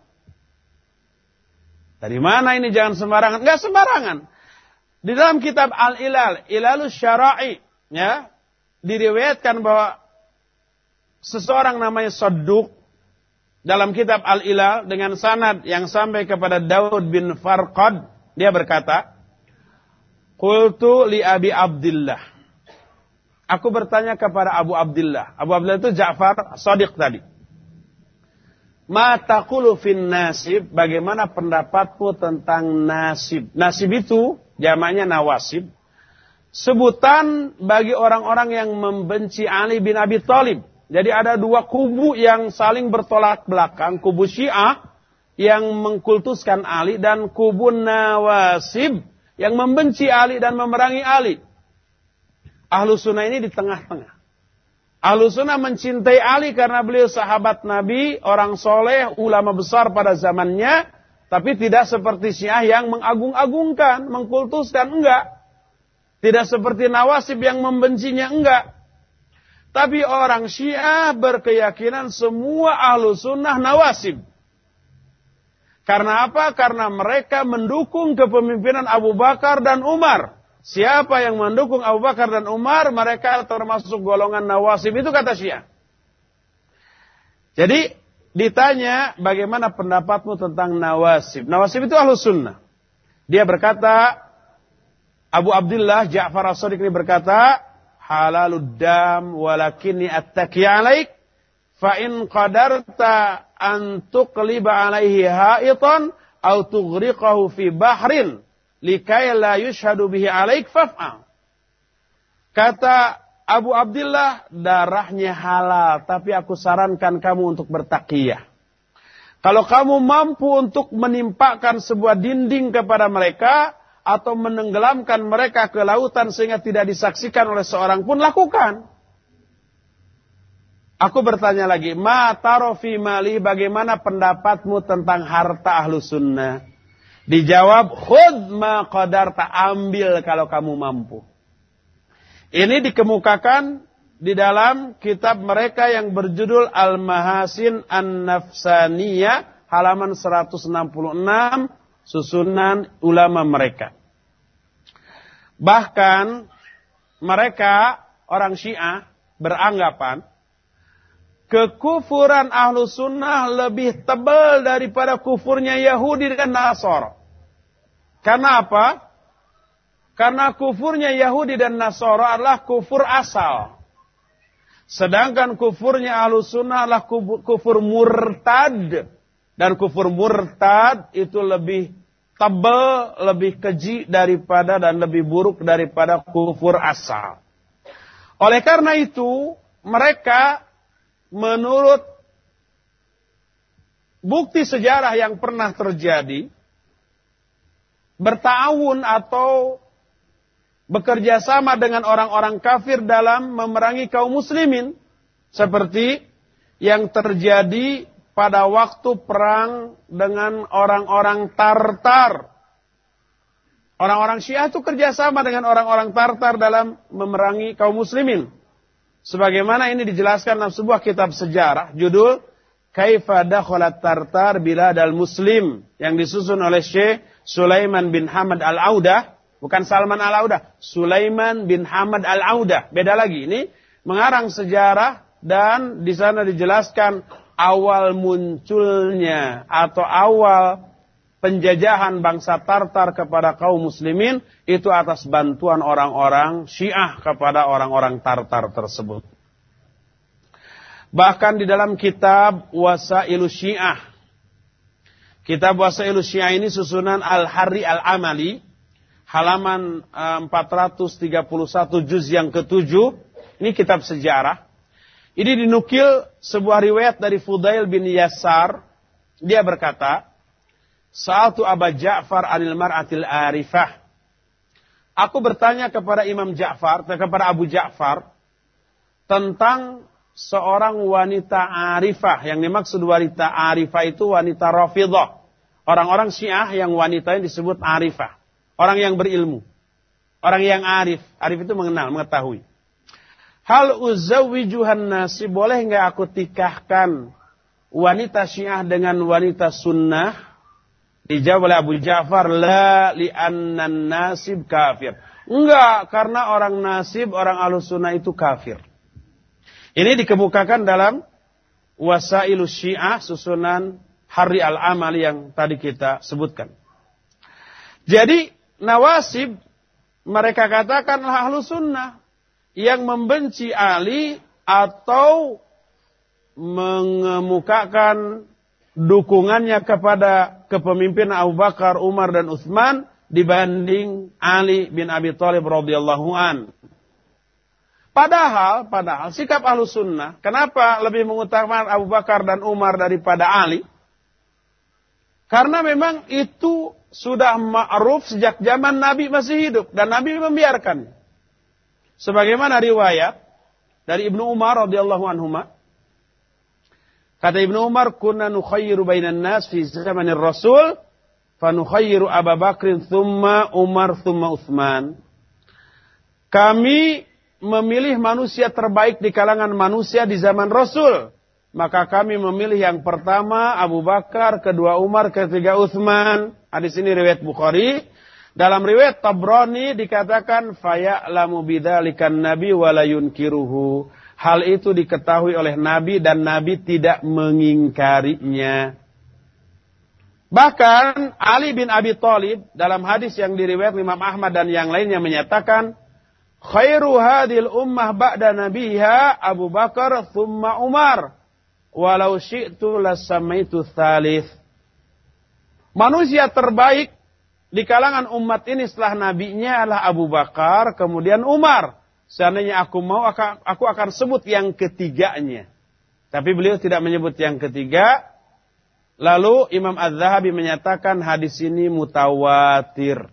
Dari mana ini jangan sembarangan? Enggak sembarangan. Di dalam kitab Al-Ilal, Ilalus Syara'i, ya, diriwayatkan bahwa seseorang namanya Sadduk dalam kitab Al-Ilal dengan sanad yang sampai kepada Daud bin Farqad, dia berkata, Qultu li Abi Abdullah. Aku bertanya kepada Abu Abdullah. Abu Abdullah itu Ja'far Sadiq tadi. Ma taqulu fin nasib, bagaimana pendapatmu tentang nasib? Nasib itu jamaknya nawasib, sebutan bagi orang-orang yang membenci Ali bin Abi Thalib. Jadi ada dua kubu yang saling bertolak belakang, kubu Syiah yang mengkultuskan Ali dan kubu Nawasib yang membenci Ali dan memerangi Ali. Ahlu sunnah ini di tengah-tengah. Ahlu sunnah mencintai Ali karena beliau sahabat Nabi, orang soleh, ulama besar pada zamannya. Tapi tidak seperti Syiah yang mengagung-agungkan, mengkultuskan, enggak. Tidak seperti Nawasib yang membencinya, enggak. Tapi orang Syiah berkeyakinan semua ahlu sunnah Nawasib. Karena apa? Karena mereka mendukung kepemimpinan Abu Bakar dan Umar. Siapa yang mendukung Abu Bakar dan Umar, mereka termasuk golongan Nawasib. Itu kata Syiah. Jadi ditanya bagaimana pendapatmu tentang nawasib. Nawasib itu ahlu sunnah. Dia berkata, Abu Abdullah Ja'far as-Sadiq ini berkata, halalud dam walakinni alaik fa in qadarta an tuqliba alaihi haitan au tughriqahu fi bahrin likai la yushhadu bihi alaik faf'al. Kata Abu Abdullah darahnya halal, tapi aku sarankan kamu untuk bertakiyah. Kalau kamu mampu untuk menimpakan sebuah dinding kepada mereka atau menenggelamkan mereka ke lautan sehingga tidak disaksikan oleh seorang pun lakukan. Aku bertanya lagi, ma tarofi mali bagaimana pendapatmu tentang harta ahlu sunnah? Dijawab, khud ma qadarta ambil kalau kamu mampu. Ini dikemukakan di dalam kitab mereka yang berjudul Al-Mahasin An-Nafsaniyah halaman 166 susunan ulama mereka. Bahkan mereka orang Syiah beranggapan kekufuran ahlu sunnah lebih tebal daripada kufurnya Yahudi dan Nasor. Karena apa? Karena kufurnya Yahudi dan Nasara adalah kufur asal. Sedangkan kufurnya ahlu sunnah adalah kufur murtad. Dan kufur murtad itu lebih tebal, lebih keji daripada dan lebih buruk daripada kufur asal. Oleh karena itu, mereka menurut bukti sejarah yang pernah terjadi, bertahun atau bekerja sama dengan orang-orang kafir dalam memerangi kaum muslimin. Seperti yang terjadi pada waktu perang dengan orang-orang Tartar. Orang-orang Syiah itu kerjasama dengan orang-orang Tartar dalam memerangi kaum muslimin. Sebagaimana ini dijelaskan dalam sebuah kitab sejarah, judul Kaifa dakhalat Tartar Biladal Muslim yang disusun oleh Syekh Sulaiman bin Hamad Al-Audah, bukan Salman Al-Audah, Sulaiman bin Hamad Al-Audah. Beda lagi ini mengarang sejarah dan di sana dijelaskan awal munculnya atau awal penjajahan bangsa Tartar kepada kaum muslimin itu atas bantuan orang-orang Syiah kepada orang-orang Tartar tersebut. Bahkan di dalam kitab Wasailu Syiah. Kitab Wasailu Syiah ini susunan Al-Hari Al-Amali. Halaman 431 eh, juz yang ketujuh. Ini kitab sejarah. Ini dinukil sebuah riwayat dari Fudail bin Yasar. Dia berkata, Sa'atu Aba Ja'far anil mar'atil arifah. Aku bertanya kepada Imam Ja'far, kepada Abu Ja'far, tentang seorang wanita arifah. Yang dimaksud wanita arifah itu wanita rafidah. Orang-orang syiah yang wanita yang disebut arifah. Orang yang berilmu. Orang yang arif. Arif itu mengenal, mengetahui. Hal uzawijuhan nasi, boleh nggak aku tikahkan wanita syiah dengan wanita sunnah? Dijawab oleh Abu Ja'far, la li'annan nasib kafir. Enggak, karena orang nasib, orang sunnah itu kafir. Ini dikemukakan dalam Wasailu Syiah susunan Hari Al-Amal yang tadi kita sebutkan. Jadi nawasib mereka katakan ahlu sunnah yang membenci Ali atau mengemukakan dukungannya kepada kepemimpinan Abu Bakar, Umar dan Utsman dibanding Ali bin Abi Thalib radhiyallahu an. Padahal, padahal sikap ahlu sunnah, kenapa lebih mengutamakan Abu Bakar dan Umar daripada Ali? Karena memang itu sudah ma'ruf sejak zaman Nabi masih hidup. Dan Nabi membiarkan. Sebagaimana riwayat dari Ibnu Umar radhiyallahu anhu. Kata Ibnu Umar, "Kunna nukhayyiru bainan nas fi zamanir Rasul, fa nukhayyiru Abu Bakrin thumma Umar thumma Utsman." Kami memilih manusia terbaik di kalangan manusia di zaman Rasul. Maka kami memilih yang pertama Abu Bakar, kedua Umar, ketiga Uthman. Hadis ini riwayat Bukhari. Dalam riwayat Tabrani dikatakan faya'lamu bidzalikan nabi walayun kiruhu. Hal itu diketahui oleh Nabi dan Nabi tidak mengingkarinya. Bahkan Ali bin Abi Thalib dalam hadis yang diriwayat Imam Ahmad dan yang lainnya menyatakan Khairu hadil ummah ba'da nabiha Abu Bakar thumma Umar. Walau syi'tu lasamaitu thalith. Manusia terbaik di kalangan umat ini setelah nabinya adalah Abu Bakar, kemudian Umar. Seandainya aku mau, aku akan sebut yang ketiganya. Tapi beliau tidak menyebut yang ketiga. Lalu Imam Az-Zahabi menyatakan hadis ini mutawatir.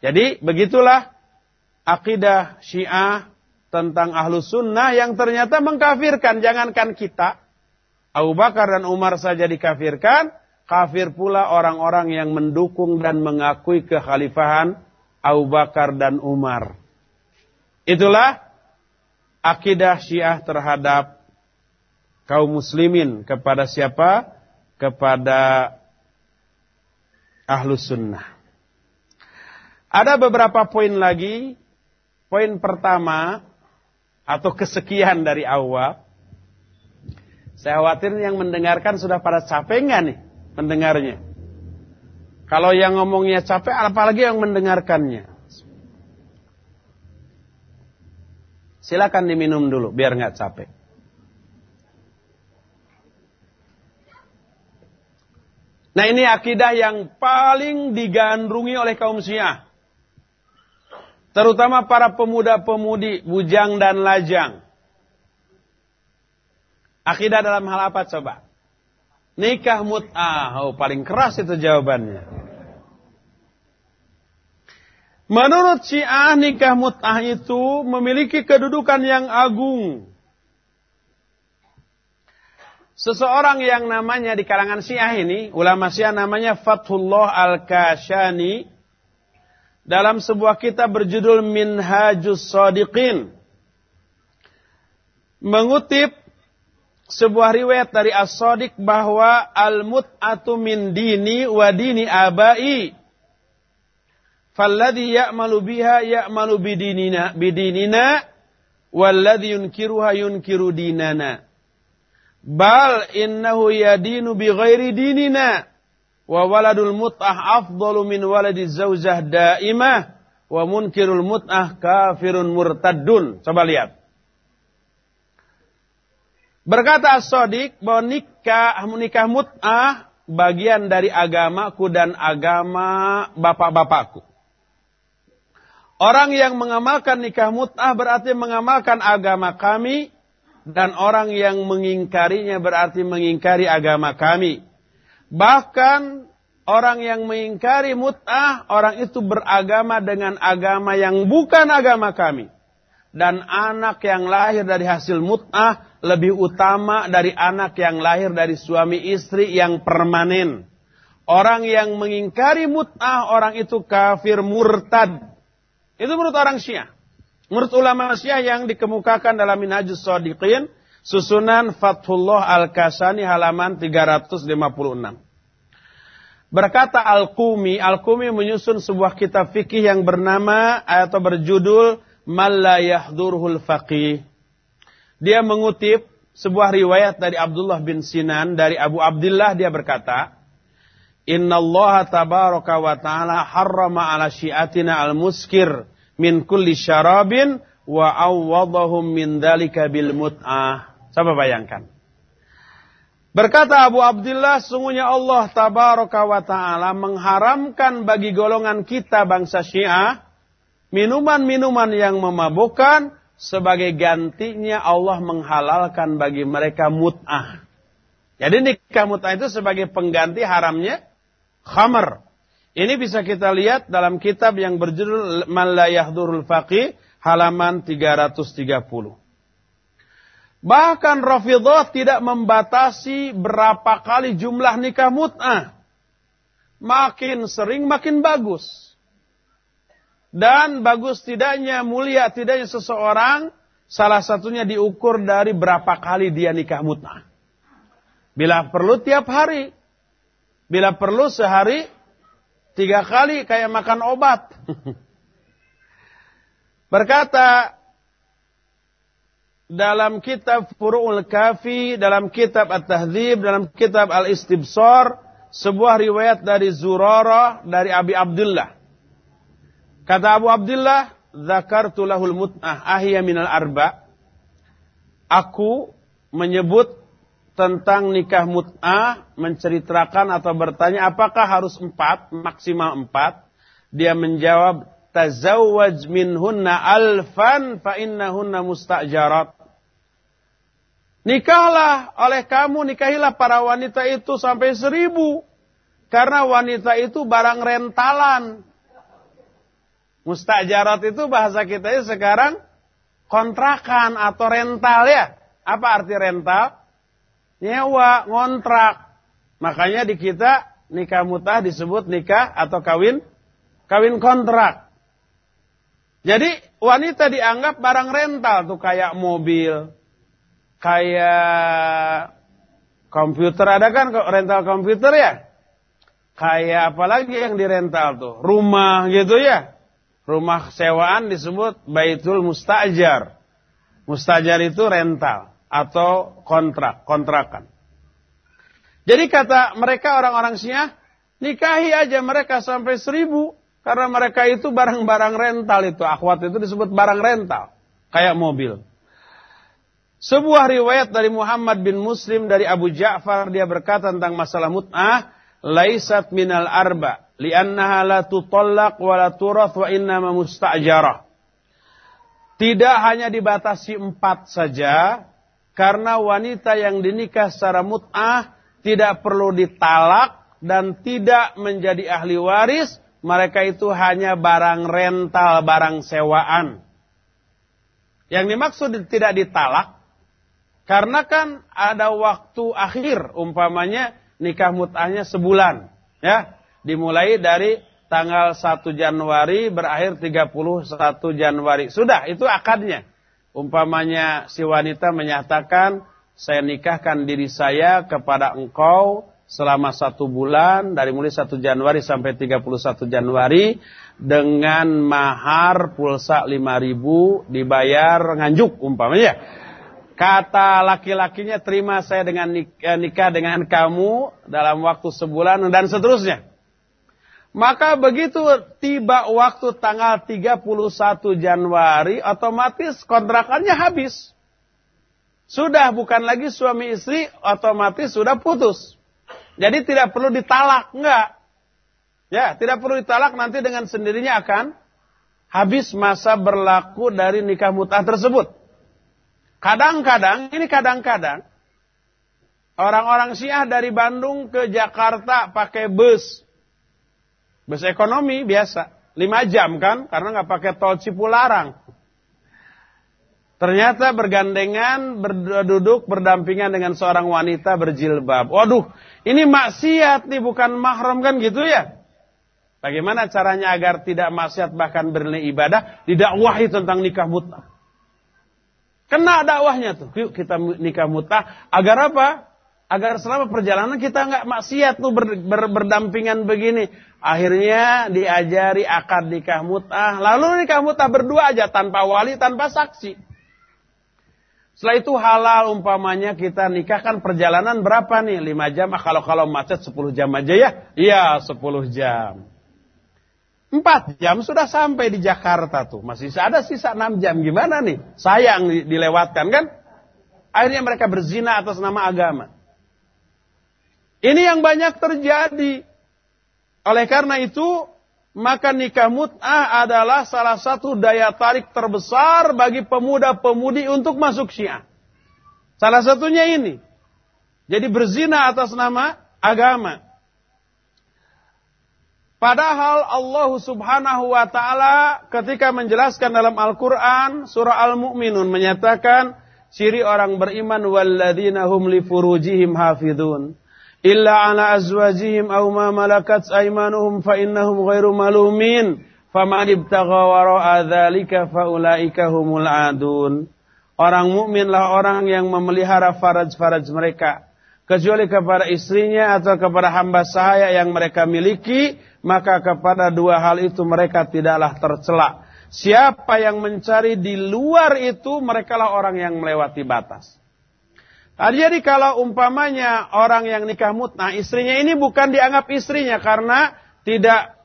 Jadi begitulah akidah Syiah tentang ahlu sunnah yang ternyata mengkafirkan. Jangankan kita. Abu Bakar dan Umar saja dikafirkan. Kafir pula orang-orang yang mendukung dan mengakui kekhalifahan Abu Bakar dan Umar. Itulah akidah Syiah terhadap kaum muslimin kepada siapa? Kepada ahlu sunnah. Ada beberapa poin lagi Poin pertama atau kesekian dari awal. Saya khawatir yang mendengarkan sudah pada capek nggak nih mendengarnya. Kalau yang ngomongnya capek, apalagi yang mendengarkannya. Silakan diminum dulu biar nggak capek. Nah ini akidah yang paling digandrungi oleh kaum syiah. Terutama para pemuda-pemudi bujang dan lajang. Akidah dalam hal apa coba? Nikah mut'ah. Oh, paling keras itu jawabannya. Menurut Syiah nikah mut'ah itu memiliki kedudukan yang agung. Seseorang yang namanya di kalangan Syiah ini, ulama Syiah namanya Fathullah Al-Kashani, dalam sebuah kitab berjudul Minhajus Sadiqin, mengutip sebuah riwayat dari As-Sadiq bahwa al-mut'atu min dini wa dini abai Falladhi ya'malu biha ya'malu bidinina bidinina walladhi yunkiruha yunkiru dinana. Bal innahu yadinu bi ghairi dinina wa waladul mut'ah afdalu min waladi zawjah daimah wa munkirul mut'ah kafirun murtaddun. Coba lihat. Berkata As-Sadiq bahwa nikah nikah mut'ah bagian dari agamaku dan agama bapak-bapakku. Orang yang mengamalkan nikah mut'ah berarti mengamalkan agama kami. Dan orang yang mengingkarinya berarti mengingkari agama kami. Bahkan orang yang mengingkari mut'ah, orang itu beragama dengan agama yang bukan agama kami. Dan anak yang lahir dari hasil mut'ah lebih utama dari anak yang lahir dari suami istri yang permanen. Orang yang mengingkari mut'ah, orang itu kafir murtad. Itu menurut orang Syiah. Menurut ulama Syiah yang dikemukakan dalam Minhajus Sadiqin, susunan Fathullah Al-Kasani halaman 356. Berkata Al-Qumi, Al-Qumi menyusun sebuah kitab fikih yang bernama atau berjudul Malla Yahdurhul Faqih. Dia mengutip sebuah riwayat dari Abdullah bin Sinan dari Abu Abdullah dia berkata, Inna Allah tabaraka wa ta'ala harrama ala syiatina al-muskir min kulli syarabin wa awwadahum min dalika bil mut'ah. Coba bayangkan. Berkata Abu Abdullah, sungguhnya Allah tabaraka wa ta'ala mengharamkan bagi golongan kita bangsa syiah, minuman-minuman yang memabukkan, sebagai gantinya Allah menghalalkan bagi mereka mut'ah. Jadi nikah mut'ah itu sebagai pengganti haramnya khamar. Ini bisa kita lihat dalam kitab yang berjudul Man la yahdurul faqih halaman 330. Bahkan Rafidah tidak membatasi berapa kali jumlah nikah mut'ah. Makin sering makin bagus. Dan bagus tidaknya, mulia tidaknya seseorang, salah satunya diukur dari berapa kali dia nikah mut'ah. Bila perlu tiap hari, Bila perlu sehari tiga kali kayak makan obat. Berkata dalam kitab Furu'ul Kafi, dalam kitab At-Tahdzib, dalam kitab Al-Istibsar, sebuah riwayat dari Zurarah dari Abi Abdullah. Kata Abu Abdullah, "Dzakartu lahul mut'ah ahya minal arba." Aku menyebut tentang nikah mut'ah menceritakan atau bertanya apakah harus empat, maksimal empat. Dia menjawab, tazawwaj minhunna alfan fa innahunna mustajarat. Nikahlah oleh kamu, nikahilah para wanita itu sampai seribu. Karena wanita itu barang rentalan. Mustajarat itu bahasa kita sekarang kontrakan atau rental ya. Apa arti rental? Nyewa, ngontrak. Makanya di kita nikah mutah disebut nikah atau kawin kawin kontrak. Jadi wanita dianggap barang rental tuh kayak mobil, kayak komputer ada kan rental komputer ya? Kayak apalagi yang dirental tuh? Rumah gitu ya. Rumah sewaan disebut baitul mustajar. Mustajar itu rental atau kontrak, kontrakan. Jadi kata mereka orang-orang Syiah, nikahi aja mereka sampai seribu. Karena mereka itu barang-barang rental itu. Akhwat itu disebut barang rental. Kayak mobil. Sebuah riwayat dari Muhammad bin Muslim dari Abu Ja'far. Dia berkata tentang masalah mut'ah. Laisat minal arba. Liannaha la tutallak wa la turath wa innama musta'jarah. Tidak hanya dibatasi empat saja. Karena wanita yang dinikah secara mut'ah tidak perlu ditalak dan tidak menjadi ahli waris mereka itu hanya barang rental, barang sewaan. Yang dimaksud tidak ditalak, karena kan ada waktu akhir, umpamanya nikah mut'ahnya sebulan. ya Dimulai dari tanggal 1 Januari, berakhir 31 Januari. Sudah, itu akadnya. Umpamanya si wanita menyatakan, saya nikahkan diri saya kepada engkau selama satu bulan dari mulai 1 Januari sampai 31 Januari dengan mahar pulsa 5000 dibayar nganjuk umpamanya. Kata laki-lakinya terima saya dengan nikah, eh, nikah dengan kamu dalam waktu sebulan dan seterusnya. Maka begitu tiba waktu tanggal 31 Januari otomatis kontrakannya habis. Sudah bukan lagi suami istri otomatis sudah putus. Jadi tidak perlu ditalak, enggak. Ya, tidak perlu ditalak nanti dengan sendirinya akan habis masa berlaku dari nikah mut'ah tersebut. Kadang-kadang, ini kadang-kadang orang-orang Syiah dari Bandung ke Jakarta pakai bus. Bus ekonomi biasa, 5 jam kan karena nggak pakai tol Cipularang. Ternyata bergandengan, berduduk, berdampingan dengan seorang wanita berjilbab. Waduh, ini maksiat nih, bukan mahram kan gitu ya? Bagaimana caranya agar tidak maksiat bahkan bernilai ibadah, didakwahi tentang nikah mutah. Kena dakwahnya tuh. Yuk kita nikah mutah. Agar apa? Agar selama perjalanan kita nggak maksiat tuh ber, ber, berdampingan begini. Akhirnya diajari akad nikah mutah. Lalu nikah mutah berdua aja tanpa wali, tanpa saksi. Setelah itu halal umpamanya kita nikahkan perjalanan berapa nih? 5 jam, ah, kalau kalau macet 10 jam aja ya? Iya 10 jam. 4 jam sudah sampai di Jakarta tuh. Masih ada sisa 6 jam. Gimana nih? Sayang dilewatkan kan? Akhirnya mereka berzina atas nama agama. Ini yang banyak terjadi. Oleh karena itu, maka nikah mut'ah adalah salah satu daya tarik terbesar bagi pemuda-pemudi untuk masuk syiah. Salah satunya ini. Jadi berzina atas nama agama. Padahal Allah subhanahu wa ta'ala ketika menjelaskan dalam Al-Quran surah Al-Mu'minun menyatakan ciri orang beriman walladzina hum li hafidun ala azwajihim aw ma malakat aymanuhum fa innahum ghairu malumin faman ibtagha wara'a dzalika faulaika humul adun orang mukminlah orang yang memelihara faraj-faraj mereka. Kecuali kepada istrinya atau kepada hamba sahaya yang mereka miliki maka kepada dua hal itu mereka tidaklah tercela. Siapa yang mencari di luar itu merekalah orang yang melewati batas Nah, jadi kalau umpamanya orang yang nikah mutnah, istrinya ini bukan dianggap istrinya karena tidak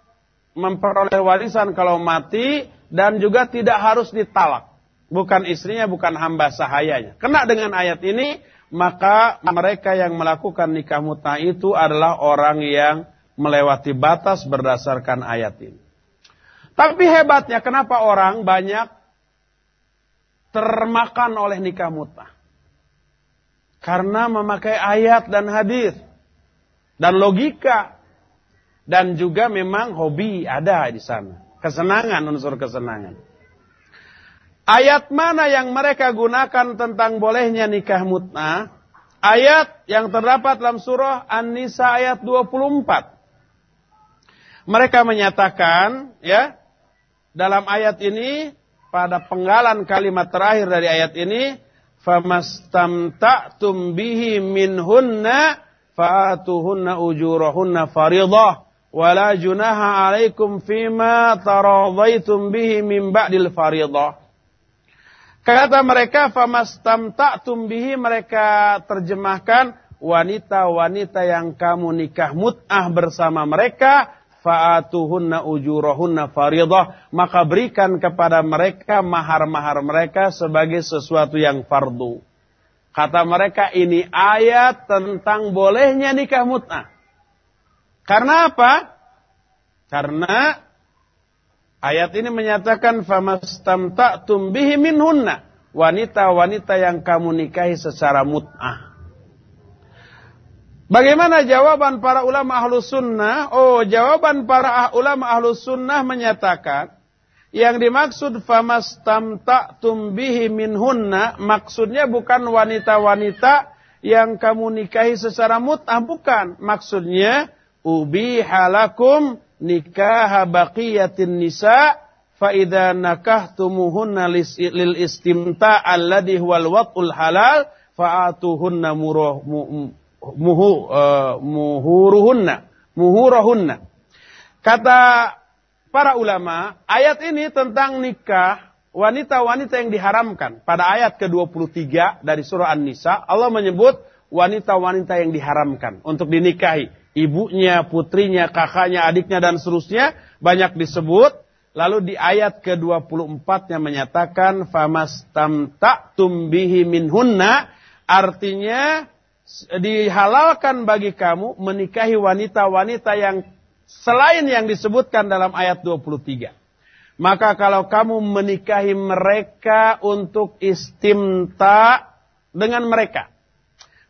memperoleh warisan kalau mati dan juga tidak harus ditalak. Bukan istrinya, bukan hamba sahayanya. Kena dengan ayat ini, maka mereka yang melakukan nikah mutnah itu adalah orang yang melewati batas berdasarkan ayat ini. Tapi hebatnya kenapa orang banyak termakan oleh nikah mutnah? Karena memakai ayat dan hadis dan logika dan juga memang hobi ada di sana. Kesenangan unsur kesenangan. Ayat mana yang mereka gunakan tentang bolehnya nikah mutnah? Ayat yang terdapat dalam surah An-Nisa ayat 24. Mereka menyatakan ya dalam ayat ini pada penggalan kalimat terakhir dari ayat ini famastamta'tum bihi minhunna fa'atuhunna ujurahunna faridah. Wala junaha alaikum fima taradaitum bihi min ba'dil faridah. Kata mereka famastamta'tum bihi mereka terjemahkan wanita-wanita yang kamu nikah mut'ah bersama mereka fa'atuhunna ujurahunna faridah maka berikan kepada mereka mahar-mahar mereka sebagai sesuatu yang fardu. Kata mereka ini ayat tentang bolehnya nikah mut'ah. Karena apa? Karena ayat ini menyatakan famastamta'tum bihi minhunna. Wanita-wanita yang kamu nikahi secara mut'ah Bagaimana jawaban para ulama ahlu sunnah? Oh, jawaban para ulama ahlu sunnah menyatakan, yang dimaksud famastamta'tum bihi minhunna, maksudnya bukan wanita-wanita yang kamu nikahi secara mut'ah, bukan. Maksudnya, ubihalakum nikah baqiyatin nisa' faida nakahtumuhunna lil istimta' alladhi huwal wat'ul halal fa'atuhunna muruh muhu, uh, muhuruhunna, muhurahunna. Kata para ulama, ayat ini tentang nikah wanita-wanita yang diharamkan. Pada ayat ke-23 dari surah An-Nisa, Allah menyebut wanita-wanita yang diharamkan untuk dinikahi. Ibunya, putrinya, kakaknya, adiknya, dan seterusnya banyak disebut. Lalu di ayat ke-24 yang menyatakan famastamta'tum tumbihi minhunna artinya dihalalkan bagi kamu menikahi wanita-wanita yang selain yang disebutkan dalam ayat 23. Maka kalau kamu menikahi mereka untuk istimta dengan mereka.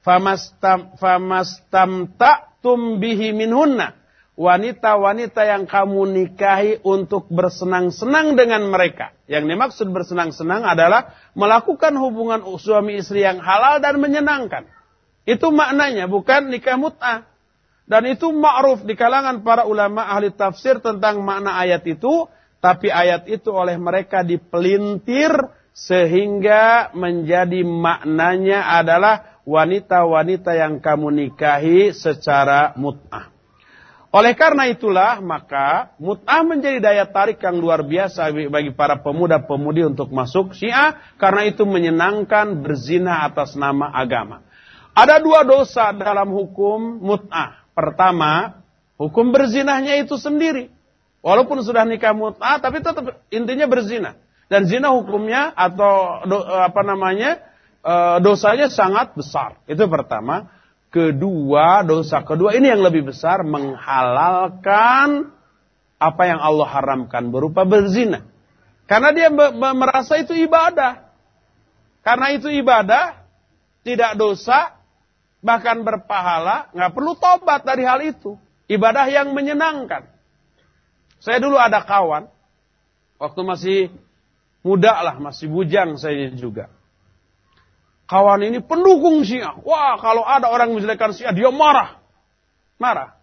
Famastam, famastamta'tum bihi minhunna. Wanita-wanita yang kamu nikahi untuk bersenang-senang dengan mereka. Yang dimaksud bersenang-senang adalah melakukan hubungan suami istri yang halal dan menyenangkan. Itu maknanya, bukan nikah mut'ah. Dan itu ma'ruf di kalangan para ulama ahli tafsir tentang makna ayat itu. Tapi ayat itu oleh mereka dipelintir sehingga menjadi maknanya adalah wanita-wanita yang kamu nikahi secara mut'ah. Oleh karena itulah maka mut'ah menjadi daya tarik yang luar biasa bagi para pemuda-pemudi untuk masuk syiah karena itu menyenangkan berzina atas nama agama. Ada dua dosa dalam hukum mut'ah. Pertama, hukum berzinahnya itu sendiri. Walaupun sudah nikah mut'ah, tapi tetap intinya berzina. Dan zina hukumnya atau do, apa namanya e, dosanya sangat besar. Itu pertama. Kedua, dosa kedua ini yang lebih besar menghalalkan apa yang Allah haramkan berupa berzina. Karena dia merasa itu ibadah. Karena itu ibadah, tidak dosa, bahkan berpahala, nggak perlu tobat dari hal itu. Ibadah yang menyenangkan. Saya dulu ada kawan, waktu masih muda lah, masih bujang saya juga. Kawan ini pendukung Syiah. Wah, kalau ada orang menjelekan Syiah, dia marah. Marah.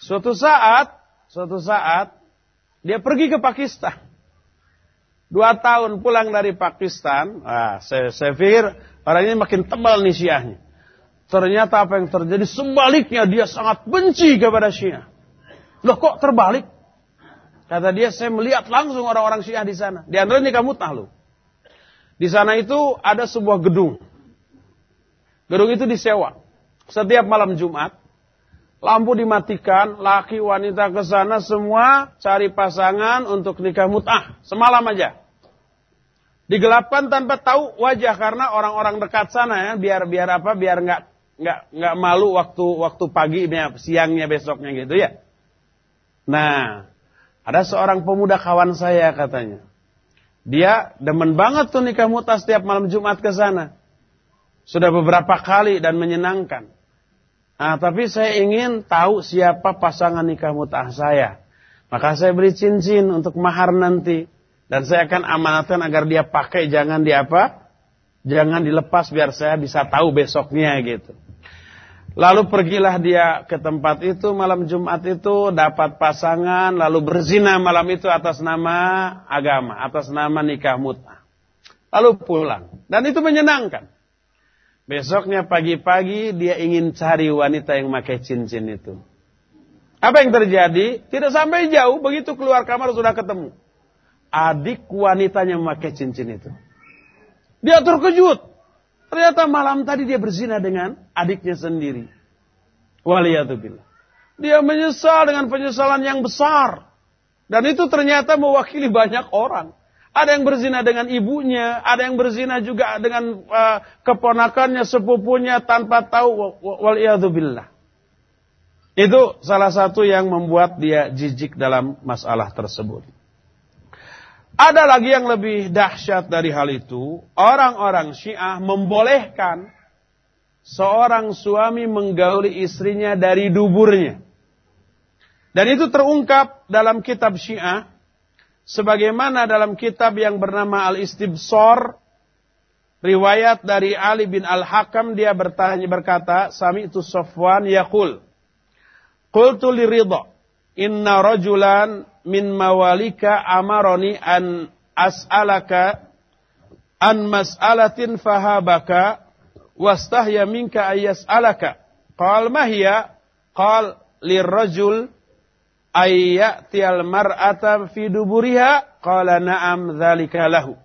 Suatu saat, suatu saat, dia pergi ke Pakistan. Dua tahun pulang dari Pakistan, ah, saya, saya pikir Orang ini makin tebal nih syiahnya. Ternyata apa yang terjadi sebaliknya dia sangat benci kepada syiah. Loh kok terbalik? Kata dia saya melihat langsung orang-orang syiah di sana. Di antaranya kamu tahu. Di sana itu ada sebuah gedung. Gedung itu disewa. Setiap malam Jumat, lampu dimatikan, laki wanita ke sana semua cari pasangan untuk nikah mut'ah. Semalam aja. Digelapkan tanpa tahu wajah karena orang-orang dekat sana ya, biar biar apa? Biar nggak nggak nggak malu waktu waktu pagi siangnya besoknya gitu ya. Nah, ada seorang pemuda kawan saya katanya. Dia demen banget tuh nikah muta setiap malam Jumat ke sana. Sudah beberapa kali dan menyenangkan. Nah, tapi saya ingin tahu siapa pasangan nikah mutah saya. Maka saya beri cincin untuk mahar nanti. Dan saya akan amanatkan agar dia pakai jangan di apa? Jangan dilepas biar saya bisa tahu besoknya gitu. Lalu pergilah dia ke tempat itu malam Jumat itu dapat pasangan lalu berzina malam itu atas nama agama, atas nama nikah mut'ah. Lalu pulang dan itu menyenangkan. Besoknya pagi-pagi dia ingin cari wanita yang pakai cincin itu. Apa yang terjadi? Tidak sampai jauh begitu keluar kamar sudah ketemu adik wanitanya memakai cincin itu. Dia terkejut. Ternyata malam tadi dia berzina dengan adiknya sendiri. Waliyatubillah. Dia menyesal dengan penyesalan yang besar. Dan itu ternyata mewakili banyak orang. Ada yang berzina dengan ibunya, ada yang berzina juga dengan uh, keponakannya, sepupunya tanpa tahu. Waliyatubillah. Itu salah satu yang membuat dia jijik dalam masalah tersebut. Ada lagi yang lebih dahsyat dari hal itu. Orang-orang syiah membolehkan seorang suami menggauli istrinya dari duburnya. Dan itu terungkap dalam kitab Syiah sebagaimana dalam kitab yang bernama Al-Istibsar riwayat dari Ali bin Al-Hakam dia bertanya berkata sami itu Safwan yaqul Qultu li Ridha inna rajulan min mawalika amaroni an as'alaka an mas'alatin fahabaka wastahya minka ayyas'alaka. Qal mahya? Qal lirrajul ayyatiyal mar'ata fi duburiha? Qala na'am dzalika lahu.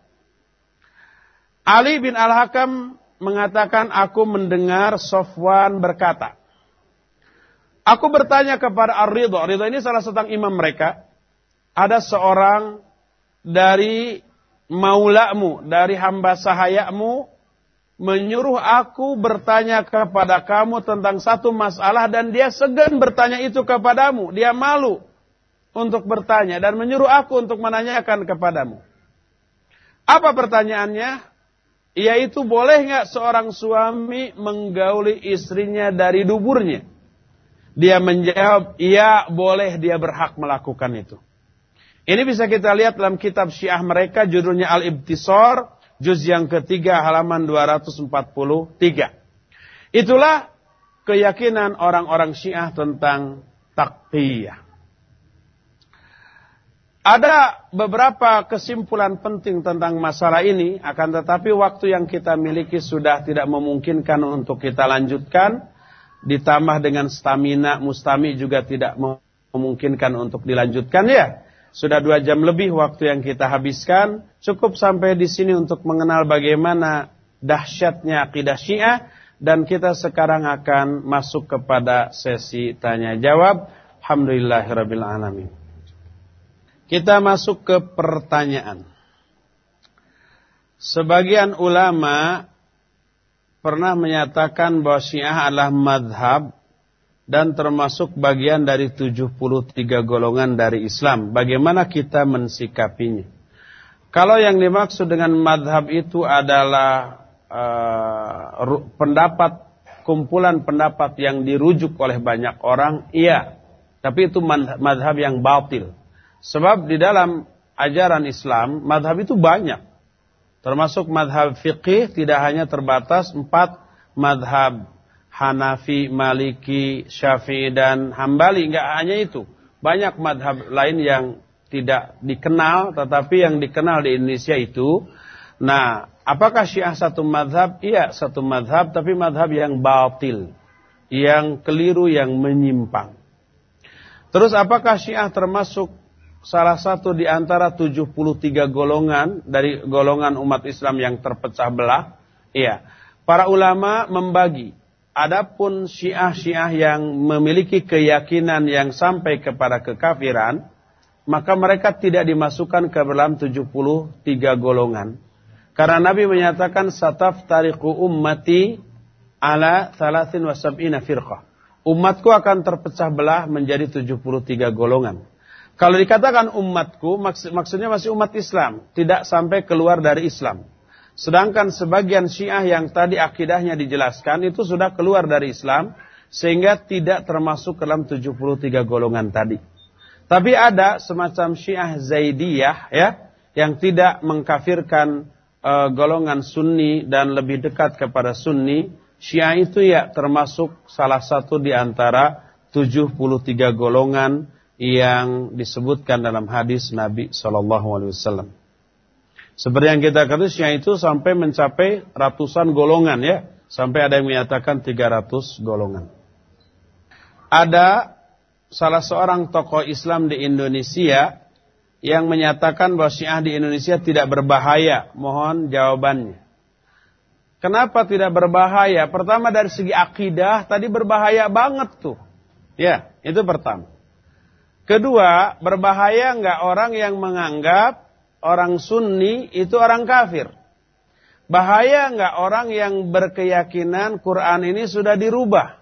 Ali bin Al-Hakam mengatakan aku mendengar Sofwan berkata. Aku bertanya kepada Ar-Ridha. Ar-Ridha ini salah satu imam mereka. Ada seorang dari maulamu, dari hamba sahayamu, menyuruh aku bertanya kepada kamu tentang satu masalah dan dia segan bertanya itu kepadamu. Dia malu untuk bertanya dan menyuruh aku untuk menanyakan kepadamu. Apa pertanyaannya? Yaitu boleh nggak seorang suami menggauli istrinya dari duburnya? Dia menjawab, iya boleh dia berhak melakukan itu. Ini bisa kita lihat dalam kitab syiah mereka judulnya Al-Ibtisar, juz yang ketiga halaman 243. Itulah keyakinan orang-orang syiah tentang taqiyah. Ada beberapa kesimpulan penting tentang masalah ini, akan tetapi waktu yang kita miliki sudah tidak memungkinkan untuk kita lanjutkan. Ditambah dengan stamina mustami juga tidak memungkinkan untuk dilanjutkan ya. Sudah dua jam lebih waktu yang kita habiskan. Cukup sampai di sini untuk mengenal bagaimana dahsyatnya akidah syiah. Dan kita sekarang akan masuk kepada sesi tanya jawab. Alhamdulillahirrabbilalamin. Kita masuk ke pertanyaan. Sebagian ulama pernah menyatakan bahwa syiah adalah madhab dan termasuk bagian dari 73 golongan dari Islam. Bagaimana kita mensikapinya? Kalau yang dimaksud dengan madhab itu adalah uh, pendapat, kumpulan pendapat yang dirujuk oleh banyak orang, iya. Tapi itu madhab yang batil. Sebab di dalam ajaran Islam, madhab itu banyak. Termasuk madhab fiqih tidak hanya terbatas empat madhab Hanafi, Maliki, Syafi'i dan Hambali. Enggak hanya itu. Banyak madhab lain yang tidak dikenal, tetapi yang dikenal di Indonesia itu. Nah, apakah Syiah satu madhab? Iya, satu madhab, tapi madhab yang batil. Yang keliru, yang menyimpang. Terus apakah Syiah termasuk salah satu di antara 73 golongan dari golongan umat Islam yang terpecah belah? Iya. Para ulama membagi Adapun syiah-syiah yang memiliki keyakinan yang sampai kepada kekafiran, maka mereka tidak dimasukkan ke dalam 73 golongan. Karena Nabi menyatakan sataf tariku ummati ala thalathin wasab'ina firqah. Umatku akan terpecah belah menjadi 73 golongan. Kalau dikatakan umatku, maksudnya masih umat Islam. Tidak sampai keluar dari Islam. Sedangkan sebagian syiah yang tadi akidahnya dijelaskan itu sudah keluar dari Islam. Sehingga tidak termasuk dalam 73 golongan tadi. Tapi ada semacam syiah Zaidiyah ya. Yang tidak mengkafirkan uh, golongan sunni dan lebih dekat kepada sunni. Syiah itu ya termasuk salah satu di antara 73 golongan yang disebutkan dalam hadis Nabi Shallallahu Alaihi Wasallam. Seperti yang kita Syiah itu sampai mencapai ratusan golongan ya. Sampai ada yang menyatakan 300 golongan. Ada salah seorang tokoh Islam di Indonesia yang menyatakan bahwa Syiah di Indonesia tidak berbahaya. Mohon jawabannya. Kenapa tidak berbahaya? Pertama dari segi akidah tadi berbahaya banget tuh. Ya, itu pertama. Kedua, berbahaya nggak orang yang menganggap orang sunni itu orang kafir. Bahaya nggak orang yang berkeyakinan Quran ini sudah dirubah?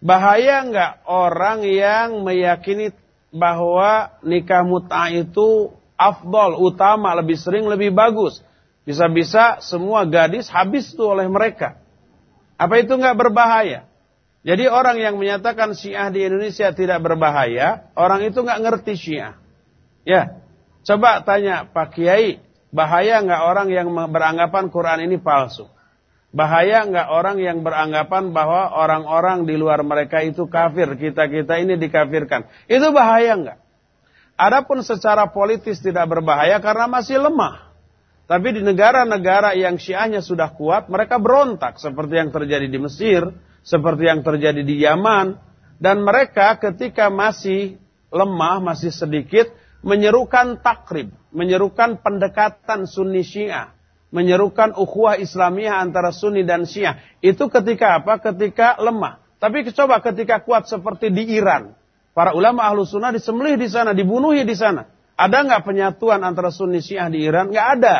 Bahaya nggak orang yang meyakini bahwa nikah mut'ah itu afdol, utama, lebih sering, lebih bagus. Bisa-bisa semua gadis habis tuh oleh mereka. Apa itu nggak berbahaya? Jadi orang yang menyatakan Syiah di Indonesia tidak berbahaya, orang itu nggak ngerti Syiah. Ya, coba tanya Pak Kiai, bahaya nggak orang yang beranggapan Quran ini palsu? Bahaya nggak orang yang beranggapan bahwa orang-orang di luar mereka itu kafir, kita-kita ini dikafirkan. Itu bahaya nggak? Adapun secara politis tidak berbahaya karena masih lemah. Tapi di negara-negara yang syiahnya sudah kuat, mereka berontak. Seperti yang terjadi di Mesir, seperti yang terjadi di Yaman. Dan mereka ketika masih lemah, masih sedikit, menyerukan takrib, menyerukan pendekatan sunni syiah menyerukan ukhuwah Islamiyah antara Sunni dan Syiah. Itu ketika apa? Ketika lemah. Tapi coba ketika kuat seperti di Iran. Para ulama ahlu sunnah disembelih di sana, dibunuhi di sana. Ada nggak penyatuan antara Sunni Syiah di Iran? Nggak ada.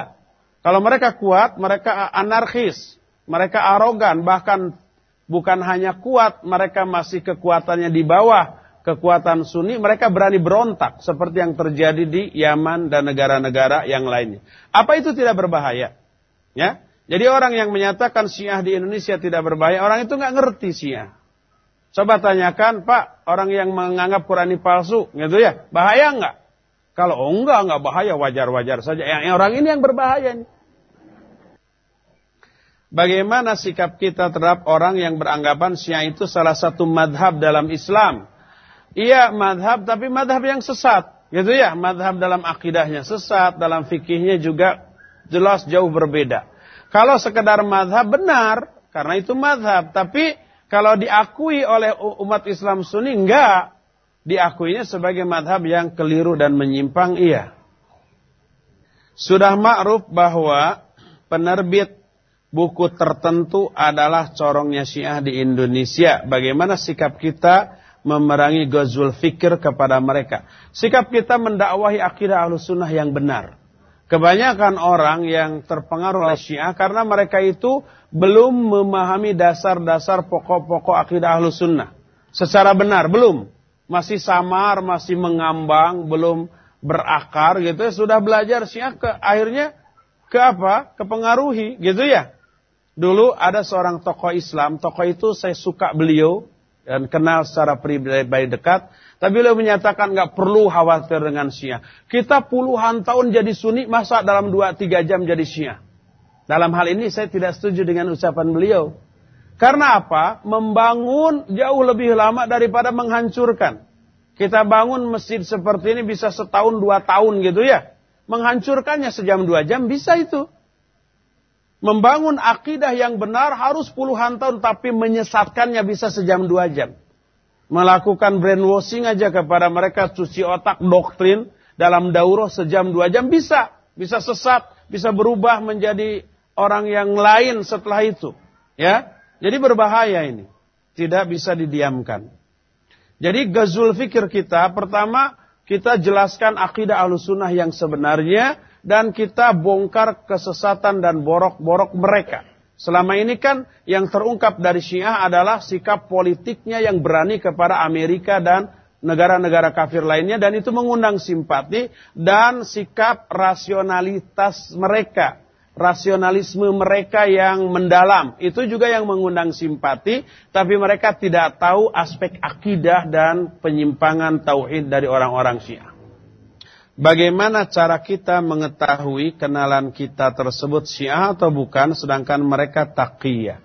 Kalau mereka kuat, mereka anarkis, mereka arogan, bahkan bukan hanya kuat, mereka masih kekuatannya di bawah kekuatan Sunni, mereka berani berontak seperti yang terjadi di Yaman dan negara-negara yang lainnya. Apa itu tidak berbahaya? Ya, jadi orang yang menyatakan Syiah di Indonesia tidak berbahaya, orang itu nggak ngerti Syiah. Coba tanyakan, Pak, orang yang menganggap Quran palsu, gitu ya, bahaya nggak? Kalau oh, enggak, enggak bahaya, wajar-wajar saja. Yang orang ini yang berbahaya. Nih. Bagaimana sikap kita terhadap orang yang beranggapan Syiah itu salah satu madhab dalam Islam? Iya madhab tapi madhab yang sesat. Gitu ya, madhab dalam akidahnya sesat, dalam fikihnya juga jelas jauh berbeda. Kalau sekedar madhab benar, karena itu madhab. Tapi kalau diakui oleh umat Islam Sunni, enggak. Diakuinya sebagai madhab yang keliru dan menyimpang, iya. Sudah ma'ruf bahwa penerbit buku tertentu adalah corongnya Syiah di Indonesia. Bagaimana sikap kita memerangi gazul fikir kepada mereka. Sikap kita mendakwahi akidah ahlus sunnah yang benar. Kebanyakan orang yang terpengaruh oleh syiah karena mereka itu belum memahami dasar-dasar pokok-pokok akidah ahlus sunnah. Secara benar, belum. Masih samar, masih mengambang, belum berakar gitu ya. Sudah belajar syiah ke akhirnya ke apa? Kepengaruhi gitu ya. Dulu ada seorang tokoh Islam, tokoh itu saya suka beliau, dan kenal secara pribadi dekat. Tapi beliau menyatakan nggak perlu khawatir dengan Syiah. Kita puluhan tahun jadi Sunni, masa dalam 2-3 jam jadi Syiah. Dalam hal ini saya tidak setuju dengan ucapan beliau. Karena apa? Membangun jauh lebih lama daripada menghancurkan. Kita bangun masjid seperti ini bisa setahun dua tahun gitu ya. Menghancurkannya sejam dua jam bisa itu. Membangun akidah yang benar harus puluhan tahun, tapi menyesatkannya bisa sejam dua jam. Melakukan brainwashing aja kepada mereka, cuci otak, doktrin, dalam daurah sejam dua jam bisa. Bisa sesat, bisa berubah menjadi orang yang lain setelah itu. Ya, Jadi berbahaya ini. Tidak bisa didiamkan. Jadi gazul fikir kita, pertama kita jelaskan akidah sunnah yang sebenarnya, dan kita bongkar kesesatan dan borok-borok mereka. Selama ini kan yang terungkap dari Syiah adalah sikap politiknya yang berani kepada Amerika dan negara-negara kafir lainnya dan itu mengundang simpati dan sikap rasionalitas mereka. Rasionalisme mereka yang mendalam itu juga yang mengundang simpati tapi mereka tidak tahu aspek akidah dan penyimpangan tauhid dari orang-orang Syiah. Bagaimana cara kita mengetahui kenalan kita tersebut syiah atau bukan sedangkan mereka taqiyah?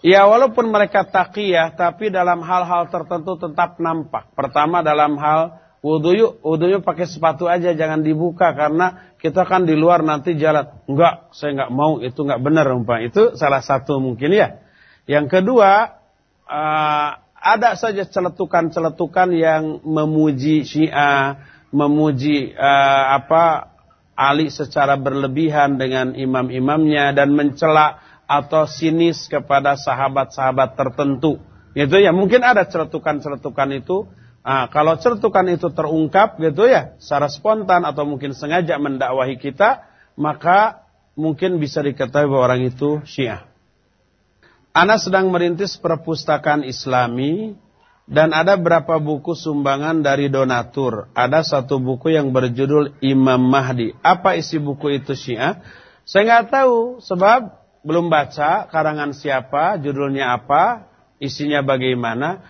Ya walaupun mereka taqiyah tapi dalam hal-hal tertentu tetap nampak. Pertama dalam hal wudhu yuk, wudhu pakai sepatu aja jangan dibuka karena kita kan di luar nanti jalan. Enggak, saya enggak mau itu enggak benar umpah. Itu salah satu mungkin ya. Yang kedua uh, ada saja celetukan-celetukan yang memuji syiah memuji uh, apa Ali secara berlebihan dengan imam-imamnya dan mencela atau sinis kepada sahabat-sahabat tertentu. Gitu ya, mungkin ada ceretukan-ceretukan itu. Nah, kalau ceretukan itu terungkap gitu ya, secara spontan atau mungkin sengaja mendakwahi kita, maka mungkin bisa diketahui bahwa orang itu Syiah. Ana sedang merintis perpustakaan Islami dan ada berapa buku sumbangan dari donatur. Ada satu buku yang berjudul Imam Mahdi. Apa isi buku itu Syiah? Saya nggak tahu sebab belum baca karangan siapa, judulnya apa, isinya bagaimana.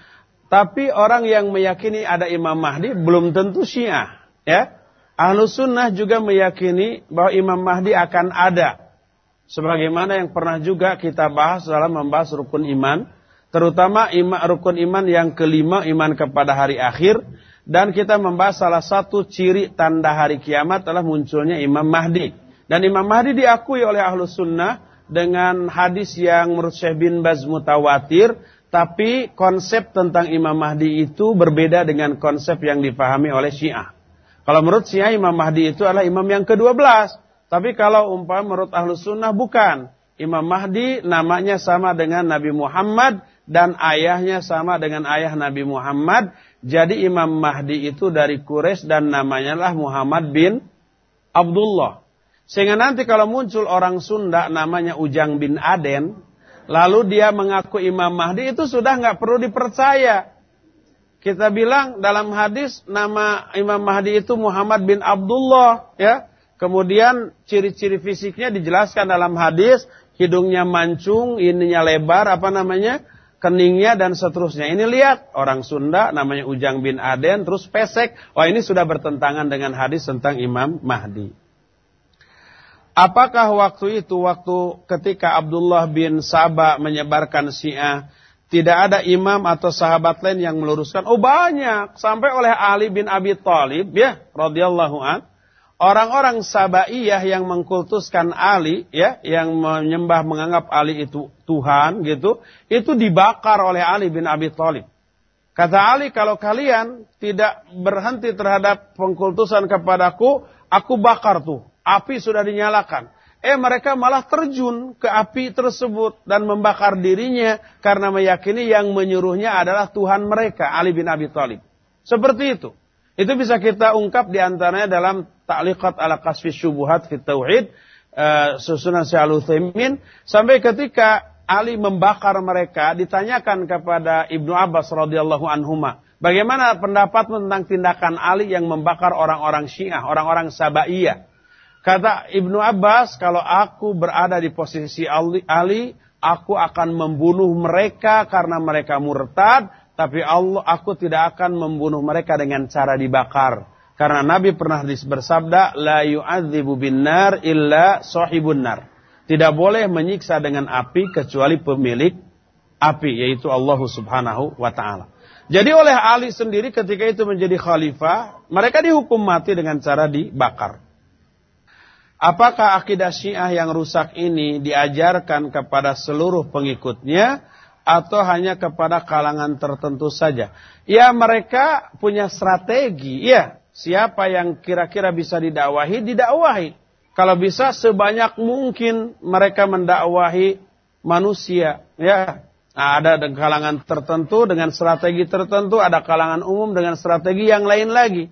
Tapi orang yang meyakini ada Imam Mahdi belum tentu Syiah, ya. Ahlu sunnah juga meyakini bahwa Imam Mahdi akan ada. Sebagaimana yang pernah juga kita bahas dalam membahas rukun iman. Terutama ima, rukun iman yang kelima, iman kepada hari akhir. Dan kita membahas salah satu ciri tanda hari kiamat adalah munculnya Imam Mahdi. Dan Imam Mahdi diakui oleh ahlu sunnah dengan hadis yang menurut Syekh bin Baz mutawatir. Tapi konsep tentang Imam Mahdi itu berbeda dengan konsep yang dipahami oleh Syiah. Kalau menurut Syiah Imam Mahdi itu adalah imam yang ke-12. Tapi kalau umpam menurut ahlu sunnah bukan. Imam Mahdi namanya sama dengan Nabi Muhammad dan ayahnya sama dengan ayah Nabi Muhammad. Jadi Imam Mahdi itu dari Quraisy dan namanya lah Muhammad bin Abdullah. Sehingga nanti kalau muncul orang Sunda namanya Ujang bin Aden, lalu dia mengaku Imam Mahdi itu sudah nggak perlu dipercaya. Kita bilang dalam hadis nama Imam Mahdi itu Muhammad bin Abdullah, ya. Kemudian ciri-ciri fisiknya dijelaskan dalam hadis, hidungnya mancung, ininya lebar, apa namanya? Keningnya dan seterusnya. Ini lihat orang Sunda namanya Ujang bin Aden terus pesek. Wah ini sudah bertentangan dengan hadis tentang Imam Mahdi. Apakah waktu itu waktu ketika Abdullah bin Sabah menyebarkan Syiah tidak ada imam atau sahabat lain yang meluruskan? Oh banyak sampai oleh Ali bin Abi Thalib ya radhiyallahu an orang-orang Sabaiyah yang mengkultuskan Ali ya yang menyembah menganggap Ali itu Tuhan gitu itu dibakar oleh Ali bin Abi Thalib. Kata Ali kalau kalian tidak berhenti terhadap pengkultusan kepadaku aku bakar tuh. Api sudah dinyalakan. Eh mereka malah terjun ke api tersebut dan membakar dirinya karena meyakini yang menyuruhnya adalah Tuhan mereka Ali bin Abi Thalib. Seperti itu itu bisa kita ungkap di antaranya dalam Ta'liqat ala kasfi syubuhat fit tauhid uh, susunan Syaikhul Utsaimin sampai ketika Ali membakar mereka ditanyakan kepada Ibnu Abbas radhiyallahu anhuma bagaimana pendapat tentang tindakan Ali yang membakar orang-orang Syiah, orang-orang Sabaiyah. Kata Ibnu Abbas, kalau aku berada di posisi Ali aku akan membunuh mereka karena mereka murtad tapi Allah aku tidak akan membunuh mereka dengan cara dibakar. Karena Nabi pernah bersabda, La yu'adzibu bin nar illa sahibun nar. Tidak boleh menyiksa dengan api kecuali pemilik api, yaitu Allah subhanahu wa ta'ala. Jadi oleh Ali sendiri ketika itu menjadi khalifah, mereka dihukum mati dengan cara dibakar. Apakah akidah syiah yang rusak ini diajarkan kepada seluruh pengikutnya? Atau hanya kepada kalangan tertentu saja. Ya mereka punya strategi, ya siapa yang kira-kira bisa didakwahi, didakwahi. Kalau bisa sebanyak mungkin mereka mendakwahi manusia, ya. Nah, ada kalangan tertentu dengan strategi tertentu, ada kalangan umum dengan strategi yang lain lagi.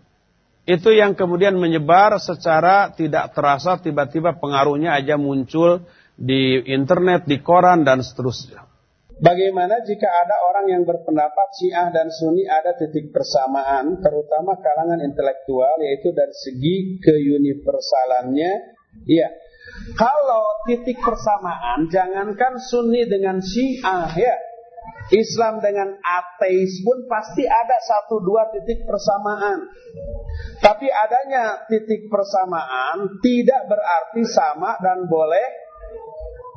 Itu yang kemudian menyebar secara tidak terasa tiba-tiba pengaruhnya aja muncul di internet, di koran dan seterusnya. Bagaimana jika ada orang yang berpendapat Syiah dan Sunni ada titik persamaan, terutama kalangan intelektual, yaitu dari segi keuniversalannya? Iya. Kalau titik persamaan, jangankan Sunni dengan Syiah, ya. Islam dengan ateis pun pasti ada satu dua titik persamaan. Tapi adanya titik persamaan tidak berarti sama dan boleh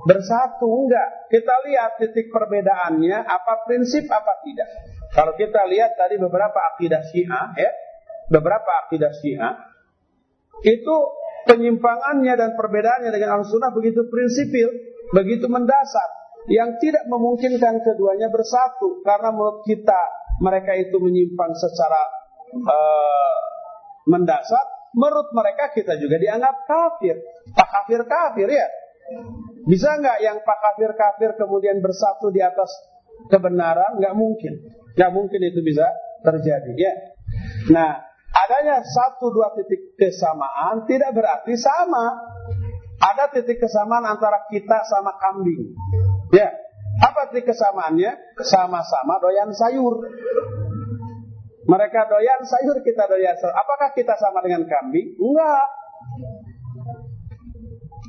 bersatu enggak. Kita lihat titik perbedaannya apa prinsip apa tidak. Kalau kita lihat tadi beberapa akidah Syiah ya, beberapa akidah Syiah itu penyimpangannya dan perbedaannya dengan Al-Sunnah begitu prinsipil, begitu mendasar yang tidak memungkinkan keduanya bersatu karena menurut kita mereka itu menyimpang secara uh, mendasar menurut mereka kita juga dianggap kafir tak kafir kafir ya bisa nggak yang pak kafir-kafir kemudian bersatu di atas kebenaran? Nggak mungkin. Nggak mungkin itu bisa terjadi. Ya. Nah, adanya satu dua titik kesamaan tidak berarti sama. Ada titik kesamaan antara kita sama kambing. Ya. Apa titik kesamaannya? Sama-sama doyan sayur. Mereka doyan sayur, kita doyan sayur. Apakah kita sama dengan kambing? Enggak.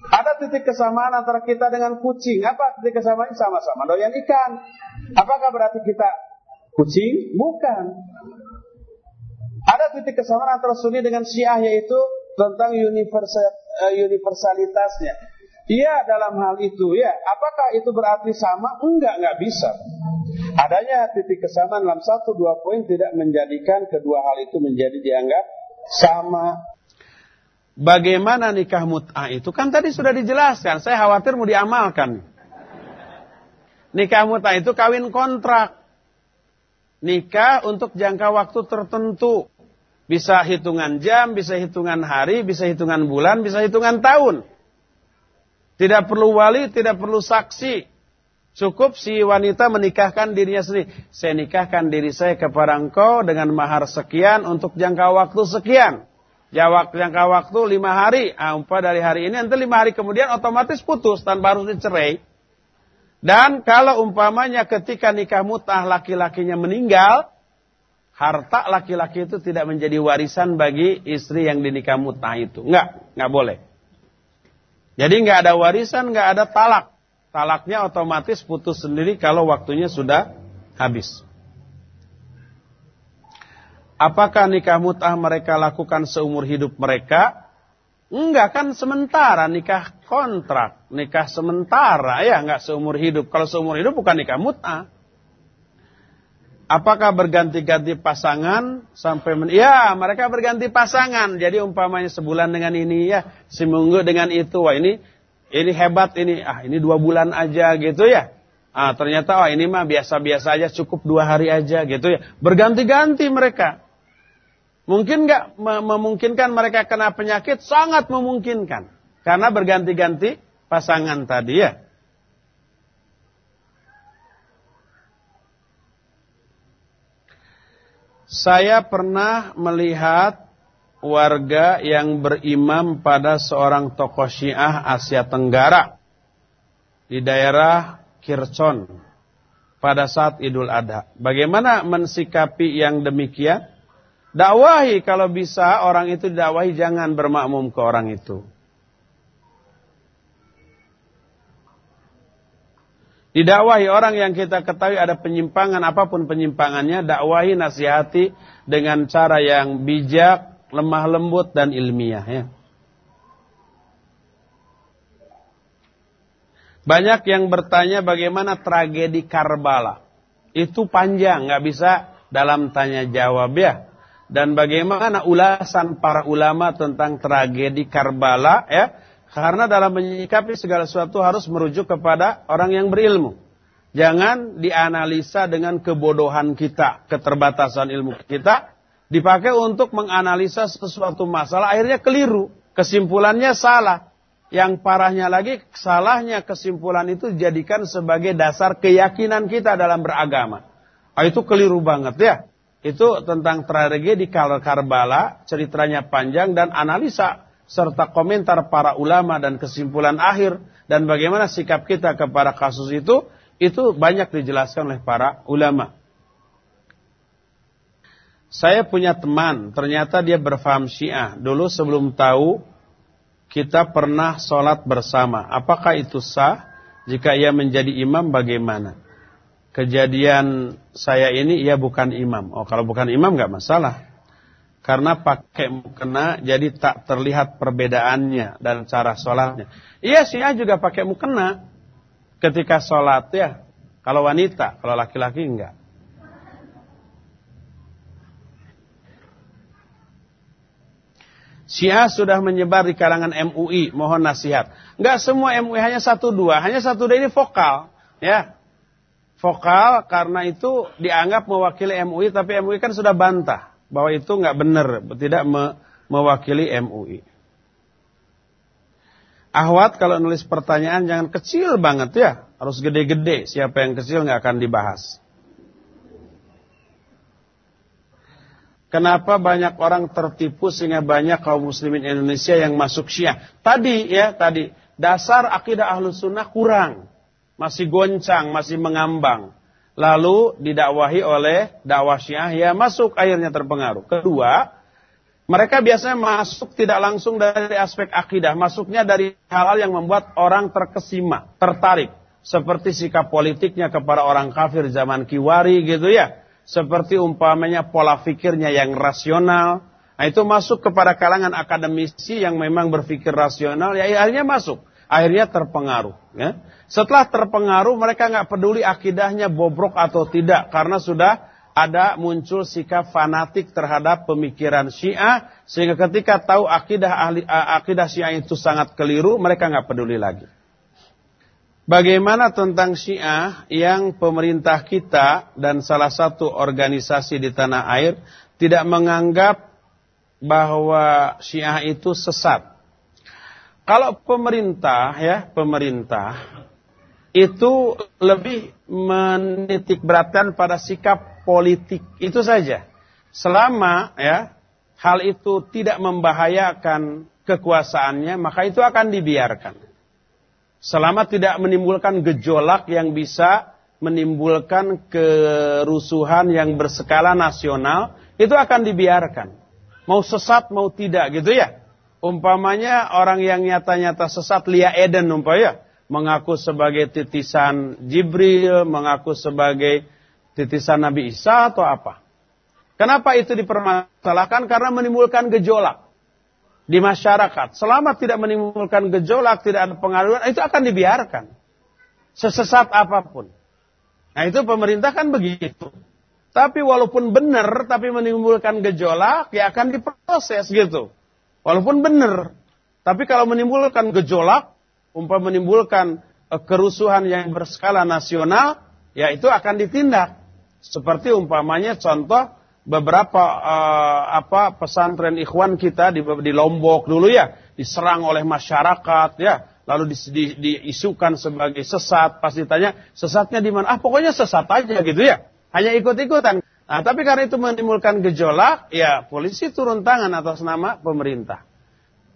Ada titik kesamaan antara kita dengan kucing. Apa titik kesamaan? Sama-sama doyan ikan. Apakah berarti kita kucing? Bukan. Ada titik kesamaan antara Sunni dengan Syiah yaitu tentang uh, universalitasnya. Iya dalam hal itu ya. Apakah itu berarti sama? Enggak, enggak bisa. Adanya titik kesamaan dalam satu dua poin tidak menjadikan kedua hal itu menjadi dianggap sama. Bagaimana nikah mut'ah itu? Kan tadi sudah dijelaskan. Saya khawatir mau diamalkan. Nikah mut'ah itu kawin kontrak. Nikah untuk jangka waktu tertentu. Bisa hitungan jam, bisa hitungan hari, bisa hitungan bulan, bisa hitungan tahun. Tidak perlu wali, tidak perlu saksi. Cukup si wanita menikahkan dirinya sendiri. Saya nikahkan diri saya kepada engkau dengan mahar sekian untuk jangka waktu sekian. Jawab jangka waktu lima hari, ah, umpah dari hari ini, nanti lima hari kemudian otomatis putus tanpa harus dicerai. Dan kalau umpamanya ketika nikah mutah laki-lakinya meninggal, harta laki-laki itu tidak menjadi warisan bagi istri yang dinikah mutah itu. Enggak, enggak boleh. Jadi enggak ada warisan, enggak ada talak. Talaknya otomatis putus sendiri kalau waktunya sudah habis. Apakah nikah mut'ah mereka lakukan seumur hidup mereka? Enggak kan sementara nikah kontrak, nikah sementara ya enggak seumur hidup. Kalau seumur hidup bukan nikah mut'ah. Apakah berganti-ganti pasangan sampai men ya mereka berganti pasangan. Jadi umpamanya sebulan dengan ini ya, seminggu dengan itu. Wah ini ini hebat ini. Ah ini dua bulan aja gitu ya. Ah ternyata oh ini mah biasa-biasa aja cukup dua hari aja gitu ya. Berganti-ganti mereka. Mungkin nggak memungkinkan mereka kena penyakit? Sangat memungkinkan. Karena berganti-ganti pasangan tadi ya. Saya pernah melihat warga yang berimam pada seorang tokoh Syiah Asia Tenggara di daerah Kircon pada saat Idul Adha. Bagaimana mensikapi yang demikian? Dakwahi kalau bisa orang itu didakwahi jangan bermakmum ke orang itu. Didakwahi orang yang kita ketahui ada penyimpangan apa pun penyimpangannya, dakwahi nasihati dengan cara yang bijak, lemah lembut dan ilmiah ya. Banyak yang bertanya bagaimana tragedi Karbala. Itu panjang, nggak bisa dalam tanya jawab ya dan bagaimana ulasan para ulama tentang tragedi Karbala ya? Karena dalam menyikapi segala sesuatu harus merujuk kepada orang yang berilmu. Jangan dianalisa dengan kebodohan kita keterbatasan ilmu kita dipakai untuk menganalisa sesuatu masalah akhirnya keliru. Kesimpulannya salah. Yang parahnya lagi salahnya kesimpulan itu dijadikan sebagai dasar keyakinan kita dalam beragama. Ah, itu keliru banget ya itu tentang tragedi Karbala, ceritanya panjang dan analisa serta komentar para ulama dan kesimpulan akhir dan bagaimana sikap kita kepada kasus itu itu banyak dijelaskan oleh para ulama. Saya punya teman, ternyata dia berfaham Syiah. Dulu sebelum tahu kita pernah sholat bersama. Apakah itu sah? Jika ia menjadi imam bagaimana? Kejadian saya ini ia bukan imam. Oh kalau bukan imam nggak masalah. Karena pakai mukena jadi tak terlihat perbedaannya dan cara sholatnya. Iya sih juga pakai mukena ketika sholat ya. Kalau wanita, kalau laki-laki enggak. Syiah sudah menyebar di kalangan MUI, mohon nasihat. Enggak semua MUI hanya satu dua, hanya satu dua ini vokal, ya vokal karena itu dianggap mewakili MUI tapi MUI kan sudah bantah bahwa itu nggak benar tidak me mewakili MUI. Ahwat kalau nulis pertanyaan jangan kecil banget ya, harus gede-gede. Siapa yang kecil nggak akan dibahas. Kenapa banyak orang tertipu sehingga banyak kaum muslimin Indonesia yang masuk Syiah? Tadi ya, tadi dasar akidah Ahlus Sunnah kurang masih goncang, masih mengambang. Lalu didakwahi oleh dakwah Syiah, ya masuk akhirnya terpengaruh. Kedua, Mereka biasanya masuk tidak langsung dari aspek akidah, masuknya dari hal-hal yang membuat orang terkesima, tertarik. Seperti sikap politiknya kepada orang kafir zaman kiwari gitu ya. Seperti umpamanya pola pikirnya yang rasional. Nah itu masuk kepada kalangan akademisi yang memang berpikir rasional, ya akhirnya masuk. Akhirnya terpengaruh. Ya. Setelah terpengaruh mereka nggak peduli akidahnya bobrok atau tidak. Karena sudah ada muncul sikap fanatik terhadap pemikiran Syiah sehingga ketika tahu akidah ahli akidah Syiah itu sangat keliru mereka nggak peduli lagi. Bagaimana tentang Syiah yang pemerintah kita dan salah satu organisasi di tanah air tidak menganggap bahwa Syiah itu sesat? Kalau pemerintah ya, pemerintah itu lebih menitik beratkan pada sikap politik itu saja. Selama ya hal itu tidak membahayakan kekuasaannya, maka itu akan dibiarkan. Selama tidak menimbulkan gejolak yang bisa menimbulkan kerusuhan yang berskala nasional, itu akan dibiarkan. Mau sesat mau tidak gitu ya. Umpamanya orang yang nyata-nyata sesat Lia Eden umpamanya mengaku sebagai titisan Jibril, mengaku sebagai titisan Nabi Isa atau apa? Kenapa itu dipermasalahkan? Karena menimbulkan gejolak di masyarakat. Selama tidak menimbulkan gejolak, tidak ada pengaruhan, itu akan dibiarkan. Sesesat apa pun. Nah itu pemerintah kan begitu. Tapi walaupun benar, tapi menimbulkan gejolak, ya akan diproses gitu. Walaupun benar. Tapi kalau menimbulkan gejolak, umpam menimbulkan eh, kerusuhan yang berskala nasional, ya itu akan ditindak. Seperti umpamanya contoh beberapa uh, apa pesantren ikhwan kita di, di Lombok dulu ya diserang oleh masyarakat ya lalu di, di, diisukan sebagai sesat pas ditanya sesatnya di mana ah pokoknya sesat aja gitu ya hanya ikut-ikutan nah tapi karena itu menimbulkan gejolak ya polisi turun tangan atas nama pemerintah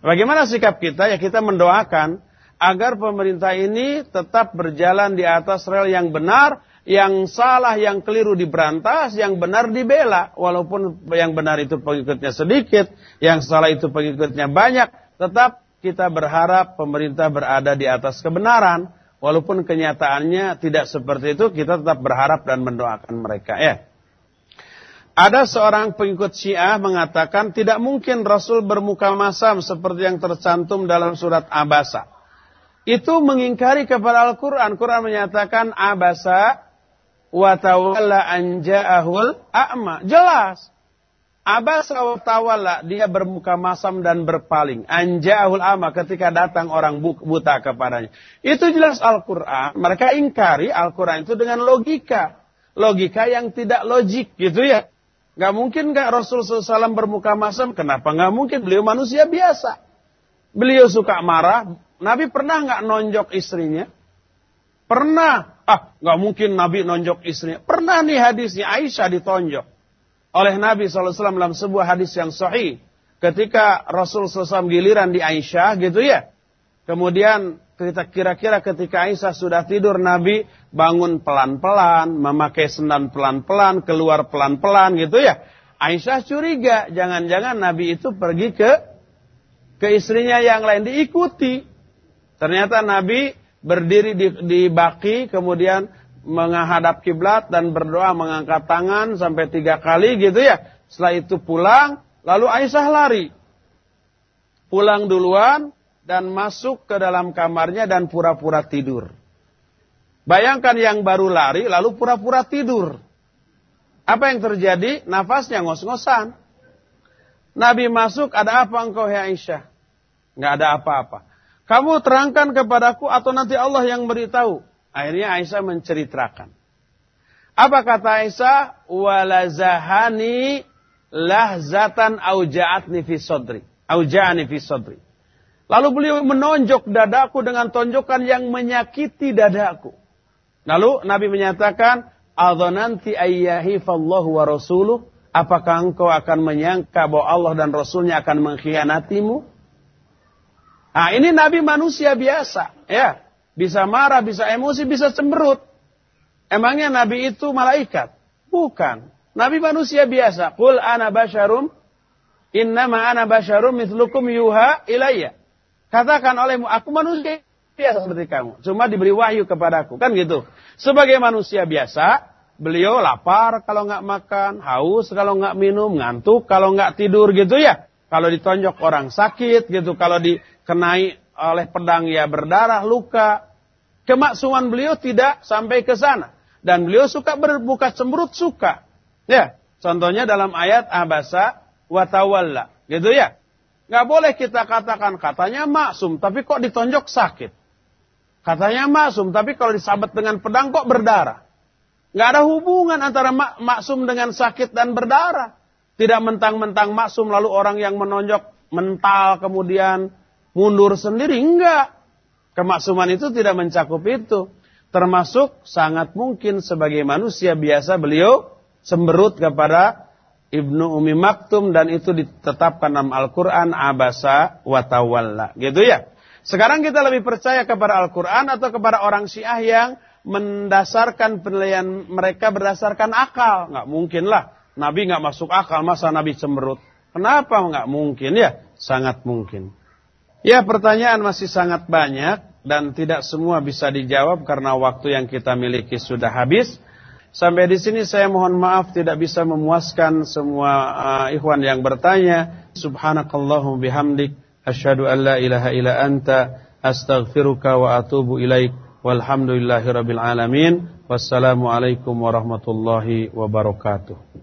bagaimana sikap kita ya kita mendoakan agar pemerintah ini tetap berjalan di atas rel yang benar yang salah, yang keliru diberantas, yang benar dibela. Walaupun yang benar itu pengikutnya sedikit, yang salah itu pengikutnya banyak, tetap kita berharap pemerintah berada di atas kebenaran. Walaupun kenyataannya tidak seperti itu, kita tetap berharap dan mendoakan mereka. Ya. Ada seorang pengikut Syiah mengatakan tidak mungkin Rasul bermuka masam seperti yang tercantum dalam surat Abasa. Itu mengingkari kepada Al-Quran. Quran menyatakan Abasa wa tawalla an ja'ahul a'ma. Jelas. Abasa wa tawalla dia bermuka masam dan berpaling. Anja'ahul a'ma ketika datang orang buta kepadanya. Itu jelas Al-Qur'an. Mereka ingkari Al-Qur'an itu dengan logika. Logika yang tidak logik gitu ya. Gak mungkin gak Rasul SAW bermuka masam. Kenapa gak mungkin? Beliau manusia biasa. Beliau suka marah. Nabi pernah gak nonjok istrinya? Pernah. Ah, nggak mungkin Nabi nonjok istrinya. Pernah nih hadisnya Aisyah ditonjok oleh Nabi SAW dalam sebuah hadis yang sahih. Ketika Rasul SAW giliran di Aisyah gitu ya. Kemudian kira-kira ketika Aisyah sudah tidur Nabi bangun pelan-pelan, memakai sendan pelan-pelan, keluar pelan-pelan gitu ya. Aisyah curiga, jangan-jangan Nabi itu pergi ke ke istrinya yang lain diikuti. Ternyata Nabi berdiri di, di baki, kemudian menghadap kiblat dan berdoa mengangkat tangan sampai tiga kali gitu ya. Setelah itu pulang, lalu Aisyah lari. Pulang duluan dan masuk ke dalam kamarnya dan pura-pura tidur. Bayangkan yang baru lari lalu pura-pura tidur. Apa yang terjadi? Nafasnya ngos-ngosan. Nabi masuk, ada apa engkau ya Aisyah? Nggak ada apa-apa. Kamu terangkan kepadaku atau nanti Allah yang beritahu. Akhirnya Aisyah menceritakan. Apa kata Aisyah? Walazahani lahzatan auja'atni fi sodri. Auja'ani fi sodri. Lalu beliau menonjok dadaku dengan tonjokan yang menyakiti dadaku. Lalu Nabi menyatakan, Adhananti ayyahi fallahu wa rasuluh. Apakah engkau akan menyangka bahwa Allah dan Rasulnya akan mengkhianatimu? Nah, ini nabi manusia biasa, ya. Bisa marah, bisa emosi, bisa cemberut. Emangnya nabi itu malaikat? Bukan. Nabi manusia biasa. Qul ana basyarum Inna ma'ana basyarum mithlukum yuha ilayya. Katakan olehmu, aku manusia biasa seperti kamu. Cuma diberi wahyu kepadaku. Kan gitu. Sebagai manusia biasa, beliau lapar kalau nggak makan, haus kalau nggak minum, ngantuk kalau nggak tidur gitu ya. Kalau ditonjok orang sakit gitu, kalau dikenai oleh pedang ya berdarah, luka. Kemaksuman beliau tidak sampai ke sana. Dan beliau suka berbuka cemberut, suka. Ya, contohnya dalam ayat abasa watawalla. Gitu ya. Nggak boleh kita katakan katanya maksum, tapi kok ditonjok sakit. Katanya maksum, tapi kalau disabet dengan pedang kok berdarah. Nggak ada hubungan antara mak maksum dengan sakit dan berdarah. Tidak mentang-mentang maksum lalu orang yang menonjok mental kemudian mundur sendiri. Enggak. Kemaksuman itu tidak mencakup itu. Termasuk sangat mungkin sebagai manusia biasa beliau semberut kepada Ibnu Umi Maktum dan itu ditetapkan dalam Al-Quran abasa wa tawalla. Gitu ya. Sekarang kita lebih percaya kepada Al-Quran atau kepada orang Syiah yang mendasarkan penilaian mereka berdasarkan akal. Nggak mungkin lah. Nabi nggak masuk akal, masa Nabi cemberut. Kenapa nggak mungkin ya? Sangat mungkin. Ya pertanyaan masih sangat banyak dan tidak semua bisa dijawab karena waktu yang kita miliki sudah habis. Sampai di sini saya mohon maaf tidak bisa memuaskan semua uh, ikhwan yang bertanya. Subhanakallahum bihamdik asyhadu an la ilaha illa anta astaghfiruka wa atubu ilaik. Walhamdulillahirabbil alamin. Wassalamualaikum warahmatullahi wabarakatuh.